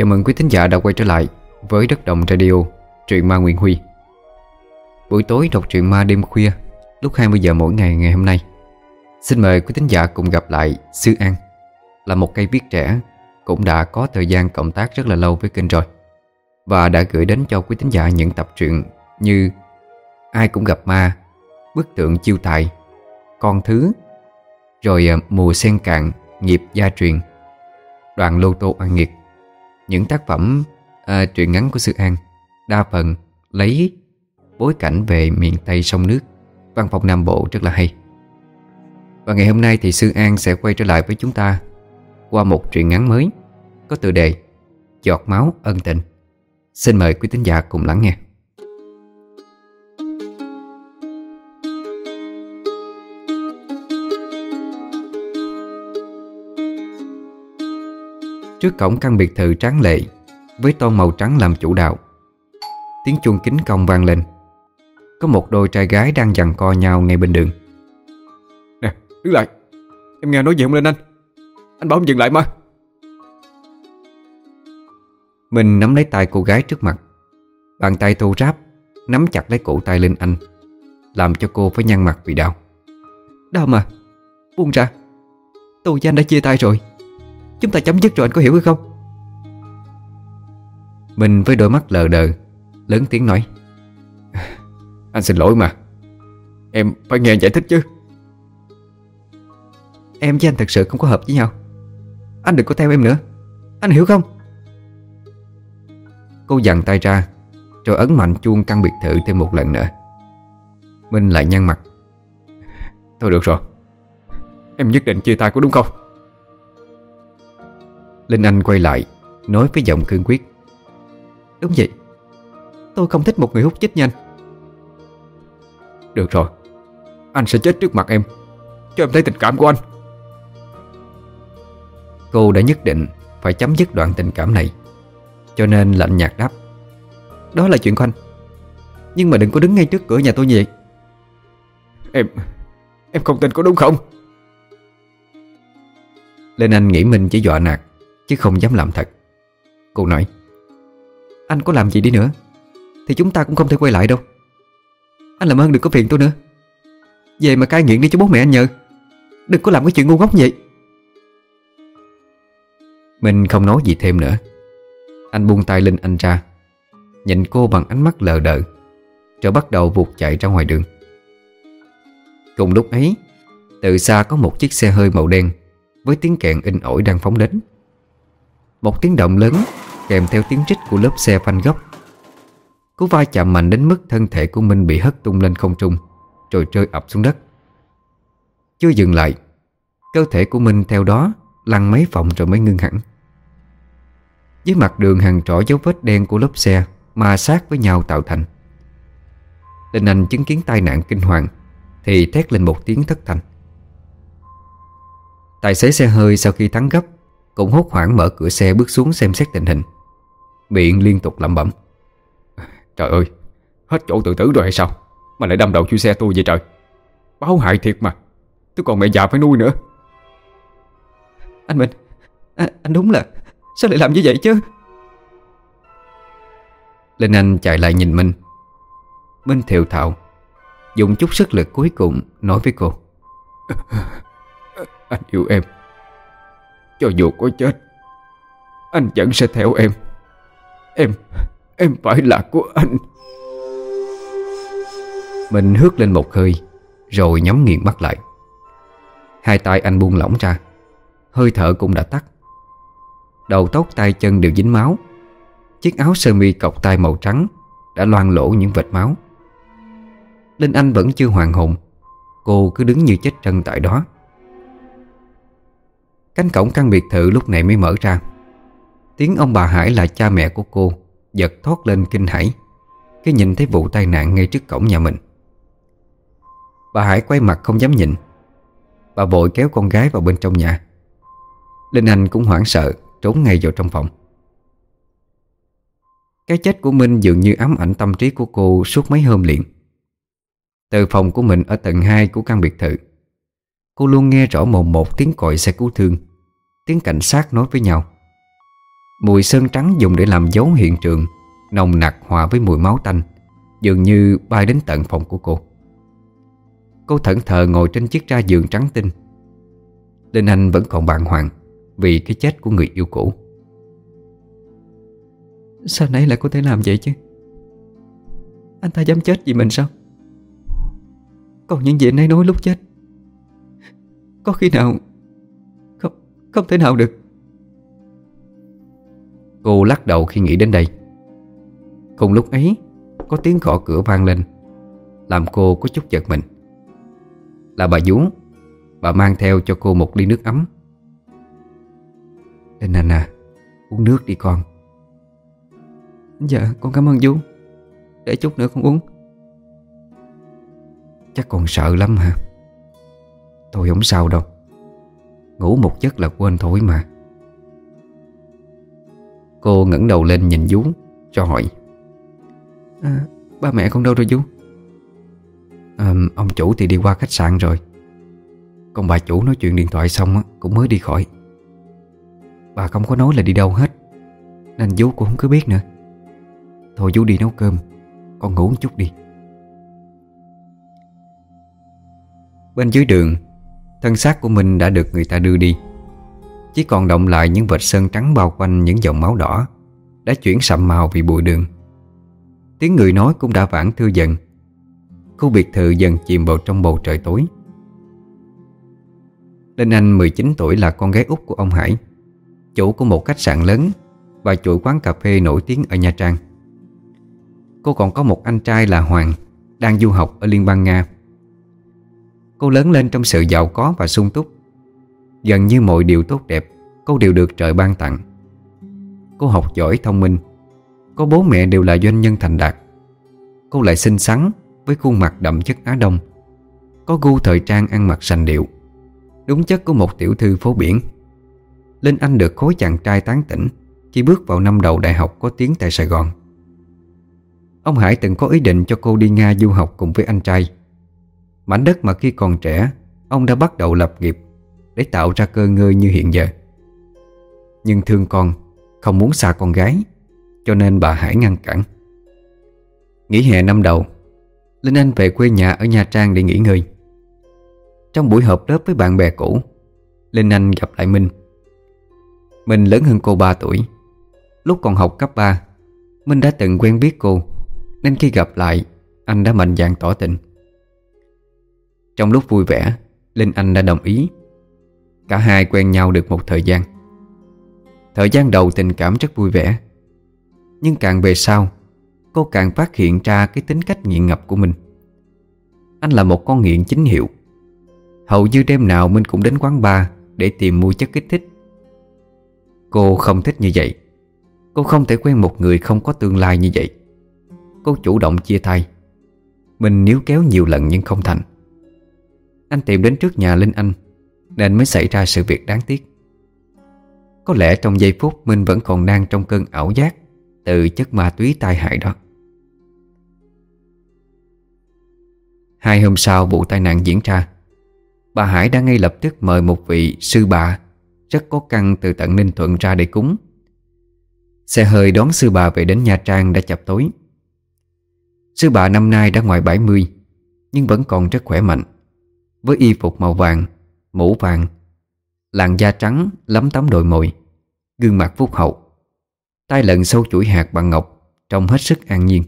Chào mừng quý thính giả đã quay trở lại với Đất Đồng Radio, truyện ma Nguyễn Huy. Buổi tối đọc truyện ma đêm khuya lúc 20 giờ mỗi ngày ngày hôm nay. Xin mời quý thính giả cùng gặp lại Sư An Là một cây viết trẻ cũng đã có thời gian cộng tác rất là lâu với kênh rồi Và đã gửi đến cho quý thính giả những tập truyện như Ai cũng gặp ma, Bức tượng chiêu tài, Con thứ Rồi ờ, Mùa sen cạn, Nghiệp gia truyền đoạn lô tô ăn nghiệt. Những tác phẩm à, truyện ngắn của Sư An Đa phần lấy bối cảnh về miền Tây sông nước Văn phòng Nam Bộ rất là hay. Và ngày hôm nay thì Sư An sẽ quay trở lại với chúng ta Qua một truyện ngắn mới Có tựa đề Giọt máu ân tình. Xin mời quý tín giả cùng lắng nghe. Trước cổng căn biệt thự tráng lệ Với tôn màu trắng làm chủ đạo. Tiếng chuông kính công vang lên. Có một đôi trai gái đang giằng co nhau ngay bên đường. Nè, đứng lại. Em nghe nói gì không lên anh? Anh bảo em dừng lại mà. Mình nắm lấy tay cô gái trước mặt. Bàn tay thô ráp Nắm chặt lấy cổ tay Linh Anh Làm cho cô phải nhăn mặt vì đau. Đau mà. Buông ra. Tôi với anh đã chia tay rồi Chúng ta chấm dứt rồi anh có hiểu hay không? Mình với đôi mắt lờ đờ Lớn tiếng nói. Anh xin lỗi mà. Em phải nghe giải thích chứ. Em với anh thật sự không có hợp với nhau. Anh đừng có theo em nữa. Anh hiểu không? Cô dằn tay ra Rồi ấn mạnh chuông căn biệt thự thêm một lần nữa. Minh lại nhăn mặt. Thôi được rồi. Em nhất định chia tay có đúng không Linh Anh quay lại, Nói với giọng cương quyết Đúng vậy, Tôi không thích một người hút chích nhanh. Được rồi, Anh sẽ chết trước mặt em, Cho em thấy tình cảm của anh. Cô đã nhất định Phải chấm dứt đoạn tình cảm này, Cho nên lạnh nhạt đáp. Đó là chuyện của anh, Nhưng mà đừng có đứng ngay trước cửa nhà tôi như vậy. Em Em không tin có đúng không? Lên Anh nghĩ mình chỉ dọa nạt Chứ không dám làm thật. Cô nói, Anh có làm gì đi nữa, Thì chúng ta cũng không thể quay lại đâu. Anh làm ơn đừng có phiền tôi nữa. Về mà cai nghiện đi cho bố mẹ anh nhờ. Đừng có làm cái chuyện ngu ngốc vậy. Mình không nói gì thêm nữa. Anh buông tay lên Anh ra, Nhìn cô bằng ánh mắt lờ đờ, Rồi bắt đầu vụt chạy ra ngoài đường. Cùng lúc ấy, Từ xa có một chiếc xe hơi màu đen Với tiếng kèn in ỏi đang phóng đến. Một tiếng động lớn, Kèm theo tiếng trích của lớp xe phanh gấp Cú va chạm mạnh đến mức thân thể của Minh bị hất tung lên không trung, Rồi rơi ập xuống đất. Chưa dừng lại, Cơ thể của Minh theo đó Lăn mấy vòng rồi mới ngưng hẳn. Dưới mặt đường hàng trỏ dấu vết đen của lớp xe Ma sát với nhau tạo thành. Linh Anh chứng kiến tai nạn kinh hoàng, Thì thét lên một tiếng thất thanh. Tài xế xe hơi sau khi thắng gấp cũng hốt hoảng mở cửa xe bước xuống xem xét tình hình. Miệng liên tục lẩm bẩm. Trời ơi Hết chỗ tự tử rồi hay sao? Mà lại đâm đầu chui xe tôi vậy trời. Báo hại thiệt mà. Tôi còn mẹ già phải nuôi nữa. Anh Minh à, Anh đúng là Sao lại làm như vậy chứ? Linh Anh chạy lại nhìn Minh. Minh thều thạo Dùng chút sức lực cuối cùng nói với cô. Anh yêu em. Cho dù có chết, Anh vẫn sẽ theo em. Em Em phải là của anh. Mình hước lên một hơi, Rồi nhắm nghiền mắt lại. Hai tay anh buông lỏng ra, Hơi thở cũng đã tắt. Đầu tóc, tay chân đều dính máu. Chiếc áo sơ mi cọc tay màu trắng Đã loang lỗ những vệt máu. Linh Anh vẫn chưa hoàn hồn, Cô cứ đứng như chết chân tại đó. Cánh cổng căn biệt thự lúc này mới mở ra. Tiếng ông bà Hải là cha mẹ của cô, Giật thoát lên kinh hãi, Khi nhìn thấy vụ tai nạn ngay trước cổng nhà mình. Bà Hải quay mặt không dám nhìn. Bà vội kéo con gái vào bên trong nhà. Linh Anh cũng hoảng sợ, Trốn ngay vào trong phòng. Cái chết của Minh dường như ám ảnh tâm trí của cô Suốt mấy hôm liền. Từ phòng của mình ở tầng 2 của căn biệt thự Cô luôn nghe rõ mồm một tiếng còi xe cứu thương. Tiếng cảnh sát nói với nhau. Mùi sơn trắng dùng để làm dấu hiện trường, Nồng nặc hòa với mùi máu tanh, Dường như bay đến tận phòng của cô. Cô thẫn thờ ngồi trên chiếc ra giường trắng tinh. Linh Anh vẫn còn bàng hoàng Vì cái chết của người yêu cũ. Sao nãy lại có thể làm vậy chứ? Anh ta dám chết vì mình sao? Còn những gì anh ấy nói lúc chết có khi nào Không, không thể nào được. Cô lắc đầu khi nghĩ đến đây. Cùng lúc ấy Có tiếng gõ cửa vang lên Làm cô có chút giật mình. Là bà vú Bà mang theo cho cô một ly nước ấm. Linh Anh à Uống nước đi con. Dạ con cảm ơn vú Để chút nữa con uống. Chắc còn sợ lắm hả Thôi không sao đâu. Ngủ một giấc là quên thôi mà. Cô ngẩng đầu lên nhìn vú Cho hỏi. À, Ba mẹ con đâu rồi vú? À, Ông chủ thì đi qua khách sạn rồi. Còn bà chủ nói chuyện điện thoại xong Cũng mới đi khỏi. Bà không có nói là đi đâu hết Nên vú cũng không có biết nữa. Thôi vú đi nấu cơm Con ngủ một chút đi. Bên dưới đường Thân xác của mình đã được người ta đưa đi. Chỉ còn động lại những vệt sơn trắng bao quanh những dòng máu đỏ, Đã chuyển sậm màu vì bụi đường. Tiếng người nói cũng đã vãn thưa dần. Khu biệt thự dần chìm vào trong bầu trời tối. Linh Anh 19 tuổi, là con gái út của ông Hải, Chủ của một khách sạn lớn Và chuỗi quán cà phê nổi tiếng ở Nha Trang. Cô còn có một anh trai là Hoàng, Đang du học ở Liên bang Nga. Cô lớn lên trong sự giàu có và sung túc. Gần như mọi điều tốt đẹp, Cô đều được trời ban tặng. Cô học giỏi thông minh. Có bố mẹ đều là doanh nhân thành đạt. Cô lại xinh xắn Với khuôn mặt đậm chất Á Đông. Có gu thời trang ăn mặc sành điệu. Đúng chất của một tiểu thư phố biển. Linh Anh được khối chàng trai tán tỉnh Khi bước vào năm đầu đại học có tiếng tại Sài Gòn. Ông Hải từng có ý định cho cô đi Nga du học cùng với anh trai. Mảnh đất mà khi còn trẻ, Ông đã bắt đầu lập nghiệp Để tạo ra cơ ngơi như hiện giờ. Nhưng thương con Không muốn xa con gái, Cho nên bà Hải ngăn cản. Nghỉ hè năm đầu, Linh Anh về quê nhà ở Nha Trang để nghỉ ngơi. Trong buổi họp lớp với bạn bè cũ, Linh Anh gặp lại Minh. Minh lớn hơn cô 3 tuổi. Lúc còn học cấp 3 Minh đã từng quen biết cô, Nên khi gặp lại, Anh đã mạnh dạn tỏ tình. Trong lúc vui vẻ, Linh Anh đã đồng ý. Cả hai quen nhau được một thời gian. Thời gian đầu tình cảm rất vui vẻ. Nhưng càng về sau, Cô càng phát hiện ra cái tính cách nghiện ngập của mình. Anh là một con nghiện chính hiệu. Hầu như đêm nào Minh cũng đến quán bar Để tìm mua chất kích thích. Cô không thích như vậy. Cô không thể quen một người không có tương lai như vậy. Cô chủ động chia tay. Mình níu kéo nhiều lần nhưng không thành. Anh tìm đến trước nhà Linh Anh, Nên mới xảy ra sự việc đáng tiếc. Có lẽ trong giây phút Minh vẫn còn đang trong cơn ảo giác Từ chất ma túy tai hại đó. Hai hôm sau vụ tai nạn diễn ra, Bà Hải đã ngay lập tức mời một vị sư bà Rất có căn từ tận Ninh Thuận ra để cúng. Xe hơi đón sư bà về đến Nha Trang đã chập tối. Sư bà năm nay đã ngoài 70 Nhưng vẫn còn rất khỏe mạnh. Với y phục màu vàng, mũ vàng Làn da trắng, lấm tấm đồi mồi Gương mặt phúc hậu tay lần sâu chuỗi hạt bằng ngọc Trông hết sức an nhiên.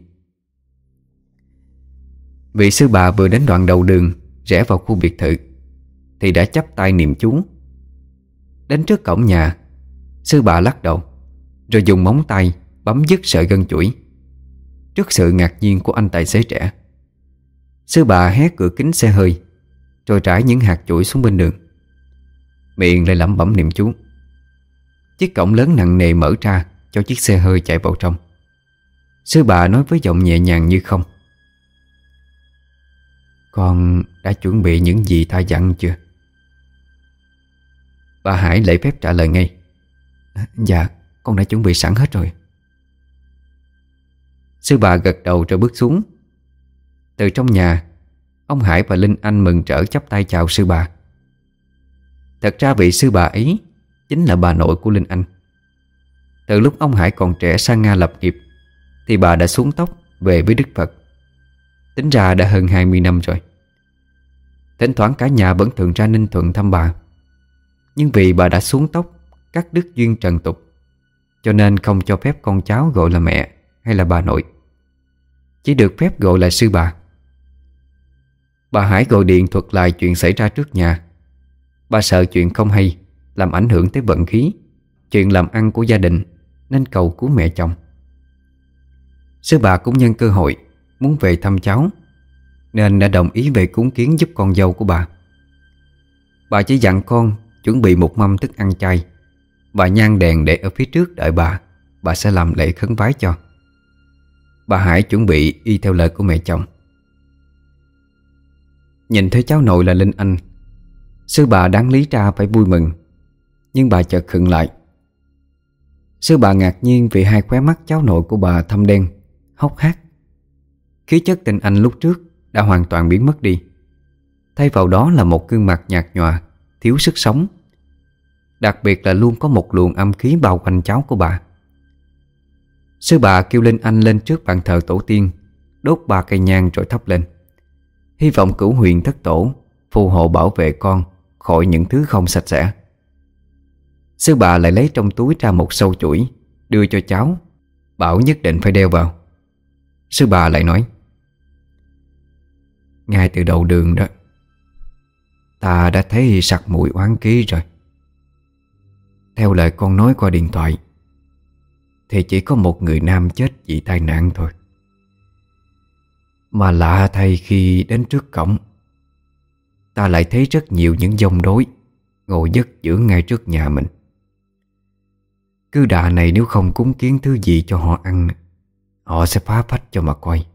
Vị sư bà vừa đến đoạn đầu đường Rẽ vào khu biệt thự Thì đã chấp tay niệm chú. Đến trước cổng nhà Sư bà lắc đầu Rồi dùng móng tay bấm dứt sợi gân chuỗi. Trước sự ngạc nhiên của anh tài xế trẻ Sư bà hé cửa kính xe hơi rồi trải những hạt chuỗi xuống bên đường. Miệng lại lẩm bẩm niệm chú. Chiếc cổng lớn nặng nề mở ra Cho chiếc xe hơi chạy vào trong. Sư bà nói với giọng nhẹ nhàng như không. Con đã chuẩn bị những gì tha dặn chưa? Bà Hải lễ phép trả lời ngay. Dạ con đã chuẩn bị sẵn hết rồi. Sư bà gật đầu rồi bước xuống. Từ trong nhà Ông Hải và Linh Anh mừng trở chắp tay chào sư bà. Thật ra vị sư bà ấy Chính là bà nội của Linh Anh. Từ lúc ông Hải còn trẻ sang Nga lập nghiệp, Thì bà đã xuống tóc về với Đức Phật. Tính ra đã hơn 20 năm rồi. Thỉnh thoảng cả nhà vẫn thường ra Ninh Thuận thăm bà. Nhưng vì bà đã xuống tóc Cắt đứt duyên trần tục, Cho nên không cho phép con cháu gọi là mẹ Hay là bà nội. Chỉ được phép gọi là sư bà. Bà Hải gọi điện thuật lại chuyện xảy ra trước nhà. Bà sợ chuyện không hay, Làm ảnh hưởng tới vận khí. Chuyện làm ăn của gia đình, Nên cầu cứu mẹ chồng. Sư bà cũng nhân cơ hội, Muốn về thăm cháu, Nên đã đồng ý về cúng kiến giúp con dâu của bà. Bà chỉ dặn con Chuẩn bị một mâm thức ăn chay. Và nhang đèn để ở phía trước đợi bà Bà sẽ làm lễ khấn vái cho. Bà Hải chuẩn bị y theo lời của mẹ chồng. Nhìn thấy cháu nội là Linh Anh, Sư bà đáng lý ra phải vui mừng. Nhưng bà chợt khựng lại. Sư bà ngạc nhiên vì hai khóe mắt cháu nội của bà thâm đen, Hốc hác. Khí chất tình anh lúc trước đã hoàn toàn biến mất đi. Thay vào đó là một gương mặt nhạt nhòa, Thiếu sức sống. Đặc biệt là luôn có một luồng âm khí bao quanh cháu của bà. Sư bà kêu Linh Anh lên trước bàn thờ tổ tiên, Đốt ba cây nhang rồi thắp lên. Hy vọng cửu huyền thất tổ Phù hộ bảo vệ con Khỏi những thứ không sạch sẽ. Sư bà lại lấy trong túi ra một sâu chuỗi, Đưa cho cháu, Bảo nhất định phải đeo vào. Sư bà lại nói, Ngay từ đầu đường đó, Ta đã thấy sặc mùi oán ký rồi. Theo lời con nói qua điện thoại, Thì chỉ có một người nam chết vì tai nạn thôi. Mà lạ thay khi đến trước cổng Ta lại thấy rất nhiều những dông đối Ngồi giấc giữa ngay trước nhà mình. Cứ đà này nếu không cúng kiến thứ gì cho họ ăn Họ sẽ phá phách cho mà coi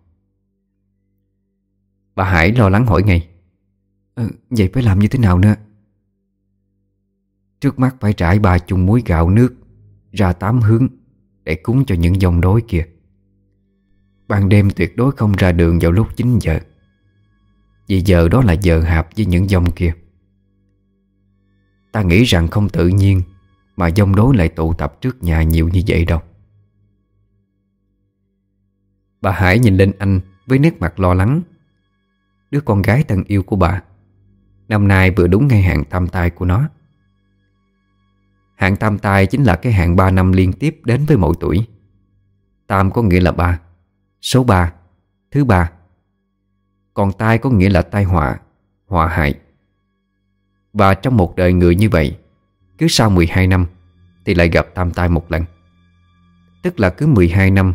Bà Hải lo lắng hỏi ngay ừ, Vậy phải làm như thế nào nữa? Trước mắt phải trải ba chung muối gạo nước Ra tám hướng Để cúng cho những dòng đối kia. Ban đêm tuyệt đối không ra đường vào lúc 9 giờ. Vì giờ đó là giờ hạp với những dòng kia. Ta nghĩ rằng không tự nhiên Mà dòng đối lại tụ tập trước nhà nhiều như vậy đâu. Bà Hải nhìn lên anh với nét mặt lo lắng. Đứa con gái thân yêu của bà, Năm nay vừa đúng ngay hạn tam tai của nó. Hạn tam tai chính là cái hạn 3 năm liên tiếp đến với mỗi tuổi. Tam có nghĩa là ba. Số 3 Thứ ba. Còn tai có nghĩa là tai họa Họa hại. Và trong một đời người như vậy, Cứ sau 12 năm Thì lại gặp tam tai một lần. Tức là cứ 12 năm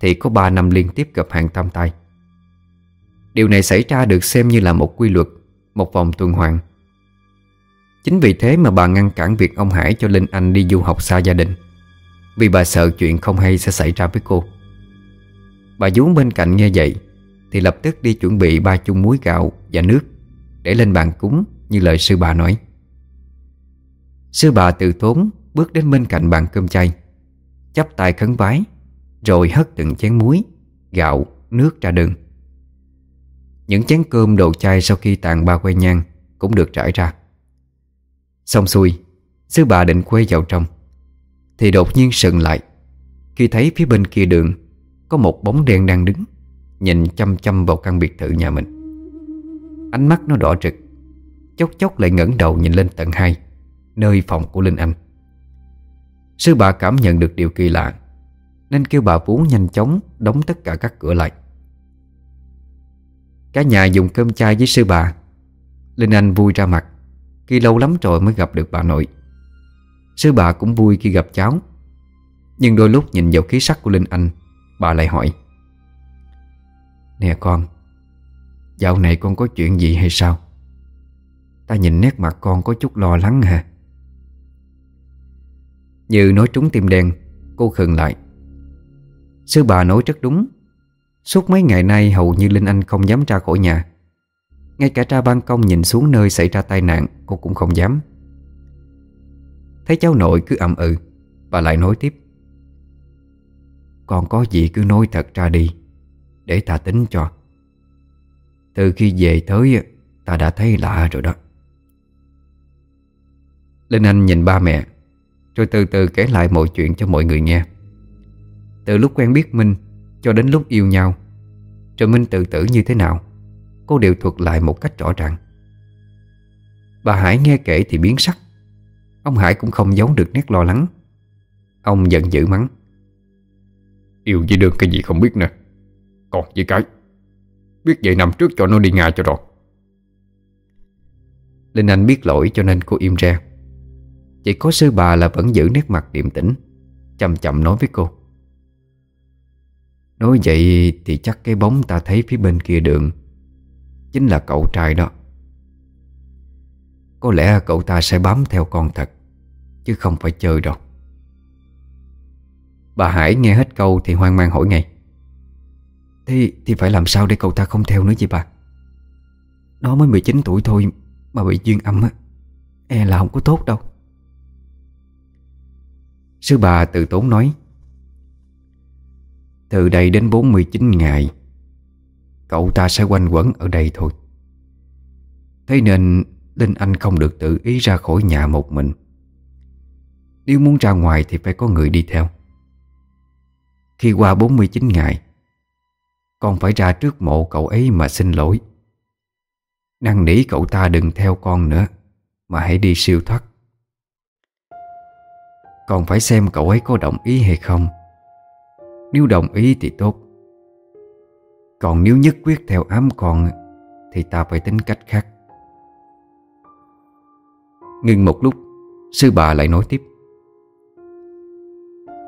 thì có 3 năm liên tiếp gặp hạn tam tai. Điều này xảy ra được xem như là một quy luật, Một vòng tuần hoàn. Chính vì thế mà bà ngăn cản việc ông Hải cho Linh Anh đi du học xa gia đình. Vì bà sợ chuyện không hay sẽ xảy ra với cô. Bà vú bên cạnh nghe vậy Thì lập tức đi chuẩn bị ba chung muối gạo và nước Để lên bàn cúng như lời sư bà nói. Sư bà từ tốn bước đến bên cạnh bàn cơm chay chắp tay khấn vái rồi hất từng chén muối Gạo, nước ra đường. Những chén cơm đồ chay Sau khi tàn ba que nhang Cũng được trải ra. Xong xuôi Sư bà định quay vào trong Thì đột nhiên sừng lại Khi thấy phía bên kia đường có một bóng đen đang đứng, Nhìn chăm chăm vào căn biệt thự nhà mình. Ánh mắt nó đỏ rực, Chốc chốc lại ngẩng đầu nhìn lên tầng 2 Nơi phòng của Linh Anh. Sư bà cảm nhận được điều kỳ lạ, nên kêu bà Vú nhanh chóng Đóng tất cả các cửa lại. Cả nhà dùng cơm chay với sư bà. Linh Anh vui ra mặt, Khi lâu lắm rồi mới gặp được bà nội. Sư bà cũng vui khi gặp cháu. Nhưng đôi lúc nhìn vào khí sắc của Linh Anh Bà lại hỏi, Nè con, Dạo này con có chuyện gì hay sao? Ta nhìn nét mặt con có chút lo lắng hả? Như nói trúng tim đen, Cô khừng lại. Sư bà nói rất đúng. Suốt mấy ngày nay hầu như Linh Anh không dám ra khỏi nhà. Ngay cả ra ban công nhìn xuống nơi xảy ra tai nạn, Cô cũng không dám. Thấy cháu nội cứ ậm ừ Bà lại nói tiếp con có gì cứ nói thật ra đi, Để ta tính cho. Từ khi về tới, Ta đã thấy lạ rồi đó. Linh Anh nhìn ba mẹ, Rồi từ từ kể lại mọi chuyện cho mọi người nghe. Từ lúc quen biết Minh Cho đến lúc yêu nhau Rồi Minh tự tử như thế nào, Cô đều thuật lại một cách rõ ràng. Bà Hải nghe kể thì biến sắc. Ông Hải cũng không giấu được nét lo lắng. Ông giận dữ mắng. Yêu với đương cái gì không biết nè Còn với cái, Biết vậy nằm trước cho nó đi ngay cho rồi. Linh Anh biết lỗi cho nên cô im ra. Chỉ có sư bà là vẫn giữ nét mặt điềm tĩnh Chậm chậm nói với cô. Nói vậy thì chắc cái bóng ta thấy phía bên kia đường, Chính là cậu trai đó. Có lẽ cậu ta sẽ bám theo con thật, Chứ không phải chơi đâu. Bà Hải nghe hết câu thì hoang mang hỏi ngay. Thế thì phải làm sao để cậu ta không theo nữa vậy bà? Nó mới 19 tuổi thôi Mà bị duyên âm á E là không có tốt đâu. Sư bà tự tốn nói, Từ đây đến 49 ngày, Cậu ta sẽ quanh quẩn ở đây thôi. Thế nên Linh Anh không được tự ý ra khỏi nhà một mình. Nếu muốn ra ngoài thì phải có người đi theo. Khi qua 49 ngày. Con phải ra trước mộ cậu ấy mà xin lỗi. Năn nỉ cậu ta đừng theo con nữa, Mà hãy đi siêu thoát. Còn phải xem cậu ấy có đồng ý hay không. Nếu đồng ý thì tốt. Còn nếu nhất quyết theo ám con Thì ta phải tính cách khác. Ngưng một lúc, Sư bà lại nói tiếp.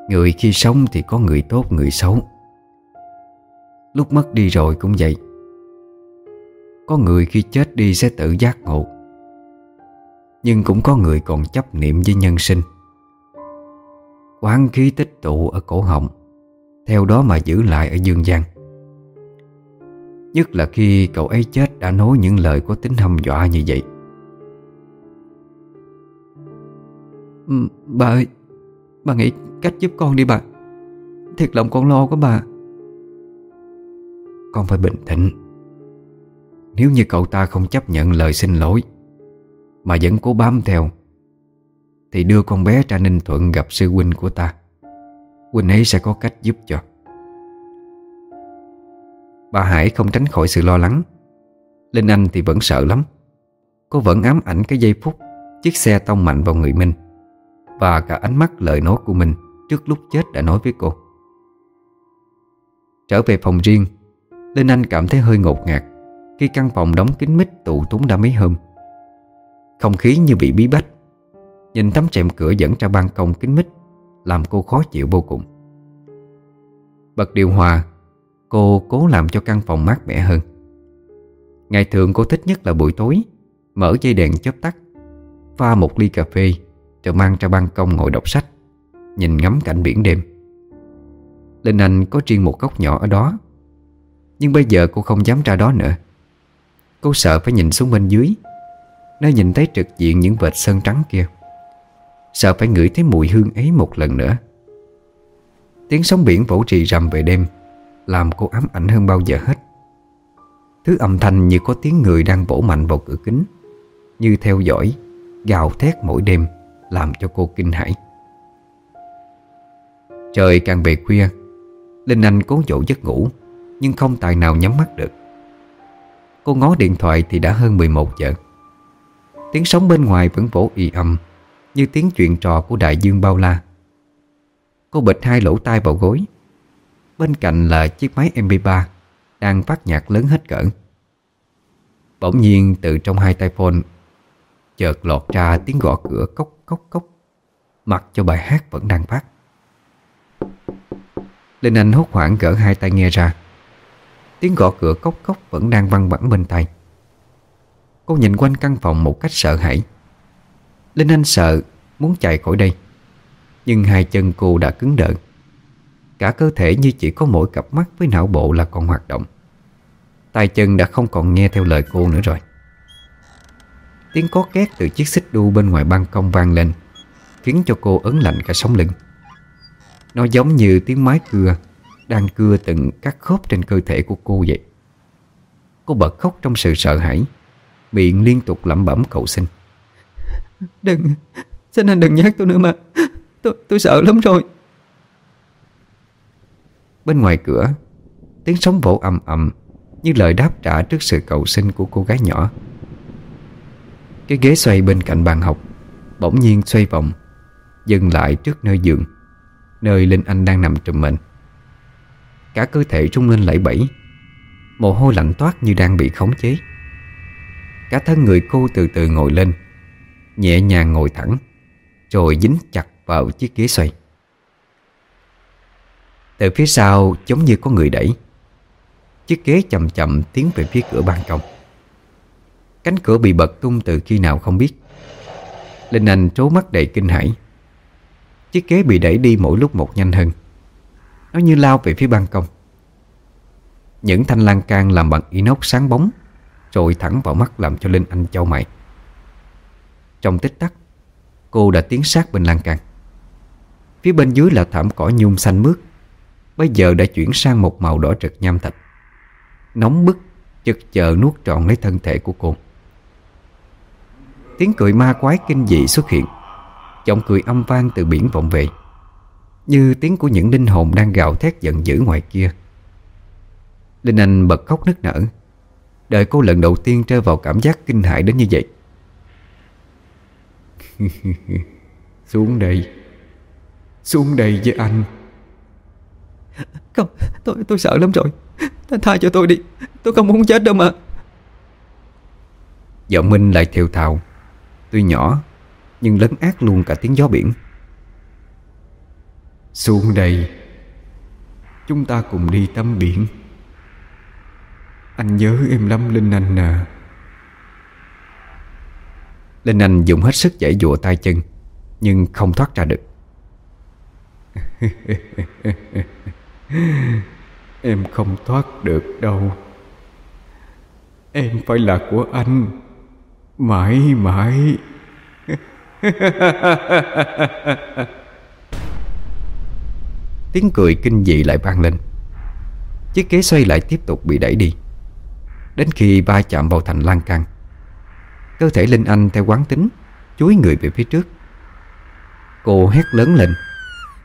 Người khi sống thì có người tốt, người xấu. Lúc mất đi rồi cũng vậy. Có người khi chết đi sẽ tự giác ngộ. Nhưng cũng có người còn chấp niệm với nhân sinh. Quán khí tích tụ ở cổ họng, Theo đó mà giữ lại ở dương gian. Nhất là khi cậu ấy chết đã nói những lời có tính hâm dọa như vậy. Ừ, bà ơi, Bà nghĩ cách giúp con đi bà. Thiệt lòng con lo quá bà. Con phải bình tĩnh. Nếu như cậu ta không chấp nhận lời xin lỗi, Mà vẫn cố bám theo, Thì đưa con bé ra Ninh Thuận gặp sư huynh của ta. Huynh ấy sẽ có cách giúp cho. Bà Hải không tránh khỏi sự lo lắng. Linh Anh thì vẫn sợ lắm. Cô vẫn ám ảnh cái giây phút Chiếc xe tông mạnh vào người Minh Và cả ánh mắt lời nói của mình. Trước lúc chết đã nói với cô. Trở về phòng riêng, Linh Anh cảm thấy hơi ngột ngạt Khi căn phòng đóng kín mít tụ túng đã mấy hôm. Không khí như bị bí bách, Nhìn tấm rèm cửa dẫn ra ban công kín mít Làm cô khó chịu vô cùng. Bật điều hòa, Cô cố làm cho căn phòng mát mẻ hơn. Ngày thường cô thích nhất là buổi tối, Mở dây đèn chớp tắt, Pha một ly cà phê, Rồi mang ra ban công ngồi đọc sách. Nhìn ngắm cảnh biển đêm. Linh Anh có riêng một góc nhỏ ở đó, Nhưng bây giờ cô không dám ra đó nữa. Cô sợ phải nhìn xuống bên dưới, Nơi nhìn thấy trực diện những vệt sơn trắng kia. Sợ phải ngửi thấy mùi hương ấy một lần nữa. Tiếng sóng biển vỗ trì rầm về đêm, làm cô ám ảnh hơn bao giờ hết. Thứ âm thanh như có tiếng người đang vỗ mạnh vào cửa kính, Như theo dõi, Gào thét mỗi đêm, Làm cho cô kinh hãi. Trời càng về khuya, Linh Anh cố dỗ giấc ngủ, Nhưng không tài nào nhắm mắt được. Cô ngó điện thoại thì đã hơn 11 giờ. Tiếng sóng bên ngoài vẫn vỗ y âm, Như tiếng chuyện trò của đại dương bao la. Cô bịch hai lỗ tai vào gối. Bên cạnh là chiếc máy MP3 Đang phát nhạc lớn hết cỡ. Bỗng nhiên từ trong hai tay phone, Chợt lọt ra tiếng gõ cửa cốc cốc cốc. Mặc cho bài hát vẫn đang phát. Linh Anh hốt hoảng gỡ hai tay nghe ra. Tiếng gõ cửa cốc cốc vẫn đang văng vẳng bên tay Cô nhìn quanh căn phòng một cách sợ hãi. Linh Anh sợ Muốn chạy khỏi đây, Nhưng hai chân cô đã cứng đờ. Cả cơ thể như chỉ có mỗi cặp mắt với não bộ là còn hoạt động. Tay chân đã không còn nghe theo lời cô nữa rồi. Tiếng có két từ chiếc xích đu bên ngoài ban công vang lên, Khiến cho cô ấn lạnh cả sống lưng. Nó giống như tiếng mái cưa Đang cưa từng các khớp trên cơ thể của cô vậy. Cô bật khóc trong sự sợ hãi Miệng liên tục lẩm bẩm cầu xin. Đừng Xin anh đừng nhắc tôi nữa mà. Tôi, tôi sợ lắm rồi. Bên ngoài cửa Tiếng sóng vỗ ầm ầm Như lời đáp trả trước sự cầu xin của cô gái nhỏ. Cái ghế xoay bên cạnh bàn học Bỗng nhiên xoay vòng Dừng lại trước nơi giường Nơi Linh Anh đang nằm trùm mình. Cả cơ thể rung lên lẫy bẫy, Mồ hôi lạnh toát như đang bị khống chế. Cả thân người cô từ từ ngồi lên, Nhẹ nhàng ngồi thẳng, Rồi dính chặt vào chiếc ghế xoay. Từ phía sau giống như có người đẩy, Chiếc ghế chậm chậm tiến về phía cửa ban công. Cánh cửa bị bật tung từ khi nào không biết. Linh Anh trố mắt đầy kinh hãi. Chiếc ghế bị đẩy đi mỗi lúc một nhanh hơn. Nó như lao về phía ban công. Những thanh lan can làm bằng inox sáng bóng Rồi thẳng vào mắt làm cho Linh Anh châu mày. Trong tích tắc, Cô đã tiến sát bên lan can. Phía bên dưới là thảm cỏ nhung xanh mướt. Bây giờ đã chuyển sang một màu đỏ rực nham thạch. Nóng bức, Chực chờ nuốt trọn lấy thân thể của cô. Tiếng cười ma quái kinh dị xuất hiện. Giọng cười âm vang từ biển vọng về. Như tiếng của những linh hồn đang gào thét giận dữ ngoài kia. Linh Anh bật khóc nức nở. Đời cô lần đầu tiên rơi vào cảm giác kinh hãi đến như vậy. Xuống đây. Xuống đây với anh. Không tôi tôi sợ lắm rồi. Tha cho tôi đi. Tôi không muốn chết đâu mà. Giọng Minh lại thều thào. Tuy nhỏ nhưng lấn át luôn cả tiếng gió biển. Xuống đây, Chúng ta cùng đi tắm biển. Anh nhớ em lắm, Linh Anh à. Linh Anh dùng hết sức giải dụa tay chân, Nhưng không thoát ra được. Em không thoát được đâu. Em phải là của anh. Mãi mãi. Tiếng cười kinh dị lại vang lên. Chiếc ghế xoay lại tiếp tục bị đẩy đi. Đến khi ba chạm vào thành lan can, Cơ thể Linh Anh theo quán tính, Chúi người về phía trước. Cô hét lớn lên,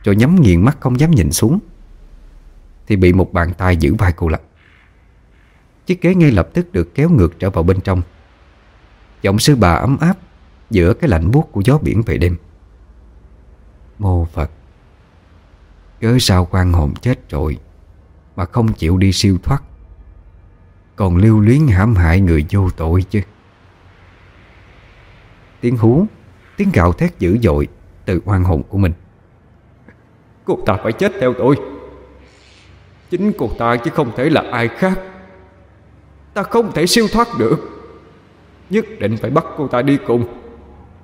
Rồi nhắm nghiền mắt không dám nhìn xuống. Thì bị một bàn tay giữ vai cô lại. Chiếc ghế ngay lập tức được kéo ngược trở vào bên trong. Giọng sư bà ấm áp Giữa cái lạnh buốt của gió biển về đêm. Mô Phật, Cớ sao quan hồn chết rồi Mà không chịu đi siêu thoát? Còn lưu luyến hãm hại người vô tội chứ. Tiếng hú, Tiếng gào thét dữ dội Từ oan hồn của mình. Cô ta phải chết theo tôi. Chính cô ta chứ không thể là ai khác. Ta không thể siêu thoát được. Nhất định phải bắt cô ta đi cùng.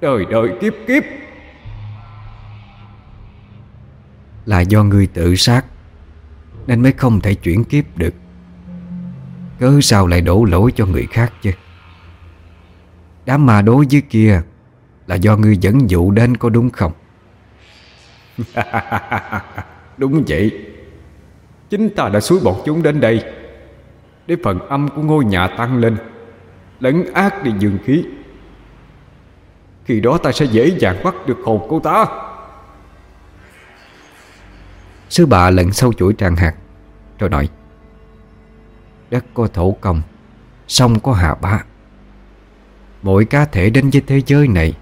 Đời đời kiếp kiếp. Là do ngươi tự sát, Nên mới không thể chuyển kiếp được. Cớ sao lại đổ lỗi cho người khác chứ? Đám ma đối với kia Là do ngươi dẫn dụ đến có đúng không? Đúng vậy. Chính ta đã xúi bọn chúng đến đây Để phần âm của ngôi nhà tăng lên, Lấn ác đi dương khí. Khi đó ta sẽ dễ dàng bắt được hồn cô ta. Sư bà lận sâu chuỗi tràng hạt, Rồi nói, Đất có thổ công, Sông có hạ bá. Mỗi cá thể đến với thế giới này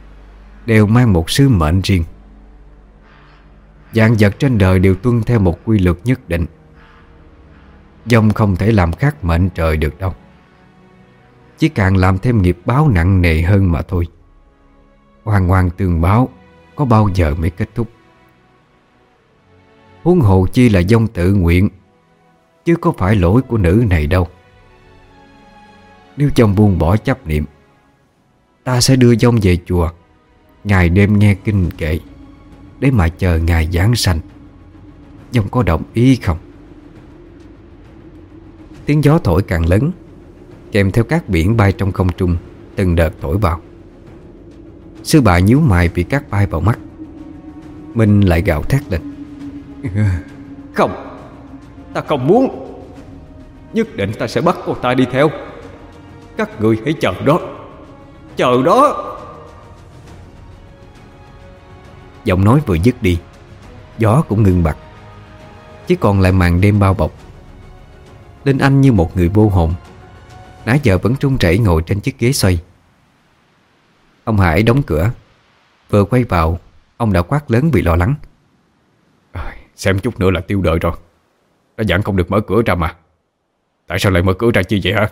Đều mang một sứ mệnh riêng. Dạng vật trên đời đều tuân theo một quy luật nhất định. Dông không thể làm khác mệnh trời được đâu. Chỉ càng làm thêm nghiệp báo nặng nề hơn mà thôi. Hoàng hoàng tường báo, Có bao giờ mới kết thúc? Huống hồ chi là dông tự nguyện, Chứ có phải lỗi của nữ này đâu. Nếu chồng buông bỏ chấp niệm, Ta sẽ đưa dông về chùa, Ngày đêm nghe kinh kệ, Để mà chờ ngày giáng sanh. Dông có đồng ý không? Tiếng gió thổi càng lớn, Kèm theo các biển bay trong không trung Từng đợt thổi vào. Sư bà nhíu mày vì các bay vào mắt. Minh lại gào thét lên. Không Ta không muốn. Nhất định ta sẽ bắt cô ta đi theo. Các người hãy chờ đó. Chờ đó. Giọng nói vừa dứt đi Gió cũng ngừng bặt. Chỉ còn lại màn đêm bao bọc. Linh Anh như một người vô hồn. Nãy giờ vẫn trung chảy ngồi trên chiếc ghế xoay Ông Hải đóng cửa. Vừa quay vào Ông đã quát lớn vì lo lắng. Xem chút nữa là tiêu đời rồi. Đã dặn không được mở cửa ra mà. Tại sao lại mở cửa ra chi vậy hả?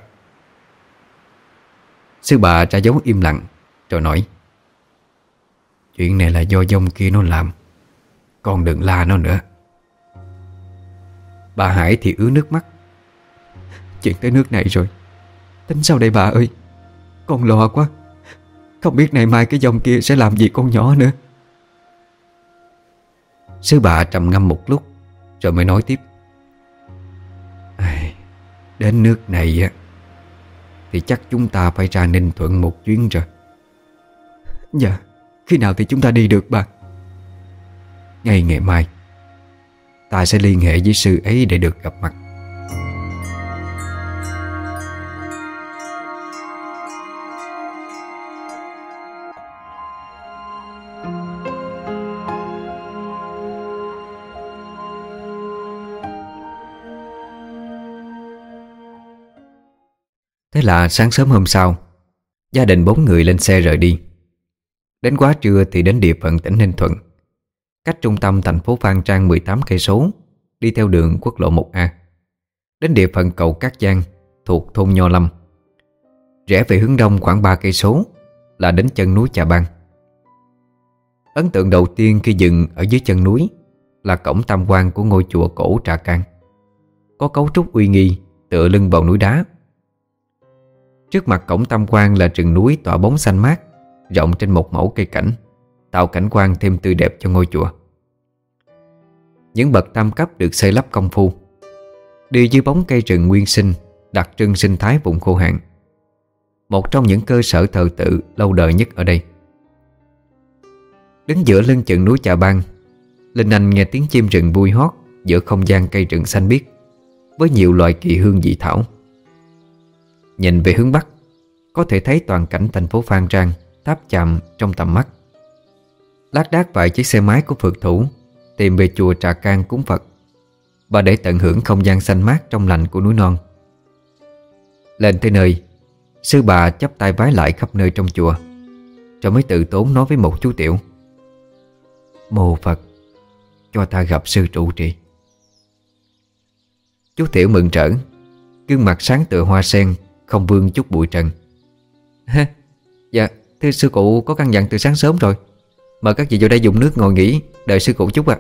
Sư bà ra dấu im lặng Rồi nói Chuyện này là do dông kia nó làm Con đừng la nó nữa. Bà Hải thì ứa nước mắt Chuyện tới nước này rồi Tính sao đây bà ơi? Con lo quá Không biết ngày mai cái dòng kia sẽ làm gì con nhỏ nữa. Sư bà trầm ngâm một lúc Rồi mới nói tiếp. Đến nước này á Thì chắc chúng ta phải ra Ninh Thuận một chuyến rồi. Dạ Khi nào thì chúng ta đi được bà? Ngay ngày mai Ta sẽ liên hệ với sư ấy để được gặp mặt là sáng sớm hôm sau, Gia đình bốn người lên xe rời đi. Đến quá trưa thì đến địa phận tỉnh Ninh Thuận, Cách trung tâm thành phố Phan Trang 18 cây số, Đi theo đường quốc lộ 1A Đến địa phận cầu Cát Giang, Thuộc thôn Nho Lâm. Rẽ về hướng đông khoảng 3 cây số Là đến chân núi Trà Bang. Ấn tượng đầu tiên khi dừng ở dưới chân núi Là cổng tam quan của ngôi chùa cổ Trà Can Có cấu trúc uy nghi Tựa lưng vào núi đá. Trước mặt cổng tam quan là rừng núi tỏa bóng xanh mát, Rộng trên một mẫu cây cảnh, Tạo cảnh quan thêm tươi đẹp cho ngôi chùa. Những bậc tam cấp được xây lắp công phu Đi dưới bóng cây rừng nguyên sinh, Đặc trưng sinh thái vùng khô hạn. Một trong những cơ sở thờ tự lâu đời nhất ở đây. Đứng giữa lưng chừng núi Chà Bang, Linh Anh nghe tiếng chim rừng vui hót Giữa không gian cây rừng xanh biếc Với nhiều loại kỳ hương dị thảo. Nhìn về hướng Bắc, Có thể thấy toàn cảnh thành phố Phan Trang Tháp chạm trong tầm mắt. Lát đác vài chiếc xe máy của Phật thủ Tìm về chùa Trà Can cúng Phật Và để tận hưởng không gian xanh mát trong lành của núi non. Lên tới nơi, Sư bà chắp tay vái lại khắp nơi trong chùa, Rồi mới tự tốn nói với một chú tiểu, Mô Phật, Cho ta gặp sư trụ trì. Chú tiểu mừng trở, Gương mặt sáng tựa hoa sen không vương chút bụi trần. Ha, Dạ Thưa sư cụ có căn dặn từ sáng sớm rồi. Mời các vị vào đây dùng nước ngồi nghỉ Đợi sư cụ chút ạ.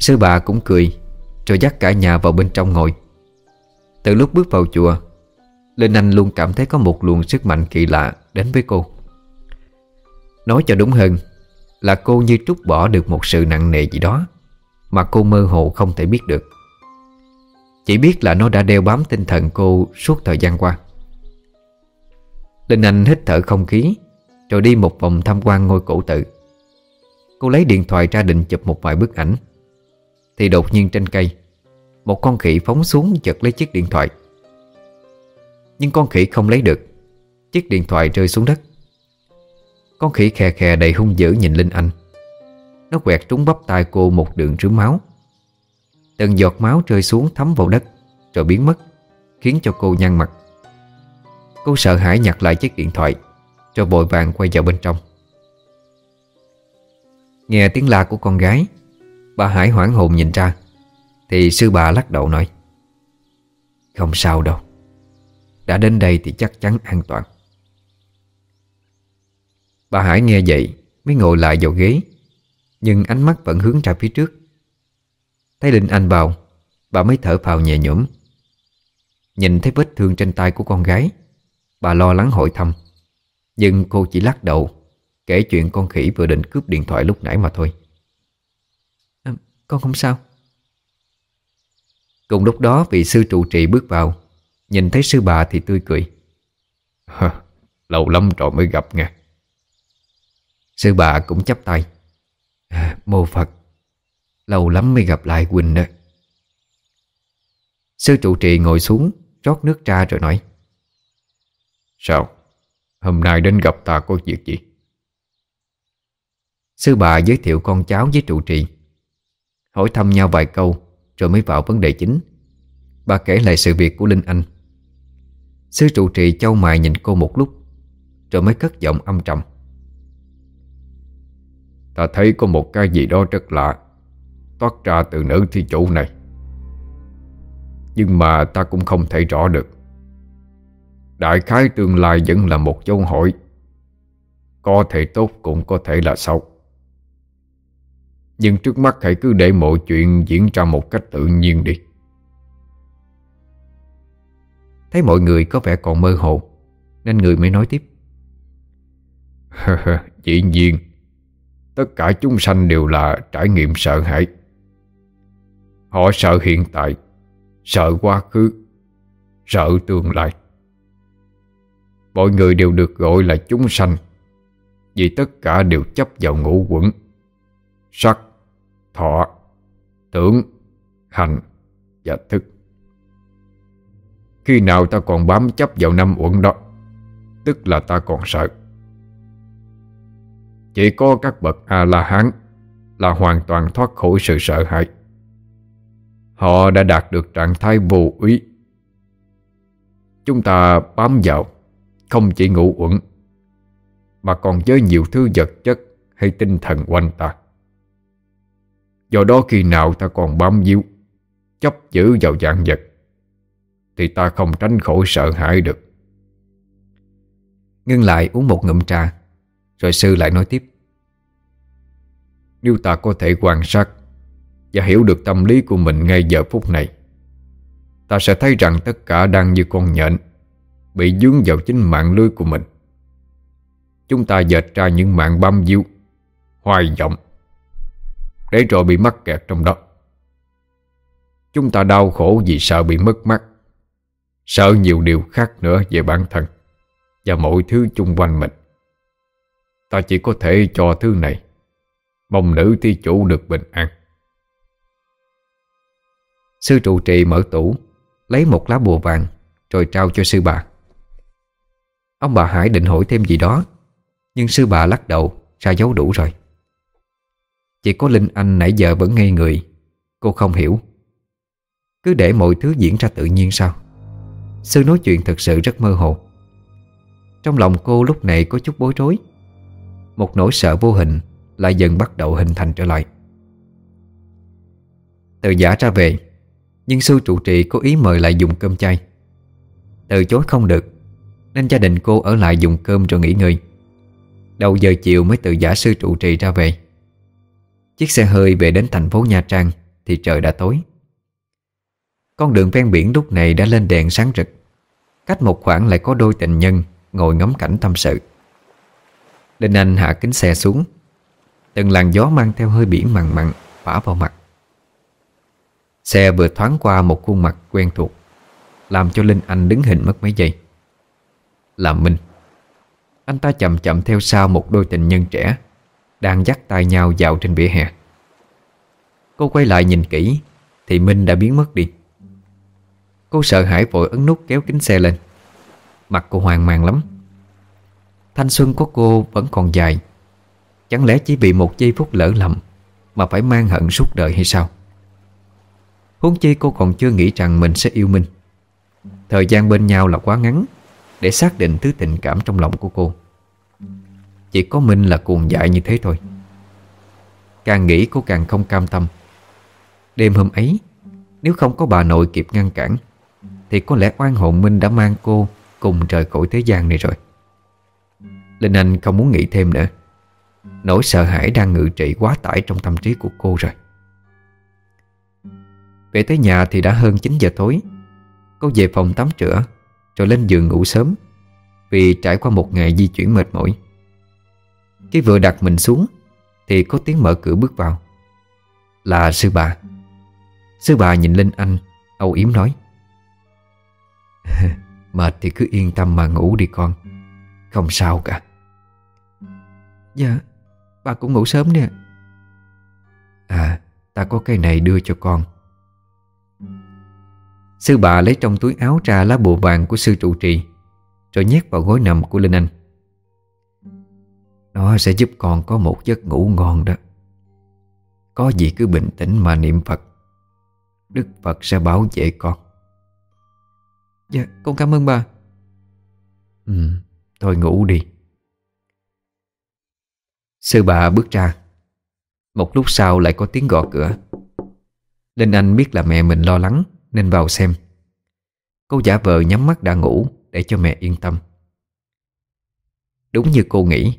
Sư bà cũng cười Rồi dắt cả nhà vào bên trong ngồi. Từ lúc bước vào chùa Linh Anh luôn cảm thấy có một luồng sức mạnh kỳ lạ Đến với cô. Nói cho đúng hơn Là cô như trút bỏ được một sự nặng nề gì đó Mà cô mơ hồ không thể biết được chỉ biết là nó đã đeo bám tinh thần cô suốt thời gian qua. Linh Anh hít thở không khí, Rồi đi một vòng tham quan ngôi cổ tự. Cô lấy điện thoại ra định chụp một vài bức ảnh. Thì đột nhiên trên cây, Một con khỉ phóng xuống chật lấy chiếc điện thoại. Nhưng con khỉ không lấy được, Chiếc điện thoại rơi xuống đất. Con khỉ khè khè đầy hung dữ nhìn Linh Anh. Nó quẹt trúng bắp tay cô một đường rướm máu. Từng giọt máu rơi xuống thấm vào đất, Rồi biến mất, Khiến cho cô nhăn mặt. Cô sợ hãi nhặt lại chiếc điện thoại, Rồi vội vàng quay vào bên trong. Nghe tiếng la của con gái, Bà Hải hoảng hồn nhìn ra, Thì sư bà lắc đầu nói, Không sao đâu, Đã đến đây thì chắc chắn an toàn. Bà Hải nghe vậy Mới ngồi lại vào ghế, Nhưng ánh mắt vẫn hướng ra phía trước. Thấy Linh Anh vào Bà mới thở phào nhẹ nhõm. Nhìn thấy vết thương trên tay của con gái Bà lo lắng hỏi thăm. Nhưng cô chỉ lắc đầu Kể chuyện con khỉ vừa định cướp điện thoại lúc nãy mà thôi. À, Con không sao. Cùng lúc đó vị sư trụ trì bước vào Nhìn thấy sư bà thì tươi cười. Lâu lắm rồi mới gặp nha Sư bà cũng chấp tay. À, Mô Phật Lâu lắm mới gặp lại Quỳnh đó. Sư trụ trì ngồi xuống Rót nước ra rồi nói. Sao? Hôm nay đến gặp ta có việc gì? Sư bà giới thiệu con cháu với trụ trì. Hỏi thăm nhau vài câu Rồi mới vào vấn đề chính. Bà kể lại sự việc của Linh Anh. Sư trụ trì châu mài nhìn cô một lúc Rồi mới cất giọng âm trầm. Ta thấy có một cái gì đó rất lạ Toát ra từ nữ thi chủ này. Nhưng mà ta cũng không thể rõ được. Đại khái tương lai vẫn là một dấu hỏi. Có thể tốt cũng có thể là xấu. Nhưng trước mắt hãy cứ để mọi chuyện diễn ra một cách tự nhiên đi. Thấy mọi người có vẻ còn mơ hồ, Nên người mới nói tiếp. Dĩ nhiên, Tất cả chúng sanh đều là trải nghiệm sợ hãi. Họ sợ hiện tại Sợ quá khứ Sợ tương lai. Mọi người đều được gọi là chúng sanh Vì tất cả đều chấp vào ngũ quẩn Sắc, thọ, tưởng, hành và thức. Khi nào ta còn bám chấp vào năm uẩn đó Tức là ta còn sợ. Chỉ có các bậc A-la-hán Là hoàn toàn thoát khỏi sự sợ hãi. Họ đã đạt được trạng thái vô úy Chúng ta bám vào, Không chỉ ngủ uẩn, Mà còn với nhiều thứ vật chất Hay tinh thần quanh ta. Do đó khi nào ta còn bám víu, Chấp giữ vào dạng vật, Thì ta không tránh khỏi sợ hãi được. Ngưng lại uống một ngụm trà, Rồi sư lại nói tiếp. Nếu ta có thể quan sát và hiểu được tâm lý của mình ngay giờ phút này. Ta sẽ thấy rằng tất cả đang như con nhện, Bị dướng vào chính mạng lưới của mình. Chúng ta dệt ra những mạng băm diêu Hoài vọng, Để rồi bị mắc kẹt trong đó. Chúng ta đau khổ vì sợ bị mất mát, Sợ nhiều điều khác nữa về bản thân Và mọi thứ chung quanh mình. Ta chỉ có thể cho thứ này, Mong nữ thi chủ được bình an. Sư trụ trì mở tủ, Lấy một lá bùa vàng, Rồi trao cho sư bà. Ông bà Hải định hỏi thêm gì đó, Nhưng sư bà lắc đầu, Ra dấu đủ rồi. Chỉ có Linh Anh nãy giờ vẫn ngây người, Cô không hiểu. Cứ để mọi thứ diễn ra tự nhiên sao? Sư nói chuyện thật sự rất mơ hồ. Trong lòng cô lúc này có chút bối rối. Một nỗi sợ vô hình Lại dần bắt đầu hình thành trở lại. Từ giả ra về nhưng sư trụ trì có ý mời lại dùng cơm chay. Từ chối không được, Nên gia đình cô ở lại dùng cơm rồi nghỉ ngơi. Đầu giờ chiều mới từ giả sư trụ trì ra về. Chiếc xe hơi về đến thành phố Nha Trang Thì trời đã tối. Con đường ven biển lúc này đã lên đèn sáng rực. Cách một khoảng lại có đôi tình nhân Ngồi ngắm cảnh tâm sự. Linh Anh hạ kính xe xuống. Từng làn gió mang theo hơi biển mặn mặn Phả vào mặt. Xe vừa thoáng qua một khuôn mặt quen thuộc, Làm cho Linh Anh đứng hình mất mấy giây. Là Minh. Anh ta chậm chậm theo sau một đôi tình nhân trẻ, Đang dắt tay nhau dạo trên vỉa hè. Cô quay lại nhìn kỹ, Thì Minh đã biến mất đi. Cô sợ hãi vội ấn nút kéo kính xe lên. Mặt cô hoang mang lắm. Thanh xuân của cô vẫn còn dài. Chẳng lẽ chỉ vì một giây phút lỡ lầm Mà phải mang hận suốt đời hay sao? Huống chi cô còn chưa nghĩ rằng mình sẽ yêu Minh Thời gian bên nhau là quá ngắn Để xác định thứ tình cảm trong lòng của cô. Chỉ có Minh là cuồng dại như thế thôi. Càng nghĩ cô càng không cam tâm. Đêm hôm ấy, Nếu không có bà nội kịp ngăn cản, Thì có lẽ oan hồn Minh đã mang cô Cùng rời khỏi thế gian này rồi. Linh Anh không muốn nghĩ thêm nữa. Nỗi sợ hãi đang ngự trị quá tải trong tâm trí của cô rồi về tới nhà thì đã hơn 9 giờ tối. Cô về phòng tắm rửa Rồi lên giường ngủ sớm Vì trải qua một ngày di chuyển mệt mỏi. Khi vừa đặt mình xuống Thì có tiếng mở cửa bước vào. Là sư bà. Sư bà nhìn lên anh Âu yếm nói Mệt thì cứ yên tâm mà ngủ đi con Không sao cả. Dạ Bà cũng ngủ sớm nè À ta có cái này đưa cho con Sư bà lấy trong túi áo ra lá bùa vàng của sư trụ trì Rồi nhét vào gối nằm của Linh Anh. Nó sẽ giúp con có một giấc ngủ ngon đó. Có gì cứ bình tĩnh mà niệm Phật. Đức Phật sẽ bảo vệ con. Dạ con cảm ơn bà. Ừ Thôi ngủ đi. Sư bà bước ra. Một lúc sau lại có tiếng gõ cửa. Linh Anh biết là mẹ mình lo lắng nên vào xem. Cô giả vờ nhắm mắt đã ngủ Để cho mẹ yên tâm. Đúng như cô nghĩ,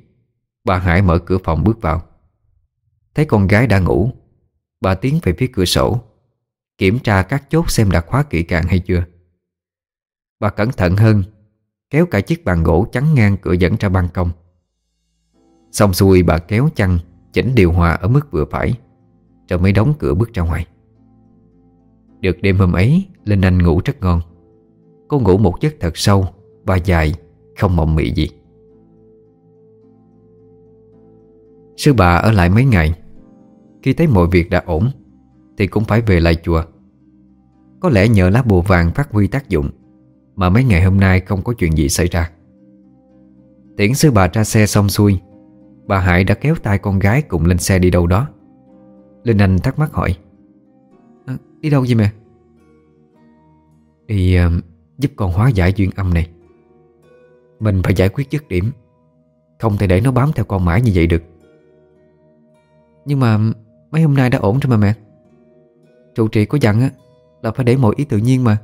Bà Hải mở cửa phòng bước vào. Thấy con gái đã ngủ, Bà tiến về phía cửa sổ, Kiểm tra các chốt xem đã khóa kỹ càng hay chưa. Bà cẩn thận hơn, Kéo cả chiếc bàn gỗ chắn ngang cửa dẫn ra ban công. Xong xuôi bà kéo chăn Chỉnh điều hòa ở mức vừa phải, Rồi mới đóng cửa bước ra ngoài. Được đêm hôm ấy, Linh Anh ngủ rất ngon. Cô ngủ một giấc thật sâu Và dài, Không mộng mị gì. Sư bà ở lại mấy ngày. Khi thấy mọi việc đã ổn, Thì cũng phải về lại chùa. Có lẽ nhờ lá bùa vàng phát huy tác dụng, Mà mấy ngày hôm nay không có chuyện gì xảy ra. Tiễn sư bà ra xe xong xuôi, Bà Hải đã kéo tay con gái cùng lên xe đi đâu đó. Linh Anh thắc mắc hỏi Đi đâu vậy mẹ? Đi uh, giúp con hóa giải duyên âm này. Mình phải giải quyết dứt điểm. Không thể để nó bám theo con mãi như vậy được. Nhưng mà mấy hôm nay đã ổn rồi mà mẹ. Trụ trì có dặn á Là phải để mọi ý tự nhiên mà.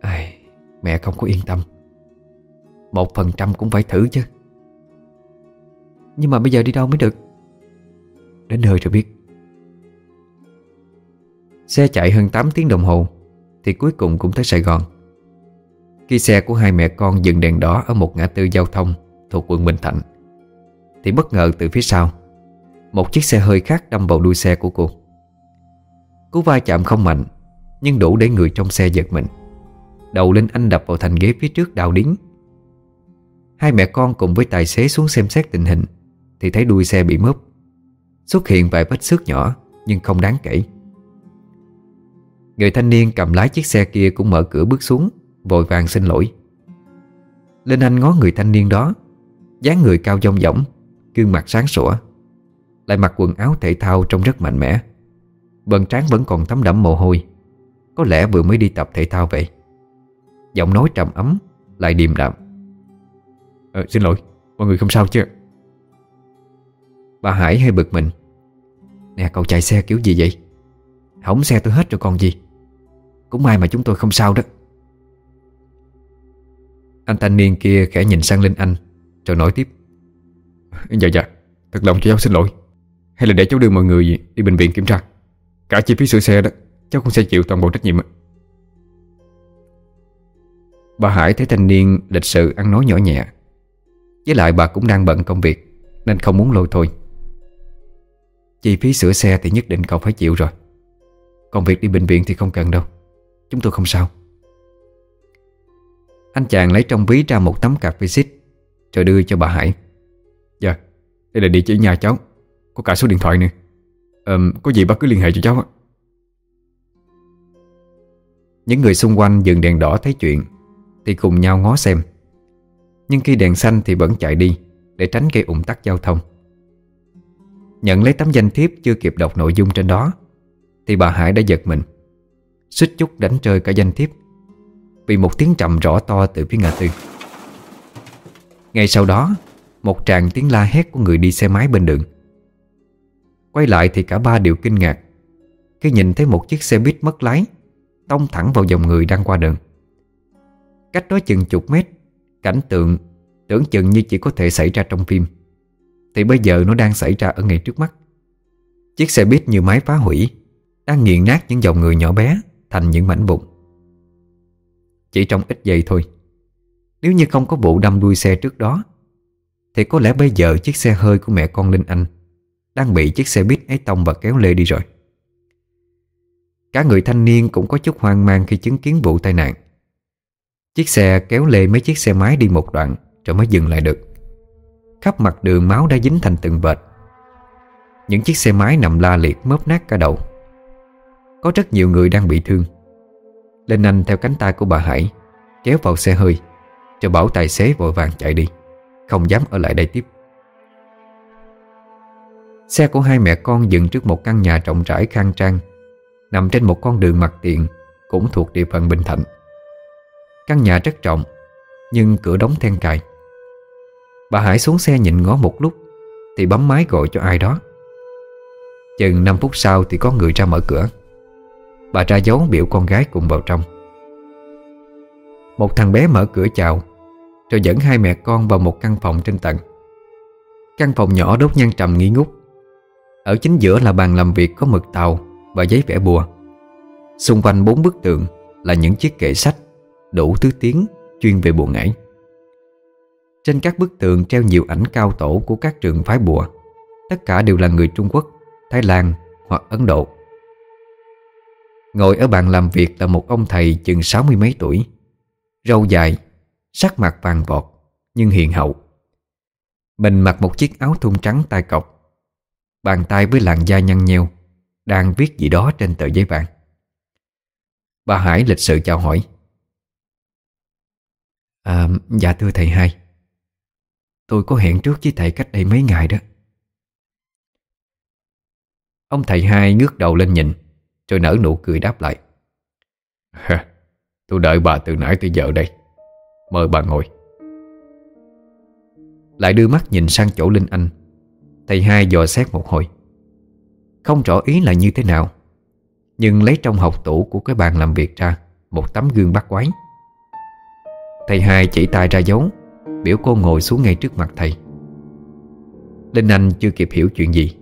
Ai, Mẹ không có yên tâm. Một phần trăm cũng phải thử chứ. Nhưng mà bây giờ đi đâu mới được? Đến nơi rồi biết. Xe chạy hơn 8 tiếng đồng hồ, Thì cuối cùng cũng tới Sài Gòn. Khi xe của hai mẹ con dừng đèn đỏ Ở một ngã tư giao thông Thuộc quận Bình Thạnh, Thì bất ngờ từ phía sau, Một chiếc xe hơi khác đâm vào đuôi xe của cô. Cú va chạm không mạnh, Nhưng đủ để người trong xe giật mình. Đầu lên anh đập vào thành ghế phía trước đau đính Hai mẹ con cùng với tài xế xuống xem xét tình hình, Thì thấy đuôi xe bị mớp Xuất hiện vài vết xước nhỏ, Nhưng không đáng kể. Người thanh niên cầm lái chiếc xe kia Cũng mở cửa bước xuống Vội vàng xin lỗi. Linh Anh ngó người thanh niên đó dáng người cao dông dỏng Gương mặt sáng sủa Lại mặc quần áo thể thao trông rất mạnh mẽ. Bần trán vẫn còn thấm đẫm mồ hôi Có lẽ vừa mới đi tập thể thao vậy. Giọng nói trầm ấm Lại điềm đạm. Ờ, Xin lỗi, mọi người không sao chứ? Bà Hải hơi bực mình. Nè cậu chạy xe kiểu gì vậy? Hỏng xe tôi hết rồi còn gì cũng may mà chúng tôi không sao đó. Anh thanh niên kia khẽ nhìn sang Linh Anh, Rồi nói tiếp. Dạ dạ Thật lòng cho cháu xin lỗi. Hay là để cháu đưa mọi người đi bệnh viện kiểm tra. Cả chi phí sửa xe đó, Cháu cũng sẽ chịu toàn bộ trách nhiệm Bà Hải thấy thanh niên lịch sự ăn nói nhỏ nhẹ. Với lại bà cũng đang bận công việc, Nên không muốn lôi thôi. Chi phí sửa xe thì nhất định cậu phải chịu rồi. Còn việc đi bệnh viện thì không cần đâu. Chúng tôi không sao. Anh chàng lấy trong ví ra một tấm card visit Rồi đưa cho bà Hải. Dạ, đây là địa chỉ nhà cháu. Có cả số điện thoại nữa à, Có gì bác cứ liên hệ cho cháu Những người xung quanh dừng đèn đỏ thấy chuyện Thì cùng nhau ngó xem. Nhưng khi đèn xanh thì vẫn chạy đi Để tránh gây ủng tắc giao thông. Nhận lấy tấm danh thiếp chưa kịp đọc nội dung trên đó Thì bà Hải đã giật mình. Xích chút đánh rơi cả danh thiếp. Vì một tiếng trầm rõ to từ phía ngã tư. Ngay sau đó, Một tràng tiếng la hét của người đi xe máy bên đường. Quay lại thì cả ba đều kinh ngạc Khi nhìn thấy một chiếc xe buýt mất lái Tông thẳng vào dòng người đang qua đường. Cách đó chừng chục mét, Cảnh tượng tưởng chừng như chỉ có thể xảy ra trong phim. Thì bây giờ nó đang xảy ra ở ngay trước mắt. Chiếc xe buýt như máy phá hủy, Đang nghiền nát những dòng người nhỏ bé. Thành những mảnh vụn. Chỉ trong ít giây thôi, Nếu như không có vụ đâm đuôi xe trước đó, Thì có lẽ bây giờ chiếc xe hơi của mẹ con Linh Anh Đang bị chiếc xe buýt ấy tông và kéo lê đi rồi. Cả người thanh niên cũng có chút hoang mang khi chứng kiến vụ tai nạn. Chiếc xe kéo lê mấy chiếc xe máy đi một đoạn Rồi mới dừng lại được. Khắp mặt đường máu đã dính thành từng vệt. Những chiếc xe máy nằm la liệt mớp nát cả đầu. Có rất nhiều người đang bị thương. Linh Anh theo cánh tay của bà Hải, Kéo vào xe hơi, Cho bảo tài xế vội vàng chạy đi, Không dám ở lại đây tiếp. Xe của hai mẹ con dừng trước một căn nhà rộng rãi khang trang, Nằm trên một con đường mặt tiền Cũng thuộc địa phận Bình Thạnh. Căn nhà rất rộng, Nhưng cửa đóng then cài. Bà Hải xuống xe nhìn ngó một lúc, Thì bấm máy gọi cho ai đó. Chừng 5 phút sau thì có người ra mở cửa. Bà ra dấu biểu con gái cùng vào trong. Một thằng bé mở cửa chào, Rồi dẫn hai mẹ con vào một căn phòng trên tầng. Căn phòng nhỏ đốt nhang trầm nghi ngút. Ở chính giữa là bàn làm việc có mực tàu Và giấy vẽ bùa. Xung quanh bốn bức tượng Là những chiếc kệ sách, Đủ thứ tiếng chuyên về bùa ngải. Trên các bức tượng treo nhiều ảnh cao tổ Của các trường phái bùa. Tất cả đều là người Trung Quốc, Thái Lan hoặc Ấn Độ. Ngồi ở bàn làm việc là một ông thầy chừng sáu mươi mấy tuổi. Râu dài Sắc mặt vàng vọt Nhưng hiền hậu. Mình mặc một chiếc áo thun trắng tai cọc. Bàn tay với làn da nhăn nheo Đang viết gì đó trên tờ giấy vàng. Bà Hải lịch sự chào hỏi. À, dạ thưa thầy hai. Tôi có hẹn trước với thầy cách đây mấy ngày đó. Ông thầy hai ngước đầu lên nhìn. Rồi nở nụ cười đáp lại. Tôi đợi bà từ nãy tới giờ đây. Mời bà ngồi. Lại đưa mắt nhìn sang chỗ Linh Anh. Thầy hai dò xét một hồi. Không rõ ý là như thế nào Nhưng lấy trong học tủ của cái bàn làm việc ra Một tấm gương bắt quái. Thầy hai chỉ tay ra dấu Biểu cô ngồi xuống ngay trước mặt thầy. Linh Anh chưa kịp hiểu chuyện gì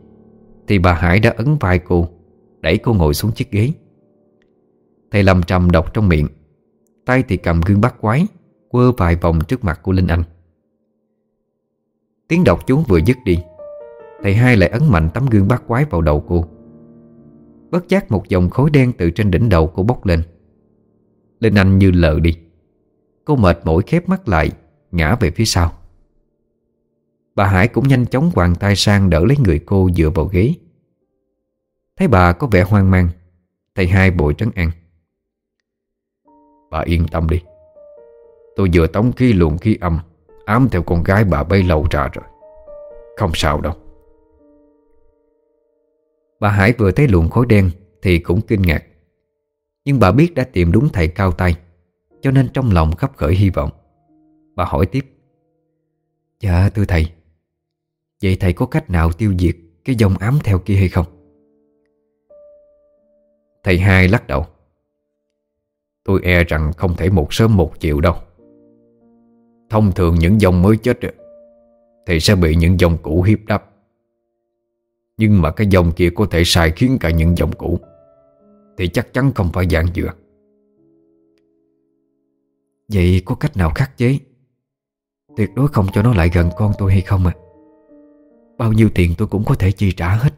thì bà Hải đã ấn vai cô Đẩy cô ngồi xuống chiếc ghế. Thầy lầm trầm đọc trong miệng. Tay thì cầm gương bắt quái, Quơ vài vòng trước mặt của Linh Anh. Tiếng đọc chú vừa dứt đi, Thầy hai lại ấn mạnh tấm gương bát quái vào đầu cô. Bất giác một dòng khối đen từ trên đỉnh đầu cô bốc lên. Linh Anh như lờ đi. Cô mệt mỏi khép mắt lại, Ngã về phía sau. Bà Hải cũng nhanh chóng quàng tay sang đỡ lấy người cô dựa vào ghế. Thấy bà có vẻ hoang mang, Thầy hai bội trấn an. Bà yên tâm đi. Tôi vừa tống khí luồng khí âm, Ám theo con gái bà bấy lâu ra rồi. Không sao đâu. Bà Hải vừa thấy luồng khối đen Thì cũng kinh ngạc. Nhưng bà biết đã tìm đúng thầy cao tay, Cho nên trong lòng khắp khởi hy vọng. Bà hỏi tiếp. Dạ thưa thầy. Vậy thầy có cách nào tiêu diệt Cái dòng ám theo kia hay không? Thầy hai lắc đầu. Tôi e rằng không thể một sớm một chiều đâu. Thông thường những dòng mới chết Thì sẽ bị những dòng cũ hiếp đắp Nhưng mà cái dòng kia có thể sai khiến cả những dòng cũ, Thì chắc chắn không phải dạng dừa. Vậy có cách nào khắc chế Tuyệt đối không cho nó lại gần con tôi hay không à Bao nhiêu tiền tôi cũng có thể chi trả hết.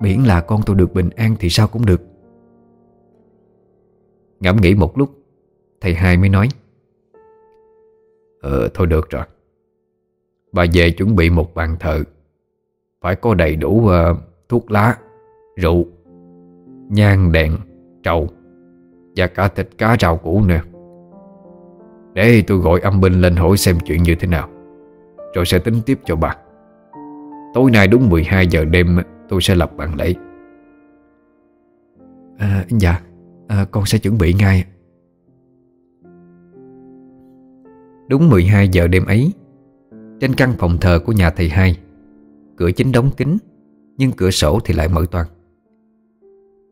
Miễn là con tôi được bình an thì sao cũng được. Ngẫm nghĩ một lúc Thầy hai mới nói. Ờ thôi được rồi. Bà về chuẩn bị một bàn thờ. Phải có đầy đủ uh, thuốc lá Rượu Nhang đèn Trầu Và cả thịt cá rau củ nữa. Để tôi gọi âm binh lên hỏi xem chuyện như thế nào Rồi sẽ tính tiếp cho bà. Tối nay đúng 12 giờ đêm Tôi sẽ lập bàn lễ. À, Dạ à, Con sẽ chuẩn bị ngay. Đúng 12 giờ đêm ấy Trên căn phòng thờ của nhà thầy hai Cửa chính đóng kín Nhưng cửa sổ thì lại mở toàn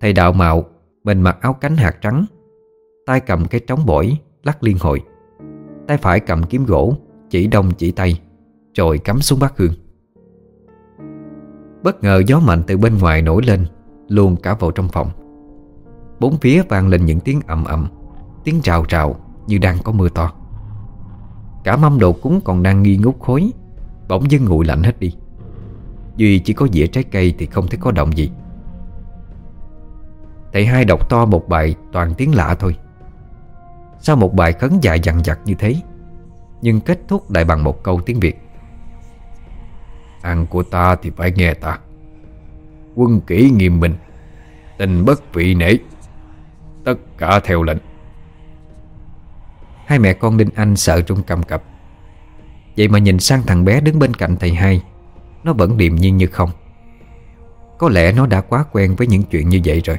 Thầy đạo mạo Mình mặc áo cánh hạt trắng tay cầm cái trống bổi Lắc liên hồi. Tay phải cầm kiếm gỗ Chỉ đông chỉ tay Rồi cắm xuống bát hương. Bất ngờ gió mạnh từ bên ngoài nổi lên Luôn cả vào trong phòng. Bốn phía vang lên những tiếng ầm ầm, Tiếng rào rào như đang có mưa to. Cả mâm đồ cúng còn đang nghi ngút khối Bỗng dưng nguội lạnh hết đi. Duy chỉ có dĩa trái cây thì không thấy có động gì. Thầy hai đọc to một bài toàn tiếng lạ thôi. Sau một bài khấn dài dằn vặt như thế, Nhưng kết thúc lại bằng một câu tiếng Việt. Ăn của ta thì phải nghe ta. Quân kỹ nghiêm minh, Tình bất vị nể. Tất cả theo lệnh. Hai mẹ con Đinh Anh sợ trung cầm cập. Vậy mà nhìn sang thằng bé đứng bên cạnh thầy hai, Nó vẫn điềm nhiên như không. Có lẽ nó đã quá quen với những chuyện như vậy rồi.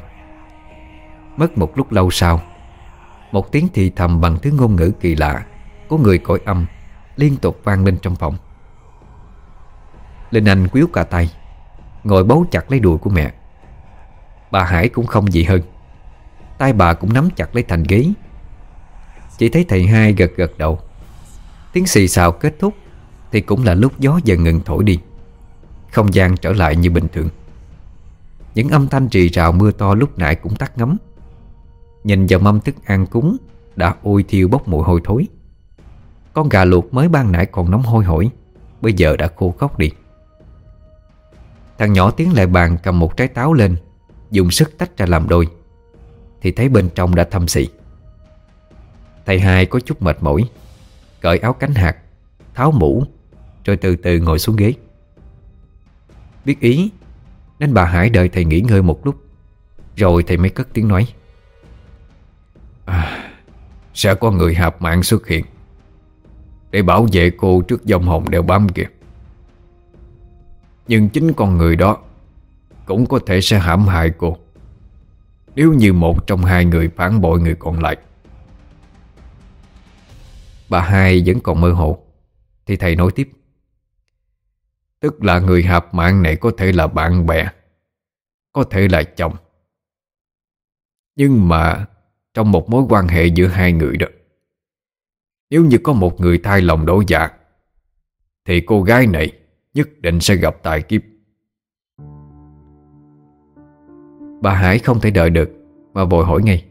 Mất một lúc lâu sau, Một tiếng thì thầm bằng thứ ngôn ngữ kỳ lạ Của người cõi âm Liên tục vang lên trong phòng. Linh Anh quýu cả tay, Ngồi bấu chặt lấy đùi của mẹ. Bà Hải cũng không gì hơn tay bà cũng nắm chặt lấy thành ghế. Chỉ thấy thầy hai gật gật đầu. Tiếng xì xào kết thúc Thì cũng là lúc gió dần ngừng thổi đi. Không gian trở lại như bình thường. Những âm thanh rì rào mưa to lúc nãy cũng tắt ngấm. Nhìn vào mâm thức ăn cúng Đã ôi thiêu bốc mùi hôi thối. Con gà luộc mới ban nãy còn nóng hôi hổi, Bây giờ đã khô khóc đi. Thằng nhỏ tiến lại bàn cầm một trái táo lên, Dùng sức tách ra làm đôi. Thì thấy bên trong đã thâm xị Thầy hai có chút mệt mỏi Cởi áo cánh hạt Tháo mũ Rồi từ từ ngồi xuống ghế. Biết ý Nên bà Hải đợi thầy nghỉ ngơi một lúc Rồi thầy mới cất tiếng nói. À, Sẽ có người hạp mạng xuất hiện Để bảo vệ cô trước dòng hồn đeo bám kìa. Nhưng chính con người đó Cũng có thể sẽ hãm hại cô. Nếu như một trong hai người phản bội người còn lại, Bà hai vẫn còn mơ hồ, Thì thầy nói tiếp. Tức là người hạp mạng này có thể là bạn bè, Có thể là chồng. Nhưng mà Trong một mối quan hệ giữa hai người đó, Nếu như có một người thay lòng đổ dạ Thì cô gái này Nhất định sẽ gặp tài kiếp. Bà Hải không thể đợi được Mà vội hỏi ngay.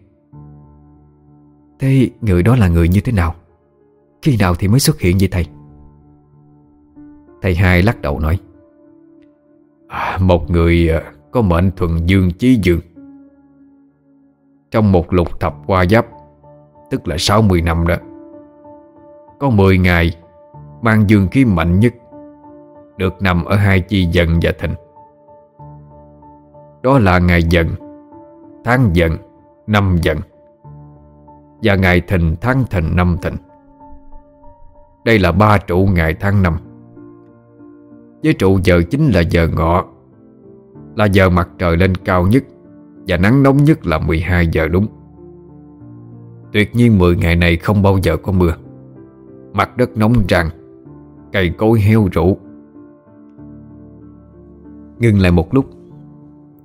Thế người đó là người như thế nào? Khi nào thì mới xuất hiện vậy thầy? Thầy hai lắc đầu nói à, Một người à, có mệnh thuần dương chí dương. Trong một lục thập qua giáp Tức là 60 năm đó Có 10 ngày Mang dương khí mạnh nhất Được nằm ở hai chi dần và thịnh. Đó là ngày dần Tháng dần Năm dần Và ngày thìn, tháng thìn, năm thìn. Đây là ba trụ ngày tháng năm. Với trụ giờ chính là giờ ngọ, Là giờ mặt trời lên cao nhất, Và nắng nóng nhất là 12 giờ đúng. Tuyệt nhiên 10 ngày này không bao giờ có mưa. Mặt đất nóng ràng Cây cối heo rũ. Ngưng lại một lúc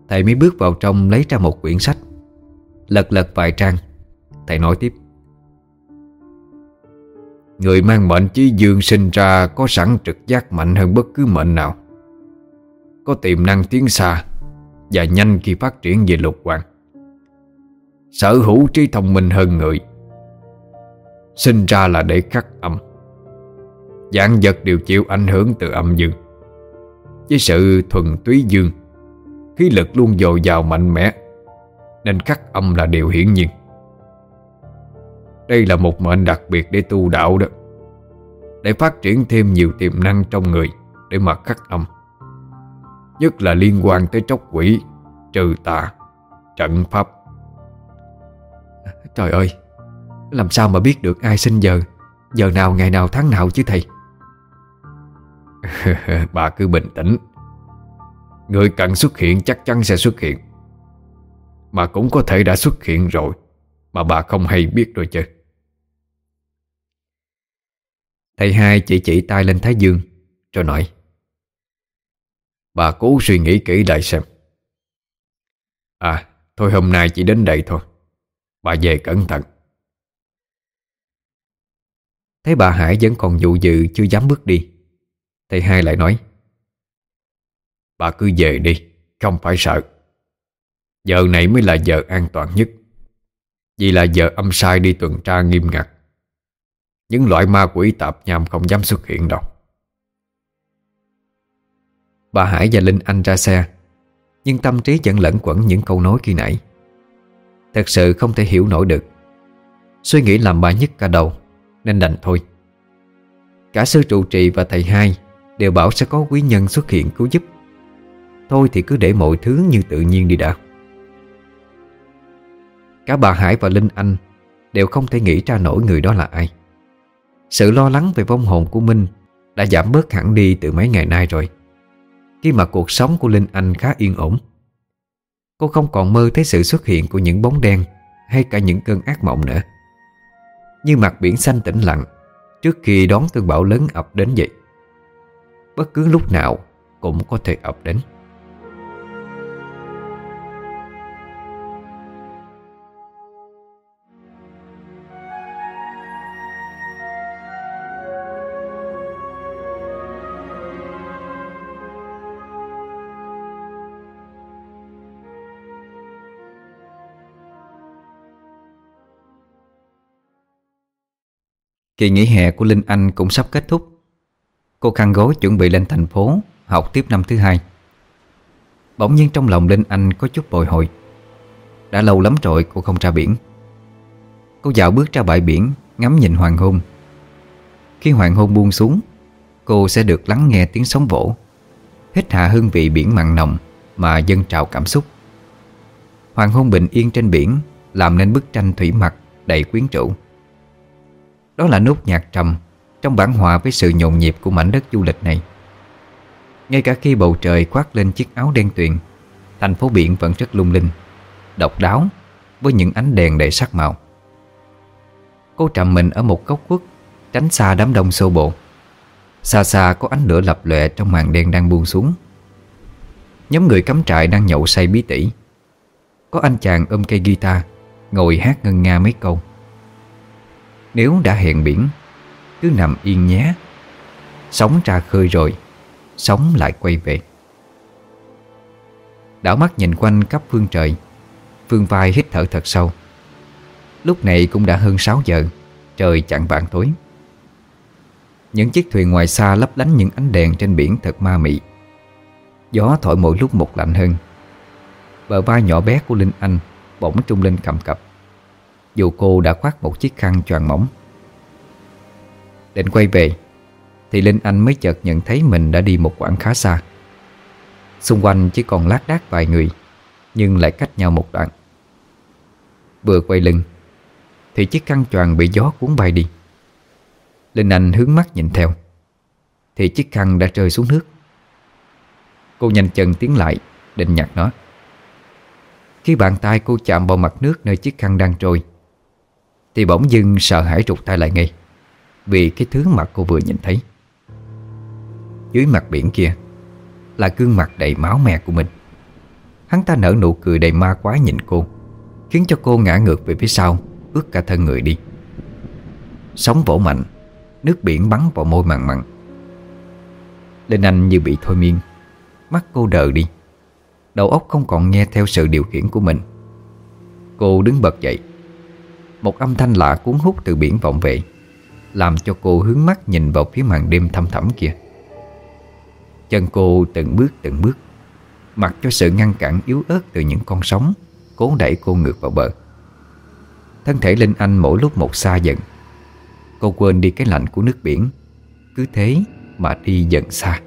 Thầy mới bước vào trong lấy ra một quyển sách. Lật lật vài trang. Thầy nói tiếp. Người mang mệnh chí dương sinh ra Có sẵn trực giác mạnh hơn bất cứ mệnh nào. Có tiềm năng tiến xa Và nhanh khi phát triển về lục hoàng. Sở hữu trí thông minh hơn người. Sinh ra là để khắc âm. Dạng vật đều chịu ảnh hưởng từ âm dương. Với sự thuần túy dương Khí lực luôn dồi dào mạnh mẽ, Nên khắc âm là điều hiển nhiên. Đây là một mệnh đặc biệt để tu đạo đó, Để phát triển thêm nhiều tiềm năng trong người Để mà khắc âm. Nhất là liên quan tới tróc quỷ, Trừ tà, Trận pháp. Trời ơi, Làm sao mà biết được ai sinh giờ? Giờ nào, ngày nào, tháng nào chứ thầy? Bà cứ bình tĩnh. Người cần xuất hiện chắc chắn sẽ xuất hiện. Mà cũng có thể đã xuất hiện rồi, Mà bà không hay biết rồi chứ. Thầy hai chỉ chỉ tay lên Thái Dương, Rồi nói, Bà cố suy nghĩ kỹ lại xem. À Thôi hôm nay chỉ đến đây thôi, Bà về cẩn thận. Thấy bà Hải vẫn còn dụ dự chưa dám bước đi, Thầy hai lại nói Bà cứ về đi, Không phải sợ. Giờ này mới là giờ an toàn nhất. Vì là giờ âm sai đi tuần tra nghiêm ngặt. Những loại ma quỷ tạp nham không dám xuất hiện đâu. Bà Hải và Linh Anh ra xe, Nhưng tâm trí vẫn lẫn quẩn những câu nói khi nãy. Thật sự không thể hiểu nổi được. Suy nghĩ làm bà nhất cả đầu, Nên đành thôi. Cả sư trụ trì và thầy hai Đều bảo sẽ có quý nhân xuất hiện cứu giúp. Thôi thì cứ để mọi thứ như tự nhiên đi đã. Cả bà Hải và Linh Anh Đều không thể nghĩ ra nổi người đó là ai. Sự lo lắng về vong hồn của Minh Đã giảm bớt hẳn đi từ mấy ngày nay rồi. Khi mà cuộc sống của Linh Anh khá yên ổn, Cô không còn mơ thấy sự xuất hiện của những bóng đen Hay cả những cơn ác mộng nữa. Như mặt biển xanh tĩnh lặng Trước khi đón cơn bão lớn ập đến vậy, Bất cứ lúc nào cũng có thể ập đến. Kỳ nghỉ hè của Linh Anh cũng sắp kết thúc. Cô khăn gối chuẩn bị lên thành phố, Học tiếp năm thứ hai. Bỗng nhiên trong lòng Linh Anh có chút bồi hồi. Đã lâu lắm rồi cô không ra biển. Cô dạo bước ra bãi biển, Ngắm nhìn hoàng hôn. Khi hoàng hôn buông xuống, Cô sẽ được lắng nghe tiếng sóng vỗ, Hít hạ hương vị biển mặn nồng Mà dân trào cảm xúc. Hoàng hôn bình yên trên biển, Làm nên bức tranh thủy mặc đầy quyến rũ đó là nốt nhạc trầm Trong bản hòa với sự nhộn nhịp của mảnh đất du lịch này. Ngay cả khi bầu trời khoác lên chiếc áo đen tuyền, Thành phố biển vẫn rất lung linh, Độc đáo Với những ánh đèn đầy sắc màu. Cô trầm mình ở một góc khuất, Tránh xa đám đông xô bộ Xa xa có ánh lửa lập lệ Trong màn đen đang buông xuống. Nhóm người cắm trại đang nhậu say bí tỉ. Có anh chàng ôm cây guitar, Ngồi hát ngân nga mấy câu nếu đã hẹn biển, Cứ nằm yên nhé. Sống ra khơi rồi, Sống lại quay về. Đảo mắt nhìn quanh khắp phương trời, Phương vai hít thở thật sâu. Lúc này cũng đã hơn 6 giờ, Trời chạng vạn tối. Những chiếc thuyền ngoài xa lấp lánh những ánh đèn trên biển thật ma mị. Gió thổi mỗi lúc một lạnh hơn. Bờ vai nhỏ bé của Linh Anh Bỗng trung lên cầm cập dù cô đã khoác một chiếc khăn choàng mỏng. Định quay về, Thì Linh Anh mới chợt nhận thấy mình đã đi một quãng khá xa. Xung quanh chỉ còn lác đác vài người, Nhưng lại cách nhau một đoạn. Vừa quay lưng, Thì chiếc khăn choàng bị gió cuốn bay đi. Linh Anh hướng mắt nhìn theo, Thì chiếc khăn đã rơi xuống nước. Cô nhanh chân tiến lại, Định nhặt nó. Khi bàn tay cô chạm vào mặt nước Nơi chiếc khăn đang trôi thì bỗng dưng sợ hãi rụt tay lại ngay, Vì cái thứ mặt cô vừa nhìn thấy. Dưới mặt biển kia Là gương mặt đầy máu me của mình. Hắn ta nở nụ cười đầy ma quái nhìn cô, Khiến cho cô ngã ngược về phía sau, Ướt cả thân người đi. Sóng vỗ mạnh, Nước biển bắn vào môi mặn mặn Linh Anh như bị thôi miên, Mắt cô đờ đi. Đầu óc không còn nghe theo sự điều khiển của mình. Cô đứng bật dậy một âm thanh lạ cuốn hút từ biển vọng về, Làm cho cô hướng mắt nhìn vào phía màn đêm thăm thẳm kia. Chân cô từng bước từng bước, Mặc cho sự ngăn cản yếu ớt từ những con sóng Cố đẩy cô ngược vào bờ. Thân thể Linh Anh mỗi lúc một xa dần. Cô quên đi cái lạnh của nước biển, Cứ thế mà đi dần xa.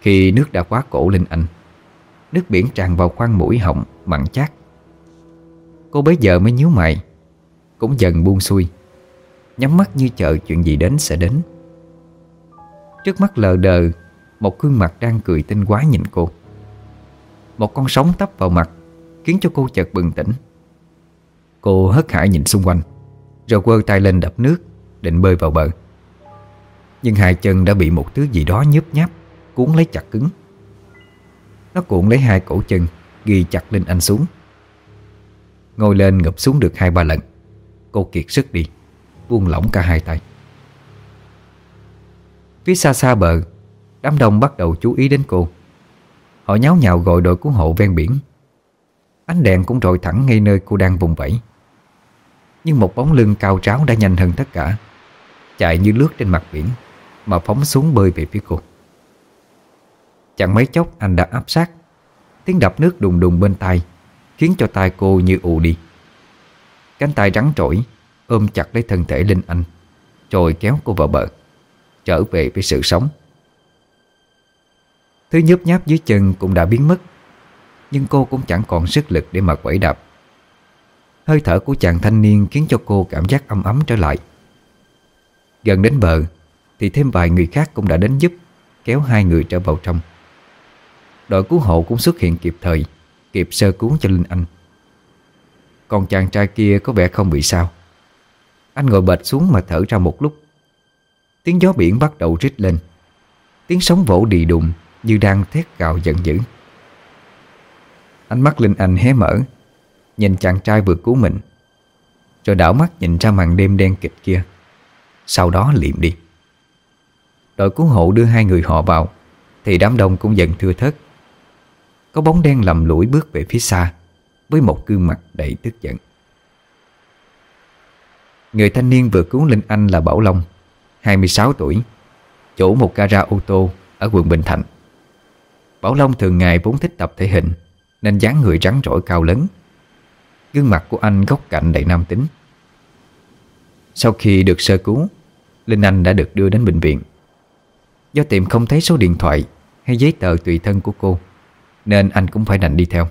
Khi nước đã quá cổ Linh Anh, Nước biển tràn vào khoang mũi họng mặn chát Cô bấy giờ mới nhíu mày. Cũng dần buông xuôi. Nhắm mắt như chờ chuyện gì đến sẽ đến. Trước mắt lờ đờ, Một gương mặt đang cười tinh quá nhìn cô. Một con sóng tấp vào mặt, Khiến cho cô chợt bừng tỉnh. Cô hất hải nhìn xung quanh, Rồi quơ tay lên đập nước, Định bơi vào bờ. Nhưng hai chân đã bị một thứ gì đó nhớp nháp, Cuốn lấy chặt cứng. Nó cuộn lấy hai cổ chân, Ghi chặt lên anh xuống. Ngồi lên ngập xuống được hai ba lần. Cô kiệt sức đi, Buông lỏng cả hai tay. Phía xa xa bờ, Đám đông bắt đầu chú ý đến cô. Họ nháo nhào gọi đội cứu hộ ven biển. Ánh đèn cũng rọi thẳng ngay nơi cô đang vùng vẫy. Nhưng một bóng lưng cao tráo đã nhanh hơn tất cả. Chạy như lướt trên mặt biển, Mà phóng xuống bơi về phía cô. Chẳng mấy chốc anh đã áp sát. Tiếng đập nước đùng đùng bên tai. Khiến cho tay cô như ù đi. Cánh tay rắn trỗi, Ôm chặt lấy thân thể Linh Anh, Rồi kéo cô vào bờ, Trở về với sự sống. Thứ nhớp nháp dưới chân cũng đã biến mất, Nhưng cô cũng chẳng còn sức lực để mà quẩy đạp. Hơi thở của chàng thanh niên khiến cho cô cảm giác ấm ấm trở lại. Gần đến bờ, Thì thêm vài người khác cũng đã đến giúp, Kéo hai người trở vào trong. Đội cứu hộ cũng xuất hiện kịp thời. Kịp sơ cứu cho Linh Anh. Còn chàng trai kia có vẻ không bị sao. Anh ngồi bệt xuống mà thở ra một lúc. Tiếng gió biển bắt đầu rít lên. Tiếng sóng vỗ đi đùng Như đang thét gào giận dữ. Ánh mắt Linh Anh hé mở, Nhìn chàng trai vừa cứu mình, Rồi đảo mắt nhìn ra màn đêm đen kịch kia. Sau đó liệm đi. Đội cứu hộ đưa hai người họ vào, Thì đám đông cũng dần thưa thớt. Có bóng đen lầm lũi bước về phía xa, Với một gương mặt đầy tức giận. Người thanh niên vừa cứu Linh Anh là Bảo Long 26 tuổi Chủ một gara ô tô ở quận Bình Thạnh. Bảo Long thường ngày vốn thích tập thể hình, Nên dáng người rắn rỏi cao lớn. Gương mặt của anh góc cạnh đầy nam tính. Sau khi được sơ cứu, Linh Anh đã được đưa đến bệnh viện. Do tìm không thấy số điện thoại Hay giấy tờ tùy thân của cô nên anh cũng phải đành đi theo.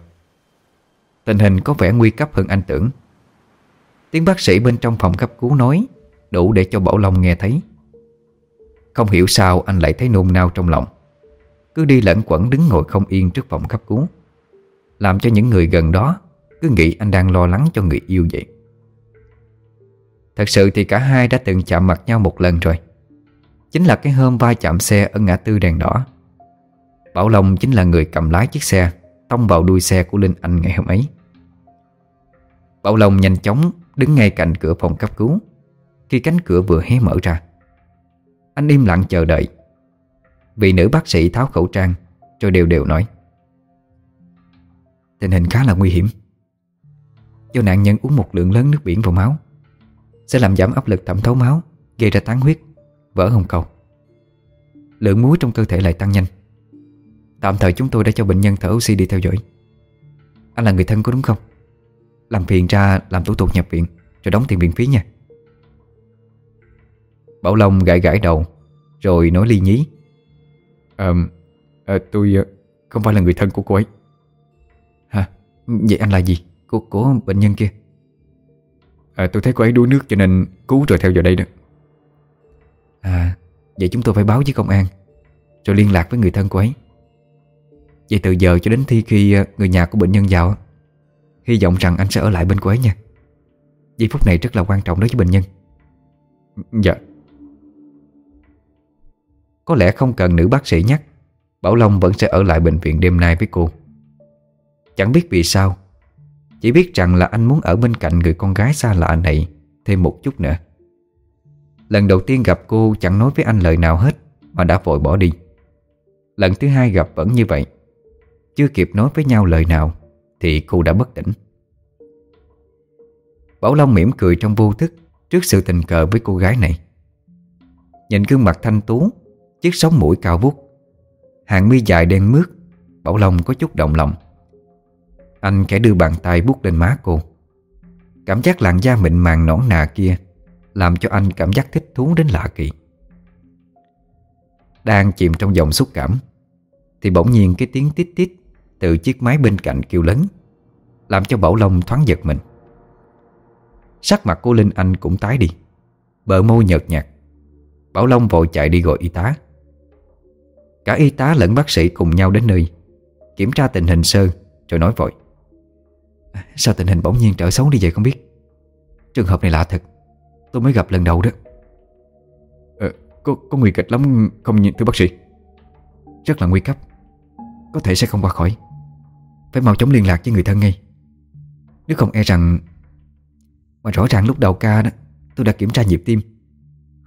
Tình hình có vẻ nguy cấp hơn anh tưởng. Tiếng bác sĩ bên trong phòng cấp cứu nói, Đủ để cho Bảo Long nghe thấy. Không hiểu sao anh lại thấy nôn nao trong lòng. Cứ đi lẫn quẩn đứng ngồi không yên trước phòng cấp cứu. Làm cho những người gần đó Cứ nghĩ anh đang lo lắng cho người yêu vậy. Thật sự thì cả hai đã từng chạm mặt nhau một lần rồi. Chính là cái hôm va chạm xe ở ngã tư đèn đỏ. Bảo Long chính là người cầm lái chiếc xe, Tông vào đuôi xe của Linh Anh ngày hôm ấy. Bảo Long nhanh chóng đứng ngay cạnh cửa phòng cấp cứu. Khi cánh cửa vừa hé mở ra, Anh im lặng chờ đợi. Vị nữ bác sĩ tháo khẩu trang Rồi đều đều nói, Tình hình khá là nguy hiểm. Do nạn nhân uống một lượng lớn nước biển vào máu, Sẽ làm giảm áp lực thẩm thấu máu, Gây ra tán huyết, Vỡ hồng cầu. Lượng muối trong cơ thể lại tăng nhanh. Tạm thời chúng tôi đã cho bệnh nhân thở oxy đi theo dõi. Anh là người thân có đúng không? Làm phiền ra làm thủ tục nhập viện Rồi đóng tiền viện phí nha. Bảo Long gãi gãi đầu Rồi nói ly nhí. À, à, Tôi ờ, không phải là người thân của cô ấy. Hả? Vậy anh là gì? Của, của bệnh nhân kia? À, Tôi thấy cô ấy đuối nước cho nên cứu rồi theo vào đây đó. À Vậy chúng tôi phải báo với công an Rồi liên lạc với người thân cô ấy Vậy từ giờ cho đến khi khi người nhà của bệnh nhân vào Hy vọng rằng anh sẽ ở lại bên cô ấy nha. Giây phút này rất là quan trọng đối với bệnh nhân. Dạ. Có lẽ không cần nữ bác sĩ nhắc, Bảo Long vẫn sẽ ở lại bệnh viện đêm nay với cô. Chẳng biết vì sao, Chỉ biết rằng là anh muốn ở bên cạnh người con gái xa lạ này Thêm một chút nữa. Lần đầu tiên gặp cô chẳng nói với anh lời nào hết, Mà đã vội bỏ đi. Lần thứ hai gặp vẫn như vậy. Chưa kịp nói với nhau lời nào, Thì cô đã bất tỉnh. Bảo Long mỉm cười trong vô thức Trước sự tình cờ với cô gái này. Nhìn gương mặt thanh tú, Chiếc sóng mũi cao vút, Hàng mi dài đen mướt, Bảo Long có chút động lòng. Anh khẽ đưa bàn tay bút lên má cô. Cảm giác làn da mịn màng nõn nà kia Làm cho anh cảm giác thích thú đến lạ kỳ. Đang chìm trong dòng xúc cảm, Thì bỗng nhiên cái tiếng tít tít từ chiếc máy bên cạnh kêu lớn Làm cho Bảo Long thoáng giật mình. Sắc mặt cô Linh Anh cũng tái đi Bờ môi nhợt nhạt. Bảo Long vội chạy đi gọi y tá. Cả y tá lẫn bác sĩ cùng nhau đến nơi Kiểm tra tình hình sơ Rồi nói vội. Sao tình hình bỗng nhiên trở xấu đi vậy không biết? Trường hợp này lạ thật Tôi mới gặp lần đầu đó. Ờ, có, có nguy kịch lắm không thưa bác sĩ? Rất là nguy cấp Có thể sẽ không qua khỏi phải mau chóng liên lạc với người thân ngay. Nếu không e rằng, Mà rõ ràng lúc đầu ca đó, Tôi đã kiểm tra nhịp tim,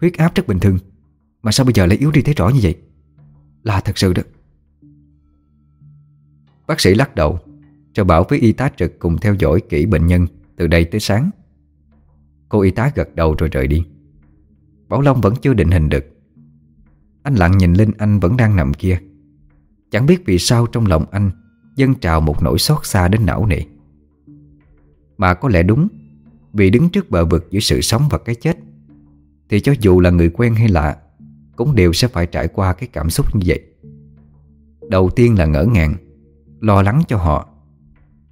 Huyết áp rất bình thường, Mà sao bây giờ lại yếu đi thấy rõ như vậy? Là thật sự đó. Bác sĩ lắc đầu, Rồi bảo với y tá trực cùng theo dõi kỹ bệnh nhân Từ đây tới sáng. Cô y tá gật đầu rồi rời đi. Bảo Long vẫn chưa định hình được. Anh lặng nhìn lên Anh vẫn đang nằm kia. Chẳng biết vì sao trong lòng anh Dâng trào một nỗi xót xa đến não nề Mà có lẽ đúng, Vì đứng trước bờ vực giữa sự sống và cái chết, Thì cho dù là người quen hay lạ, Cũng đều sẽ phải trải qua cái cảm xúc như vậy. Đầu tiên là ngỡ ngàng, Lo lắng cho họ,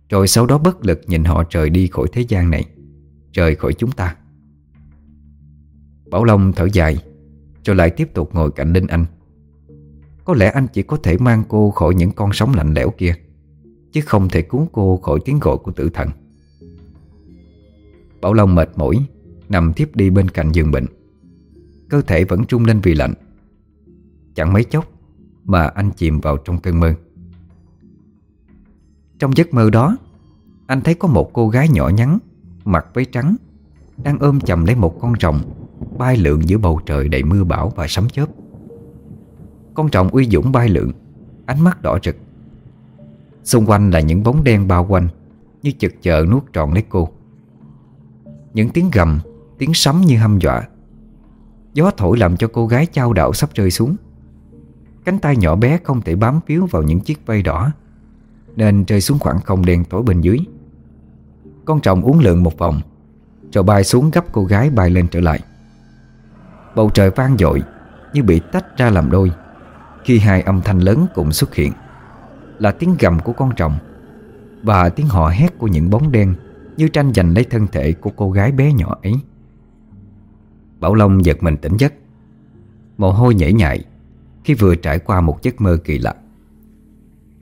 Rồi sau đó bất lực nhìn họ rời đi khỏi thế gian này, Rời khỏi chúng ta. Bảo Long thở dài, Rồi lại tiếp tục ngồi cạnh Linh Anh. Có lẽ anh chỉ có thể mang cô khỏi những con sóng lạnh lẽo kia. Chứ không thể cuốn cô khỏi tiếng gọi của tử thần. Bảo Long mệt mỏi, Nằm tiếp đi bên cạnh giường bệnh. Cơ thể vẫn trung lên vì lạnh. Chẳng mấy chốc Mà anh chìm vào trong cơn mơ. Trong giấc mơ đó, Anh thấy có một cô gái nhỏ nhắn, Mặc váy trắng, Đang ôm chầm lấy một con rồng Bay lượn giữa bầu trời đầy mưa bão và sấm chớp. Con rồng uy dũng bay lượn, Ánh mắt đỏ rực. Xung quanh là những bóng đen bao quanh, Như chực chờ nuốt trọn lấy cô. Những tiếng gầm, Tiếng sấm như hăm dọa. Gió thổi làm cho cô gái trao đảo sắp rơi xuống. Cánh tay nhỏ bé không thể bám phiếu vào những chiếc vây đỏ, Nên rơi xuống khoảng không đen tối bên dưới. Con trọng uống lượng một vòng, Rồi bay xuống gấp cô gái bay lên trở lại. Bầu trời vang dội, Như bị tách ra làm đôi, Khi hai âm thanh lớn cùng xuất hiện. Là tiếng gầm của con rồng Và tiếng hò hét của những bóng đen Như tranh giành lấy thân thể của cô gái bé nhỏ ấy. Bảo Long giật mình tỉnh giấc, Mồ hôi nhễ nhại Khi vừa trải qua một giấc mơ kỳ lạ.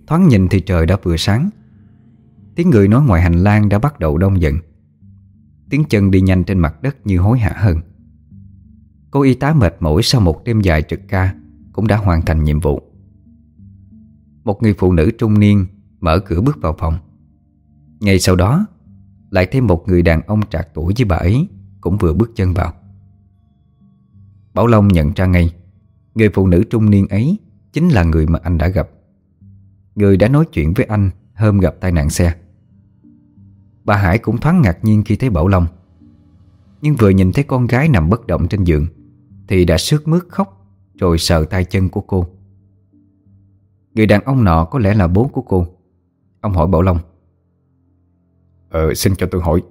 Thoáng nhìn thì trời đã vừa sáng, Tiếng người nói ngoài hành lang đã bắt đầu đông dần, Tiếng chân đi nhanh trên mặt đất như hối hả hơn. Cô y tá mệt mỏi sau một đêm dài trực ca Cũng đã hoàn thành nhiệm vụ. Một người phụ nữ trung niên Mở cửa bước vào phòng. Ngay sau đó, Lại thêm một người đàn ông trạc tuổi với bà ấy Cũng vừa bước chân vào. Bảo Long nhận ra ngay, Người phụ nữ trung niên ấy Chính là người mà anh đã gặp. Người đã nói chuyện với anh Hôm gặp tai nạn xe. Bà Hải cũng thoáng ngạc nhiên khi thấy Bảo Long. Nhưng vừa nhìn thấy con gái nằm bất động trên giường, Thì đã sướt mướt khóc, Rồi sờ tay chân của cô. Người đàn ông nọ có lẽ là bố của cô. Ông hỏi Bảo Long. Ờ xin cho tôi hỏi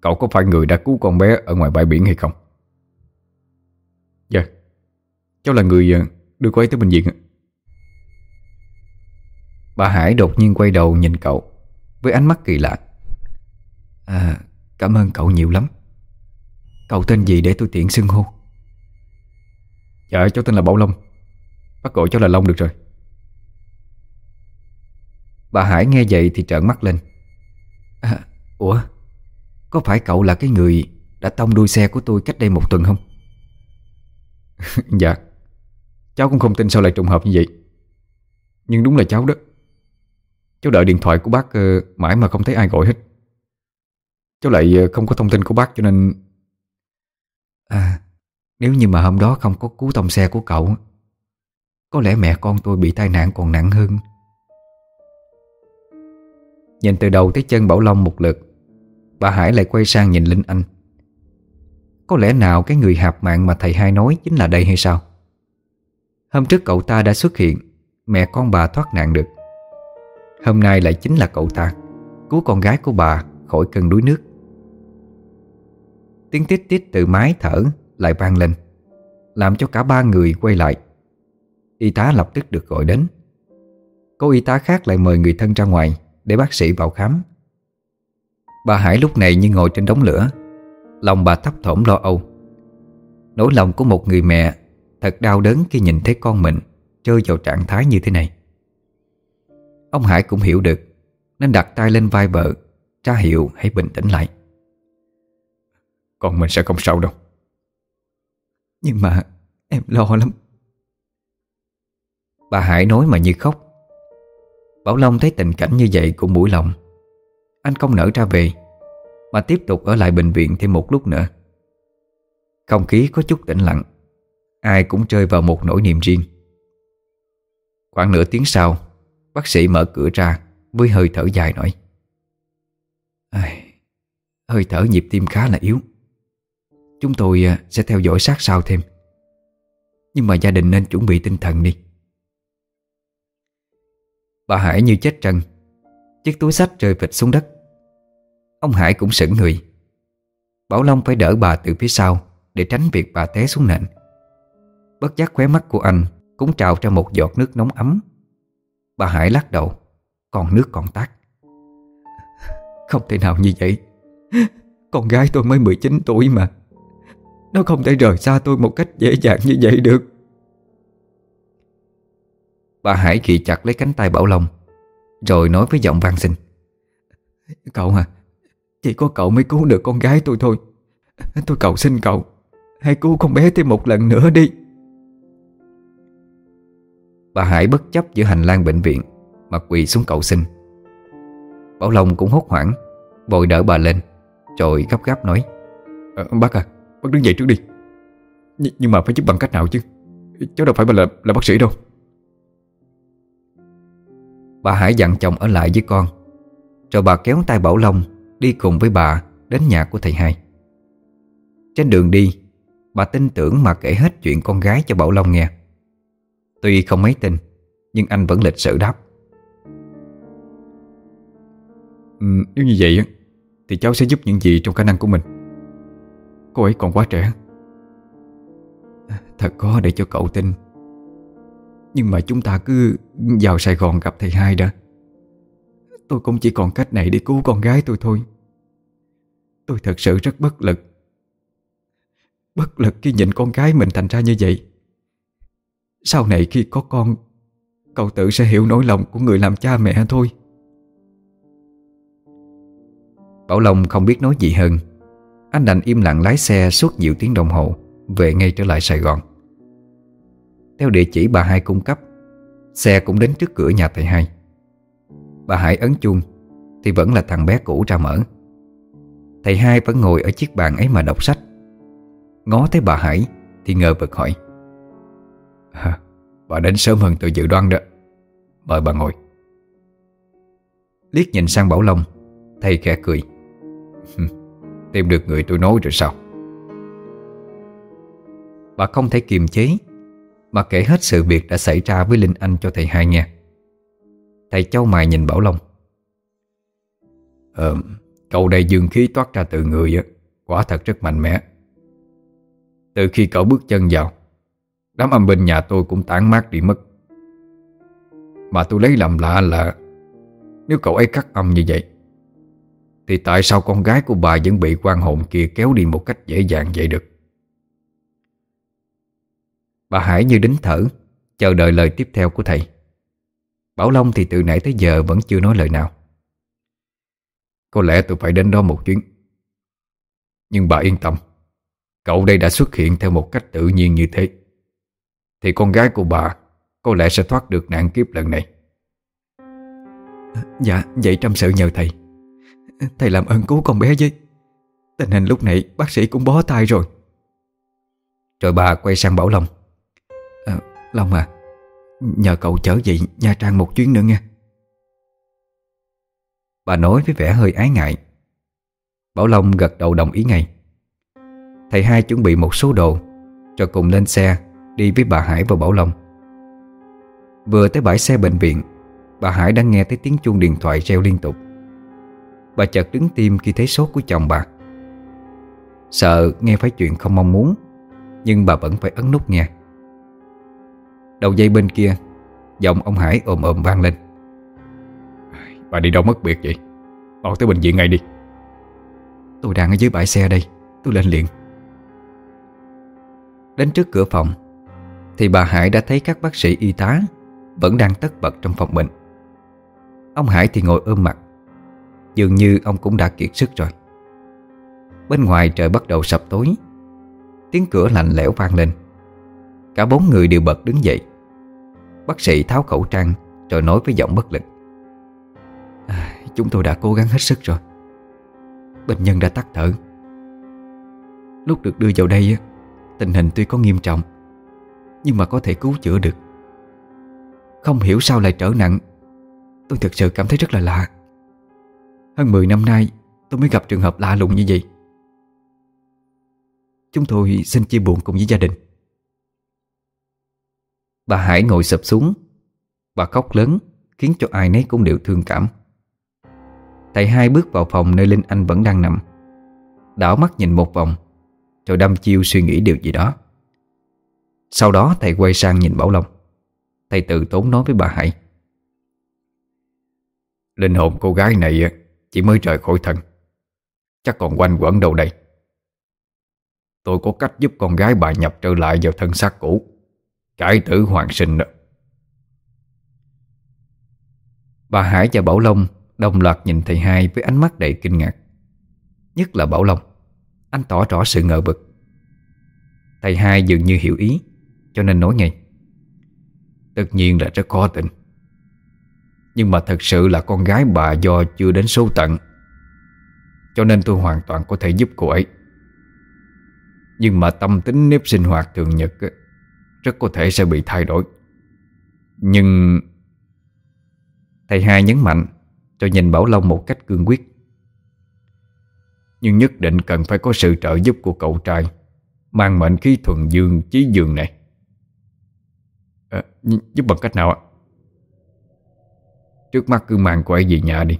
Cậu có phải người đã cứu con bé ở ngoài bãi biển hay không? Dạ Cháu là người ờ, đưa cô ấy tới bệnh viện Bà Hải đột nhiên quay đầu nhìn cậu Với ánh mắt kỳ lạ. À cảm ơn cậu nhiều lắm. Cậu tên gì để tôi tiện xưng hô? Dạ cháu tên là Bảo Long. Bắt gọi cháu là Long được rồi Bà Hải nghe vậy thì trợn mắt lên. À, Ủa Có phải cậu là cái người Đã tông đuôi xe của tôi cách đây một tuần không? Dạ Cháu cũng không tin sao lại trùng hợp như vậy. Nhưng đúng là cháu đó. Cháu đợi điện thoại của bác uh, mãi mà không thấy ai gọi hết. Cháu lại uh, không có thông tin của bác cho nên À Nếu như mà hôm đó không có cứu tông xe của cậu Có lẽ mẹ con tôi bị tai nạn còn nặng hơn. Nhìn từ đầu tới chân Bảo Long một lượt, Bà Hải lại quay sang nhìn Linh Anh. Có lẽ nào cái người hạp mạng mà thầy hai nói chính là đây hay sao? Hôm trước cậu ta đã xuất hiện, Mẹ con bà thoát nạn được. Hôm nay lại chính là cậu ta, Cứu con gái của bà khỏi cơn đuối nước. Tiếng tít tít từ mái thở lại vang lên, Làm cho cả ba người quay lại. Y tá lập tức được gọi đến. Cô y tá khác lại mời người thân ra ngoài. Để bác sĩ vào khám. Bà Hải lúc này như ngồi trên đống lửa Lòng bà thấp thỏm lo âu. Nỗi lòng của một người mẹ Thật đau đớn khi nhìn thấy con mình Rơi vào trạng thái như thế này. Ông Hải cũng hiểu được Nên đặt tay lên vai vợ Tra hiệu hãy bình tĩnh lại. Con mình sẽ không sao đâu. Nhưng mà em lo lắm. Bà Hải nói mà như khóc Bảo Long thấy tình cảnh như vậy cũng mũi lòng. Anh không nỡ ra về, mà tiếp tục ở lại bệnh viện thêm một lúc nữa. Không khí có chút tĩnh lặng, Ai cũng rơi vào một nỗi niềm riêng. Khoảng nửa tiếng sau, Bác sĩ mở cửa ra Với hơi thở dài nói Hơi thở nhịp tim khá là yếu. Chúng tôi à, sẽ theo dõi sát sao thêm. Nhưng mà gia đình nên chuẩn bị tinh thần đi. Bà Hải như chết trần. Chiếc túi sách rơi vịt xuống đất. Ông Hải cũng sững người. Bảo Long phải đỡ bà từ phía sau Để tránh việc bà té xuống nền. Bất giác khóe mắt của anh Cũng trào ra một giọt nước nóng ấm. Bà Hải lắc đầu, Còn nước còn tắt Không thể nào như vậy. Con gái tôi mới 19 tuổi mà. Nó không thể rời xa tôi một cách dễ dàng như vậy được. Bà Hải ghi chặt lấy cánh tay Bảo Long Rồi nói với giọng van xin. Cậu à Chỉ có cậu mới cứu được con gái tôi thôi. Tôi cầu xin cậu Hãy cứu con bé thêm một lần nữa đi. Bà Hải bất chấp giữa hành lang bệnh viện Mà quỳ xuống cầu xin. Bảo Long cũng hốt hoảng vội đỡ bà lên Rồi gấp gáp nói. À, Bác à, bác đứng dậy trước đi. Nh Nhưng mà phải giúp bằng cách nào chứ? Cháu đâu phải là, là bác sĩ đâu. Bà Hải dặn chồng ở lại với con. Rồi bà kéo tay Bảo Long Đi cùng với bà đến nhà của thầy hai. Trên đường đi Bà tin tưởng mà kể hết chuyện con gái cho Bảo Long nghe. Tuy không mấy tin Nhưng anh vẫn lịch sự đáp. Ừ, Nếu như vậy Thì cháu sẽ giúp những gì trong khả năng của mình. Cô ấy còn quá trẻ. Thật khó để cho cậu tin. Nhưng mà chúng ta cứ vào Sài Gòn gặp thầy hai đã. Tôi cũng chỉ còn cách này để cứu con gái tôi thôi. Tôi thật sự rất bất lực. Bất lực khi nhìn con gái mình thành ra như vậy. Sau này khi có con, Cậu tự sẽ hiểu nỗi lòng của người làm cha mẹ thôi. Bảo Long không biết nói gì hơn. Anh đành im lặng lái xe suốt nhiều tiếng đồng hồ, Về ngay trở lại Sài Gòn. Theo địa chỉ bà hai cung cấp Xe cũng đến trước cửa nhà thầy hai. Bà Hải ấn chuông Thì vẫn là thằng bé cũ ra mở. Thầy hai vẫn ngồi ở chiếc bàn ấy mà đọc sách. Ngó thấy bà Hải Thì ngờ vực hỏi. À, Bà đến sớm hơn tôi dự đoán đó. Mời bà ngồi. Liếc nhìn sang Bảo Long Thầy khẽ cười. Tìm được người tôi nói rồi sao? Bà không thể kiềm chế mà kể hết sự việc đã xảy ra với Linh Anh cho thầy hai nghe. Thầy châu mày nhìn Bảo Long. Ờ, cậu đây dương khí toát ra từ người á Quả thật rất mạnh mẽ. Từ khi cậu bước chân vào Đám âm binh nhà tôi cũng tán mát đi mất. Mà tôi lấy làm lạ là Nếu cậu ấy cắt âm như vậy Thì tại sao con gái của bà vẫn bị quan hồn kia kéo đi một cách dễ dàng vậy được? Bà Hải như đính thở Chờ đợi lời tiếp theo của thầy. Bảo Long thì từ nãy tới giờ vẫn chưa nói lời nào. Có lẽ tôi phải đến đó một chuyến. Nhưng bà yên tâm Cậu đây đã xuất hiện theo một cách tự nhiên như thế. Thì con gái của bà Có lẽ sẽ thoát được nạn kiếp lần này. Dạ vậy trăm sự nhờ thầy. Thầy làm ơn cứu con bé với. Tình hình lúc này bác sĩ cũng bó tay rồi. Rồi bà quay sang Bảo Long Long à Nhờ cậu chở chị Nha Trang một chuyến nữa nha Bà nói với vẻ hơi ái ngại. Bảo Long gật đầu đồng ý ngay. Thầy hai chuẩn bị một số đồ Rồi cùng lên xe, Đi với bà Hải và Bảo Long. Vừa tới bãi xe bệnh viện, Bà Hải đang nghe thấy tiếng chuông điện thoại reo liên tục. Bà chợt đứng tim khi thấy sốt của chồng bà. Sợ nghe phải chuyện không mong muốn, Nhưng bà vẫn phải ấn nút nghe. Đầu dây bên kia, Giọng ông Hải ồm ồm vang lên. Bà đi đâu mất biệt vậy? Bỏ tới bệnh viện ngay đi. Tôi đang ở dưới bãi xe đây, Tôi lên liền. Đến trước cửa phòng, Thì bà Hải đã thấy các bác sĩ y tá Vẫn đang tất bật trong phòng bệnh. Ông Hải thì ngồi ôm mặt, Dường như ông cũng đã kiệt sức rồi. Bên ngoài trời bắt đầu sập tối, Tiếng cửa lạnh lẽo vang lên. Cả bốn người đều bật đứng dậy. Bác sĩ tháo khẩu trang Rồi nói với giọng bất lực. À, Chúng tôi đã cố gắng hết sức rồi. Bệnh nhân đã tắt thở. Lúc được đưa vào đây Tình hình tuy có nghiêm trọng Nhưng mà có thể cứu chữa được. Không hiểu sao lại trở nặng. Tôi thực sự cảm thấy rất là lạ. Hơn 10 năm nay Tôi mới gặp trường hợp lạ lùng như vậy. Chúng tôi xin chia buồn cùng với gia đình. Bà Hải ngồi sập xuống. Bà khóc lớn, Khiến cho ai nấy cũng đều thương cảm. Thầy hai bước vào phòng nơi Linh Anh vẫn đang nằm. Đảo mắt nhìn một vòng, Rồi đâm chiêu suy nghĩ điều gì đó. Sau đó thầy quay sang nhìn Bảo Long. Thầy tự tốn nói với bà Hải. Linh hồn cô gái này Chỉ mới rời khỏi thân. Chắc còn quanh quẩn đâu đây? Tôi có cách giúp con gái bà nhập trở lại vào thân xác cũ. Cải tử hoàng sinh đó. Bà Hải và Bảo Long đồng loạt nhìn thầy hai với ánh mắt đầy kinh ngạc. Nhất là Bảo Long, Anh tỏ rõ sự ngờ vực. Thầy hai dường như hiểu ý, Cho nên nói ngay. Tất nhiên là rất khó tin. Nhưng mà thật sự là con gái bà do chưa đến số tận, Cho nên tôi hoàn toàn có thể giúp cô ấy. Nhưng mà tâm tính nếp sinh hoạt thường nhật rất có thể sẽ bị thay đổi. Nhưng Thầy hai nhấn mạnh Cho nhìn Bảo Long một cách cương quyết. Nhưng nhất định cần phải có sự trợ giúp của cậu trai Mang mệnh khí thuần dương chí dương này. À, Giúp bằng cách nào ạ? Trước mắt cứ mang cô ấy về nhà đi.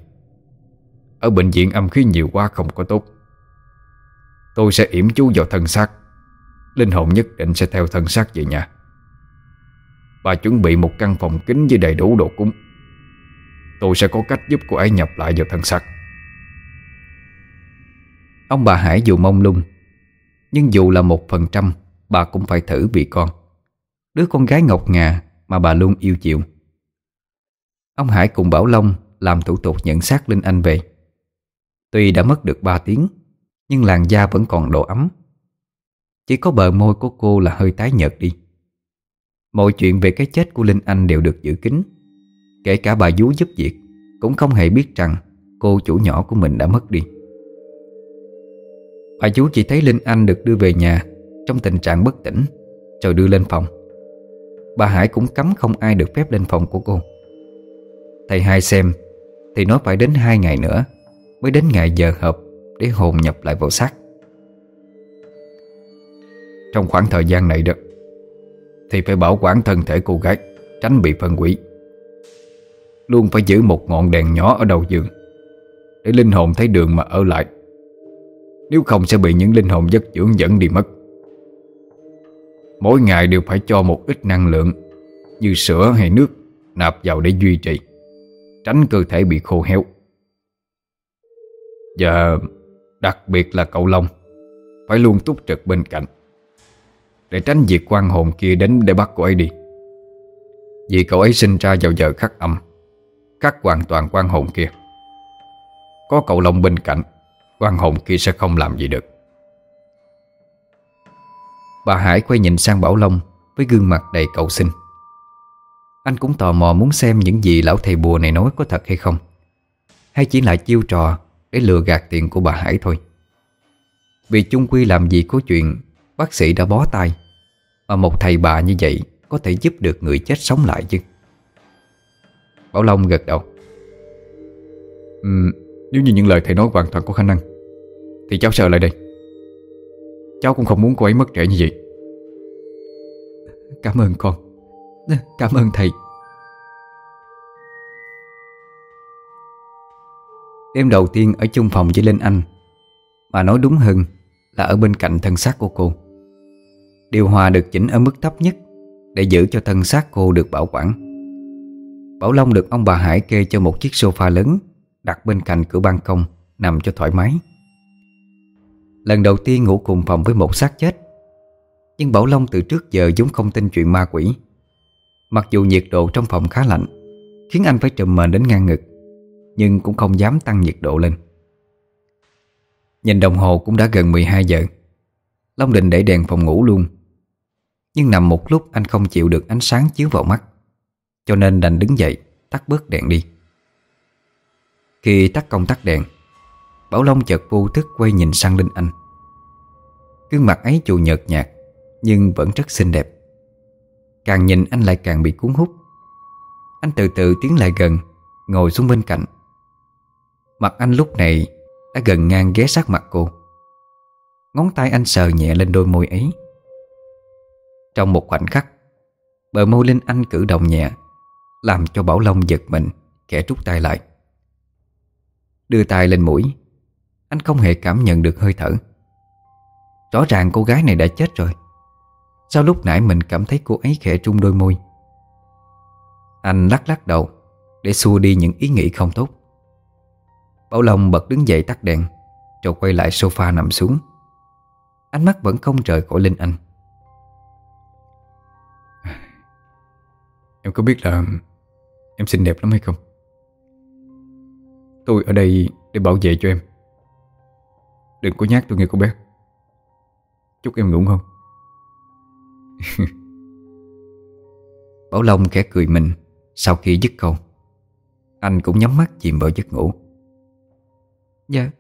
Ở bệnh viện âm khí nhiều quá không có tốt. Tôi sẽ yểm chú vào thân xác. Linh hồn nhất định sẽ theo thân xác về nhà. Bà chuẩn bị một căn phòng kính với đầy đủ đồ cúng. Tôi sẽ có cách giúp cô ấy nhập lại vào thân xác. Ông bà Hải dù mong lung, Nhưng dù là một phần trăm, Bà cũng phải thử vì con. Đứa con gái ngọc ngà Mà bà luôn yêu chiều Ông Hải cùng Bảo Long Làm thủ tục nhận xác Linh Anh về. Tuy đã mất được 3 tiếng, Nhưng làn da vẫn còn độ ấm. Chỉ có bờ môi của cô là hơi tái nhợt đi. Mọi chuyện về cái chết của Linh Anh đều được giữ kín. Kể cả bà vú giúp việc, Cũng không hề biết rằng Cô chủ nhỏ của mình đã mất đi. Bà chú chỉ thấy Linh Anh được đưa về nhà Trong tình trạng bất tỉnh, Rồi đưa lên phòng. Bà Hải cũng cấm không ai được phép lên phòng của cô. Thầy hai xem, Thì nói phải đến hai ngày nữa Mới đến ngày giờ hợp Để hồn nhập lại vào xác. Trong khoảng thời gian này đó thì phải bảo quản thân thể cô gái, Tránh bị phân hủy. Luôn phải giữ một ngọn đèn nhỏ ở đầu giường Để linh hồn thấy đường mà ở lại. Nếu không sẽ bị những linh hồn giấc dưỡng dẫn đi mất. Mỗi ngày đều phải cho một ít năng lượng Như sữa hay nước Nạp vào để duy trì, Tránh cơ thể bị khô héo. Và đặc biệt là cậu Long, Phải luôn túc trực bên cạnh. Để tránh việc quan hồn kia đến để bắt cô ấy đi. Vì cậu ấy sinh ra vào giờ khắc âm, khắc hoàn toàn quan hồn kia. Có cậu Long bên cạnh, quan hồn kia sẽ không làm gì được. Bà Hải quay nhìn sang Bảo Long Với gương mặt đầy cầu xin. Anh cũng tò mò muốn xem những gì lão thầy bùa này nói có thật hay không, Hay chỉ là chiêu trò Để lừa gạt tiền của bà Hải thôi. Vì chung quy làm gì có chuyện Bác sĩ đã bó tay. Mà một thầy bà như vậy Có thể giúp được người chết sống lại chứ? Bảo Long gật đầu. Ừ, Nếu như những lời thầy nói hoàn toàn có khả năng Thì cháu sợ lại đây. Cháu cũng không muốn cô ấy mất trẻ như vậy. Cảm ơn con. Cảm ơn thầy. Đêm đầu tiên ở chung phòng với Linh Anh Mà nói đúng hơn Là ở bên cạnh thân xác của cô Điều hòa được chỉnh ở mức thấp nhất Để giữ cho thân xác cô được bảo quản. Bảo Long được ông bà Hải kê cho một chiếc sofa lớn Đặt bên cạnh cửa ban công Nằm cho thoải mái. Lần đầu tiên ngủ cùng phòng với một xác chết, Nhưng Bảo Long từ trước giờ vốn không tin chuyện ma quỷ. Mặc dù nhiệt độ trong phòng khá lạnh, Khiến anh phải trùm mền đến ngang ngực, Nhưng cũng không dám tăng nhiệt độ lên. Nhìn đồng hồ cũng đã gần 12 giờ. Long định để đèn phòng ngủ luôn. Nhưng nằm một lúc anh không chịu được ánh sáng chiếu vào mắt. Cho nên đành đứng dậy, Tắt bớt đèn đi. Khi tắt công tắc đèn, Bảo Long chợt vô thức quay nhìn sang Linh Anh. Gương mặt ấy dù nhợt nhạt, Nhưng vẫn rất xinh đẹp. Càng nhìn anh lại càng bị cuốn hút. Anh từ từ tiến lại gần, Ngồi xuống bên cạnh. Mặt anh lúc này Đã gần ngang ghé sát mặt cô. Ngón tay anh sờ nhẹ lên đôi môi ấy. Trong một khoảnh khắc. Bờ môi Linh Anh cử động nhẹ, Làm cho Bảo Long giật mình, Kẻ rút tay lại. Đưa tay lên mũi, Anh không hề cảm nhận được hơi thở. Rõ ràng cô gái này đã chết rồi. Sao lúc nãy mình cảm thấy cô ấy khẽ trung đôi môi? Anh lắc lắc đầu, Để xua đi những ý nghĩ không tốt. Bảo Long bật đứng dậy tắt đèn, Rồi quay lại sofa nằm xuống. Ánh mắt vẫn không rời khỏi Linh Anh. Em có biết là Em xinh đẹp lắm hay không? Tôi ở đây để bảo vệ cho em. Đừng có nhát tôi nghe cô bé. Chúc em ngủ không Bảo Long khẽ cười mình Sau khi dứt câu. Anh cũng nhắm mắt chìm vào giấc ngủ. Dạ.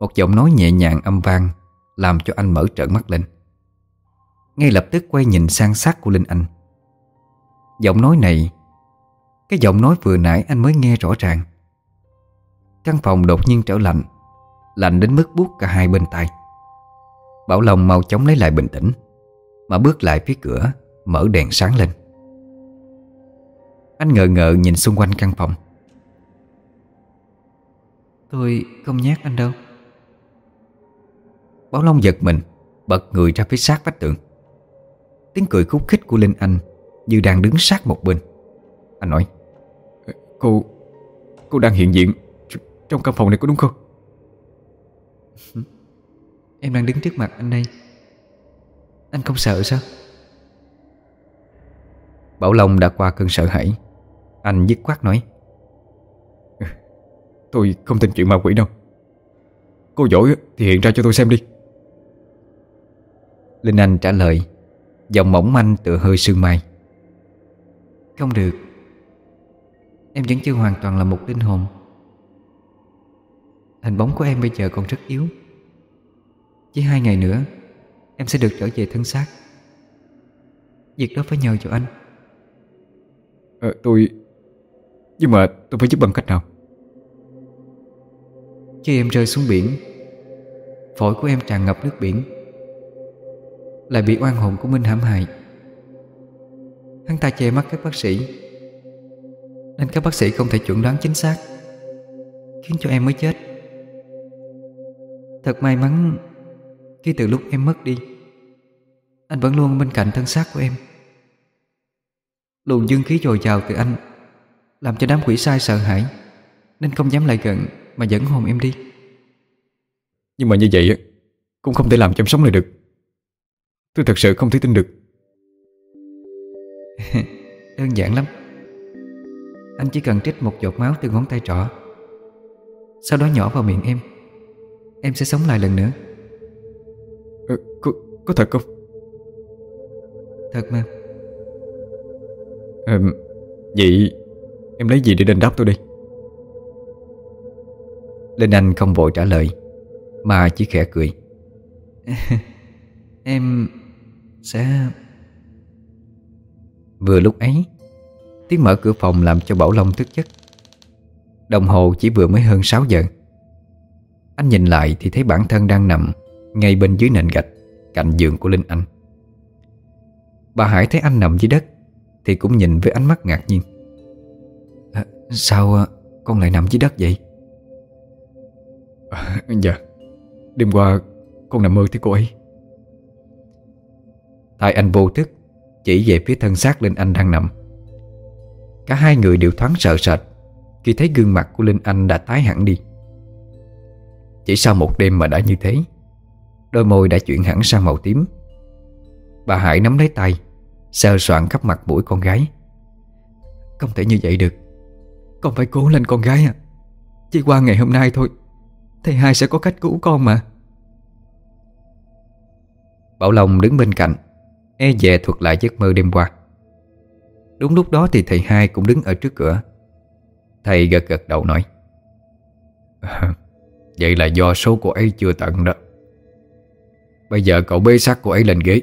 Một giọng nói nhẹ nhàng âm vang Làm cho anh mở trợn mắt lên Ngay lập tức quay nhìn sang sát của Linh Anh. Giọng nói này Cái giọng nói vừa nãy anh mới nghe rõ ràng. Căn phòng đột nhiên trở lạnh Lạnh đến mức buốt cả hai bên tay Bảo Long mau chóng lấy lại bình tĩnh Mà bước lại phía cửa Mở đèn sáng lên. Anh ngờ ngợ nhìn xung quanh căn phòng. Tôi không nhát anh đâu. Bảo Long giật mình Bật người ra phía sát vách tường Tiếng cười khúc khích của Linh Anh Như đang đứng sát một bên. Anh nói Cô Cô đang hiện diện Trong căn phòng này có đúng không? Em đang đứng trước mặt anh đây. Anh không sợ sao? Bảo Long đã qua cơn sợ hãi. Anh dứt khoát nói Tôi không tin chuyện ma quỷ đâu. Cô giỏi thì hiện ra cho tôi xem đi. Linh Anh trả lời Giọng mỏng manh tựa hơi sương mai. Không được. Em vẫn chưa hoàn toàn là một linh hồn. Hình bóng của em bây giờ còn rất yếu. Chỉ hai ngày nữa Em sẽ được trở về thân xác. Việc đó phải nhờ cho anh. À, Tôi Nhưng mà tôi phải giúp bằng cách nào? Khi em rơi xuống biển Phổi của em tràn ngập nước biển lại bị oan hồn của Minh hãm hại. Hắn ta che mắt các bác sĩ, Nên các bác sĩ không thể chuẩn đoán chính xác, Khiến cho em mới chết. Thật may mắn Khi từ lúc em mất đi, Anh vẫn luôn bên cạnh thân xác của em. Luồng dương khí dồi dào từ anh Làm cho đám quỷ sai sợ hãi, Nên không dám lại gần Mà dẫn hồn em đi. Nhưng mà như vậy Cũng không thể làm cho em sống lại được. Tôi thật sự không thể tin được. Đơn giản lắm. Anh chỉ cần trích một giọt máu từ ngón tay trỏ. Sau đó nhỏ vào miệng em. Em sẽ sống lại lần nữa. À, có, có thật không? Thật mà. À, Vậy Em lấy gì để đền đáp tôi đây? Linh Anh không vội trả lời Mà chỉ khẽ cười. Em sẽ Vừa lúc ấy Tiếng mở cửa phòng làm cho Bảo Long thức giấc. Đồng hồ chỉ vừa mới hơn 6 giờ. Anh nhìn lại thì thấy bản thân đang nằm Ngay bên dưới nền gạch Cạnh giường của Linh Anh. Bà Hải thấy anh nằm dưới đất Thì cũng nhìn với ánh mắt ngạc nhiên. À, Sao ờ, con lại nằm dưới đất vậy? À, dạ Đêm qua con nằm mơ thấy cô ấy. Tại anh vô thức, Chỉ về phía thân xác Linh Anh đang nằm. Cả hai người đều thoáng sợ sệt Khi thấy gương mặt của Linh Anh đã tái hẳn đi. Chỉ sau một đêm mà đã như thế, Đôi môi đã chuyển hẳn sang màu tím. Bà Hải nắm lấy tay Sơ soạn khắp mặt mũi con gái. Không thể như vậy được. Con phải cố lên con gái à Chỉ qua ngày hôm nay thôi, Thầy hai sẽ có cách cứu con mà. Bảo Long đứng bên cạnh E dè thuật lại giấc mơ đêm qua. Đúng lúc đó thì thầy hai cũng đứng ở trước cửa. Thầy gật gật đầu nói, Vậy là do số cô ấy chưa tận đó. Bây giờ cậu bế xác cô ấy lên ghế,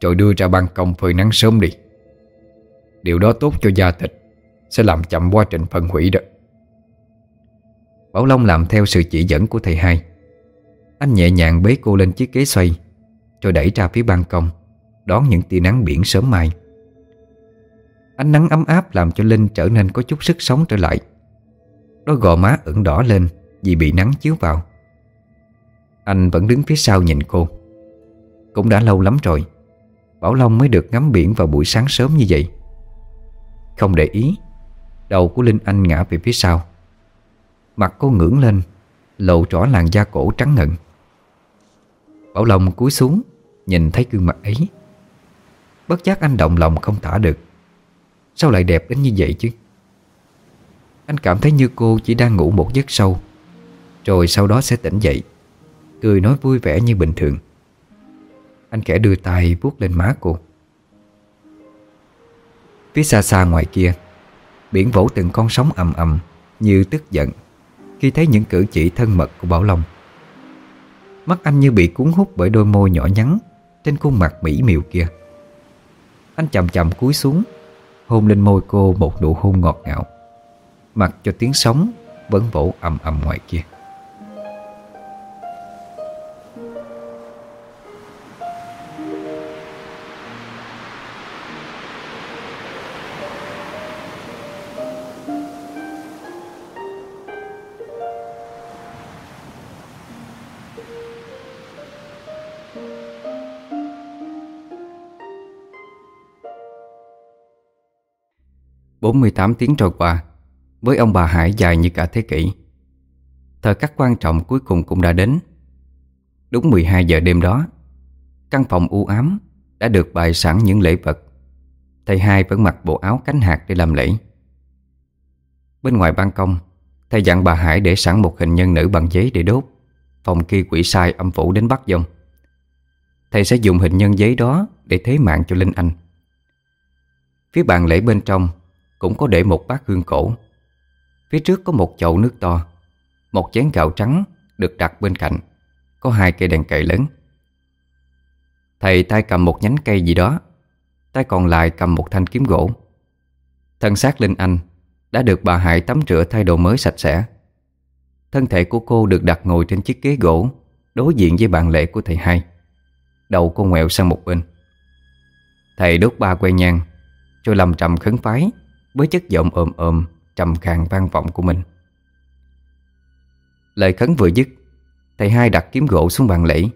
Rồi đưa ra ban công phơi nắng sớm đi. Điều đó tốt cho da thịt, Sẽ làm chậm quá trình phân hủy đó. Bảo Long làm theo sự chỉ dẫn của thầy hai. Anh nhẹ nhàng bế cô lên chiếc ghế xoay, Rồi đẩy ra phía ban công. Đón những tia nắng biển sớm mai. Ánh nắng ấm áp làm cho Linh trở nên có chút sức sống trở lại. Đôi gò má ửng đỏ lên Vì bị nắng chiếu vào. Anh vẫn đứng phía sau nhìn cô. Cũng đã lâu lắm rồi, Bảo Long mới được ngắm biển vào buổi sáng sớm như vậy. Không để ý, Đầu của Linh Anh ngã về phía sau. Mặt cô ngưỡng lên, Lộ rõ làn da cổ trắng ngần. Bảo Long cúi xuống, Nhìn thấy gương mặt ấy. Bất giác anh động lòng không tả được. Sao lại đẹp đến như vậy chứ? Anh cảm thấy như cô chỉ đang ngủ một giấc sâu, Rồi sau đó sẽ tỉnh dậy, Cười nói vui vẻ như bình thường. Anh kẻ đưa tay vuốt lên má cô. Phía xa xa ngoài kia, Biển vỗ từng con sóng ầm ầm Như tức giận Khi thấy những cử chỉ thân mật của Bảo Long. Mắt anh như bị cuốn hút bởi đôi môi nhỏ nhắn Trên khuôn mặt mỹ miều kia. Anh chậm chậm cúi xuống, Hôn lên môi cô một nụ hôn ngọt ngào. Mặc cho tiếng sóng Vẫn vỗ ầm ầm ngoài kia. 48 tiếng trôi qua, Với ông bà Hải dài như cả thế kỷ. Thời khắc quan trọng cuối cùng cũng đã đến. Đúng 12 giờ đêm đó, Căn phòng u ám Đã được bày sẵn những lễ vật. Thầy hai vẫn mặc bộ áo cánh hạt để làm lễ. Bên ngoài ban công, Thầy dặn bà Hải để sẵn một hình nhân nữ bằng giấy để đốt, Phòng kia quỷ sai âm phủ đến bắt dông. Thầy sẽ dùng hình nhân giấy đó Để thế mạng cho Linh Anh. Phía bàn lễ bên trong cũng có để một bát hương cổ. Phía trước có một chậu nước to, Một chén gạo trắng được đặt bên cạnh, Có hai cây đèn cậy lớn. Thầy, tay cầm một nhánh cây gì đó, Tay còn lại cầm một thanh kiếm gỗ. Thân xác Linh Anh Đã được bà Hải tắm rửa thay đồ mới sạch sẽ. Thân thể của cô được đặt ngồi trên chiếc ghế gỗ, Đối diện với bàn lễ của thầy hai. Đầu cô ngoẹo sang một bên. Thầy đốt ba que nhang Rồi lầm trầm khấn phái với chất giọng ồm ồm Trầm khàn vang vọng của mình. Lời khấn vừa dứt, Thầy hai đặt kiếm gỗ xuống bàn lễ,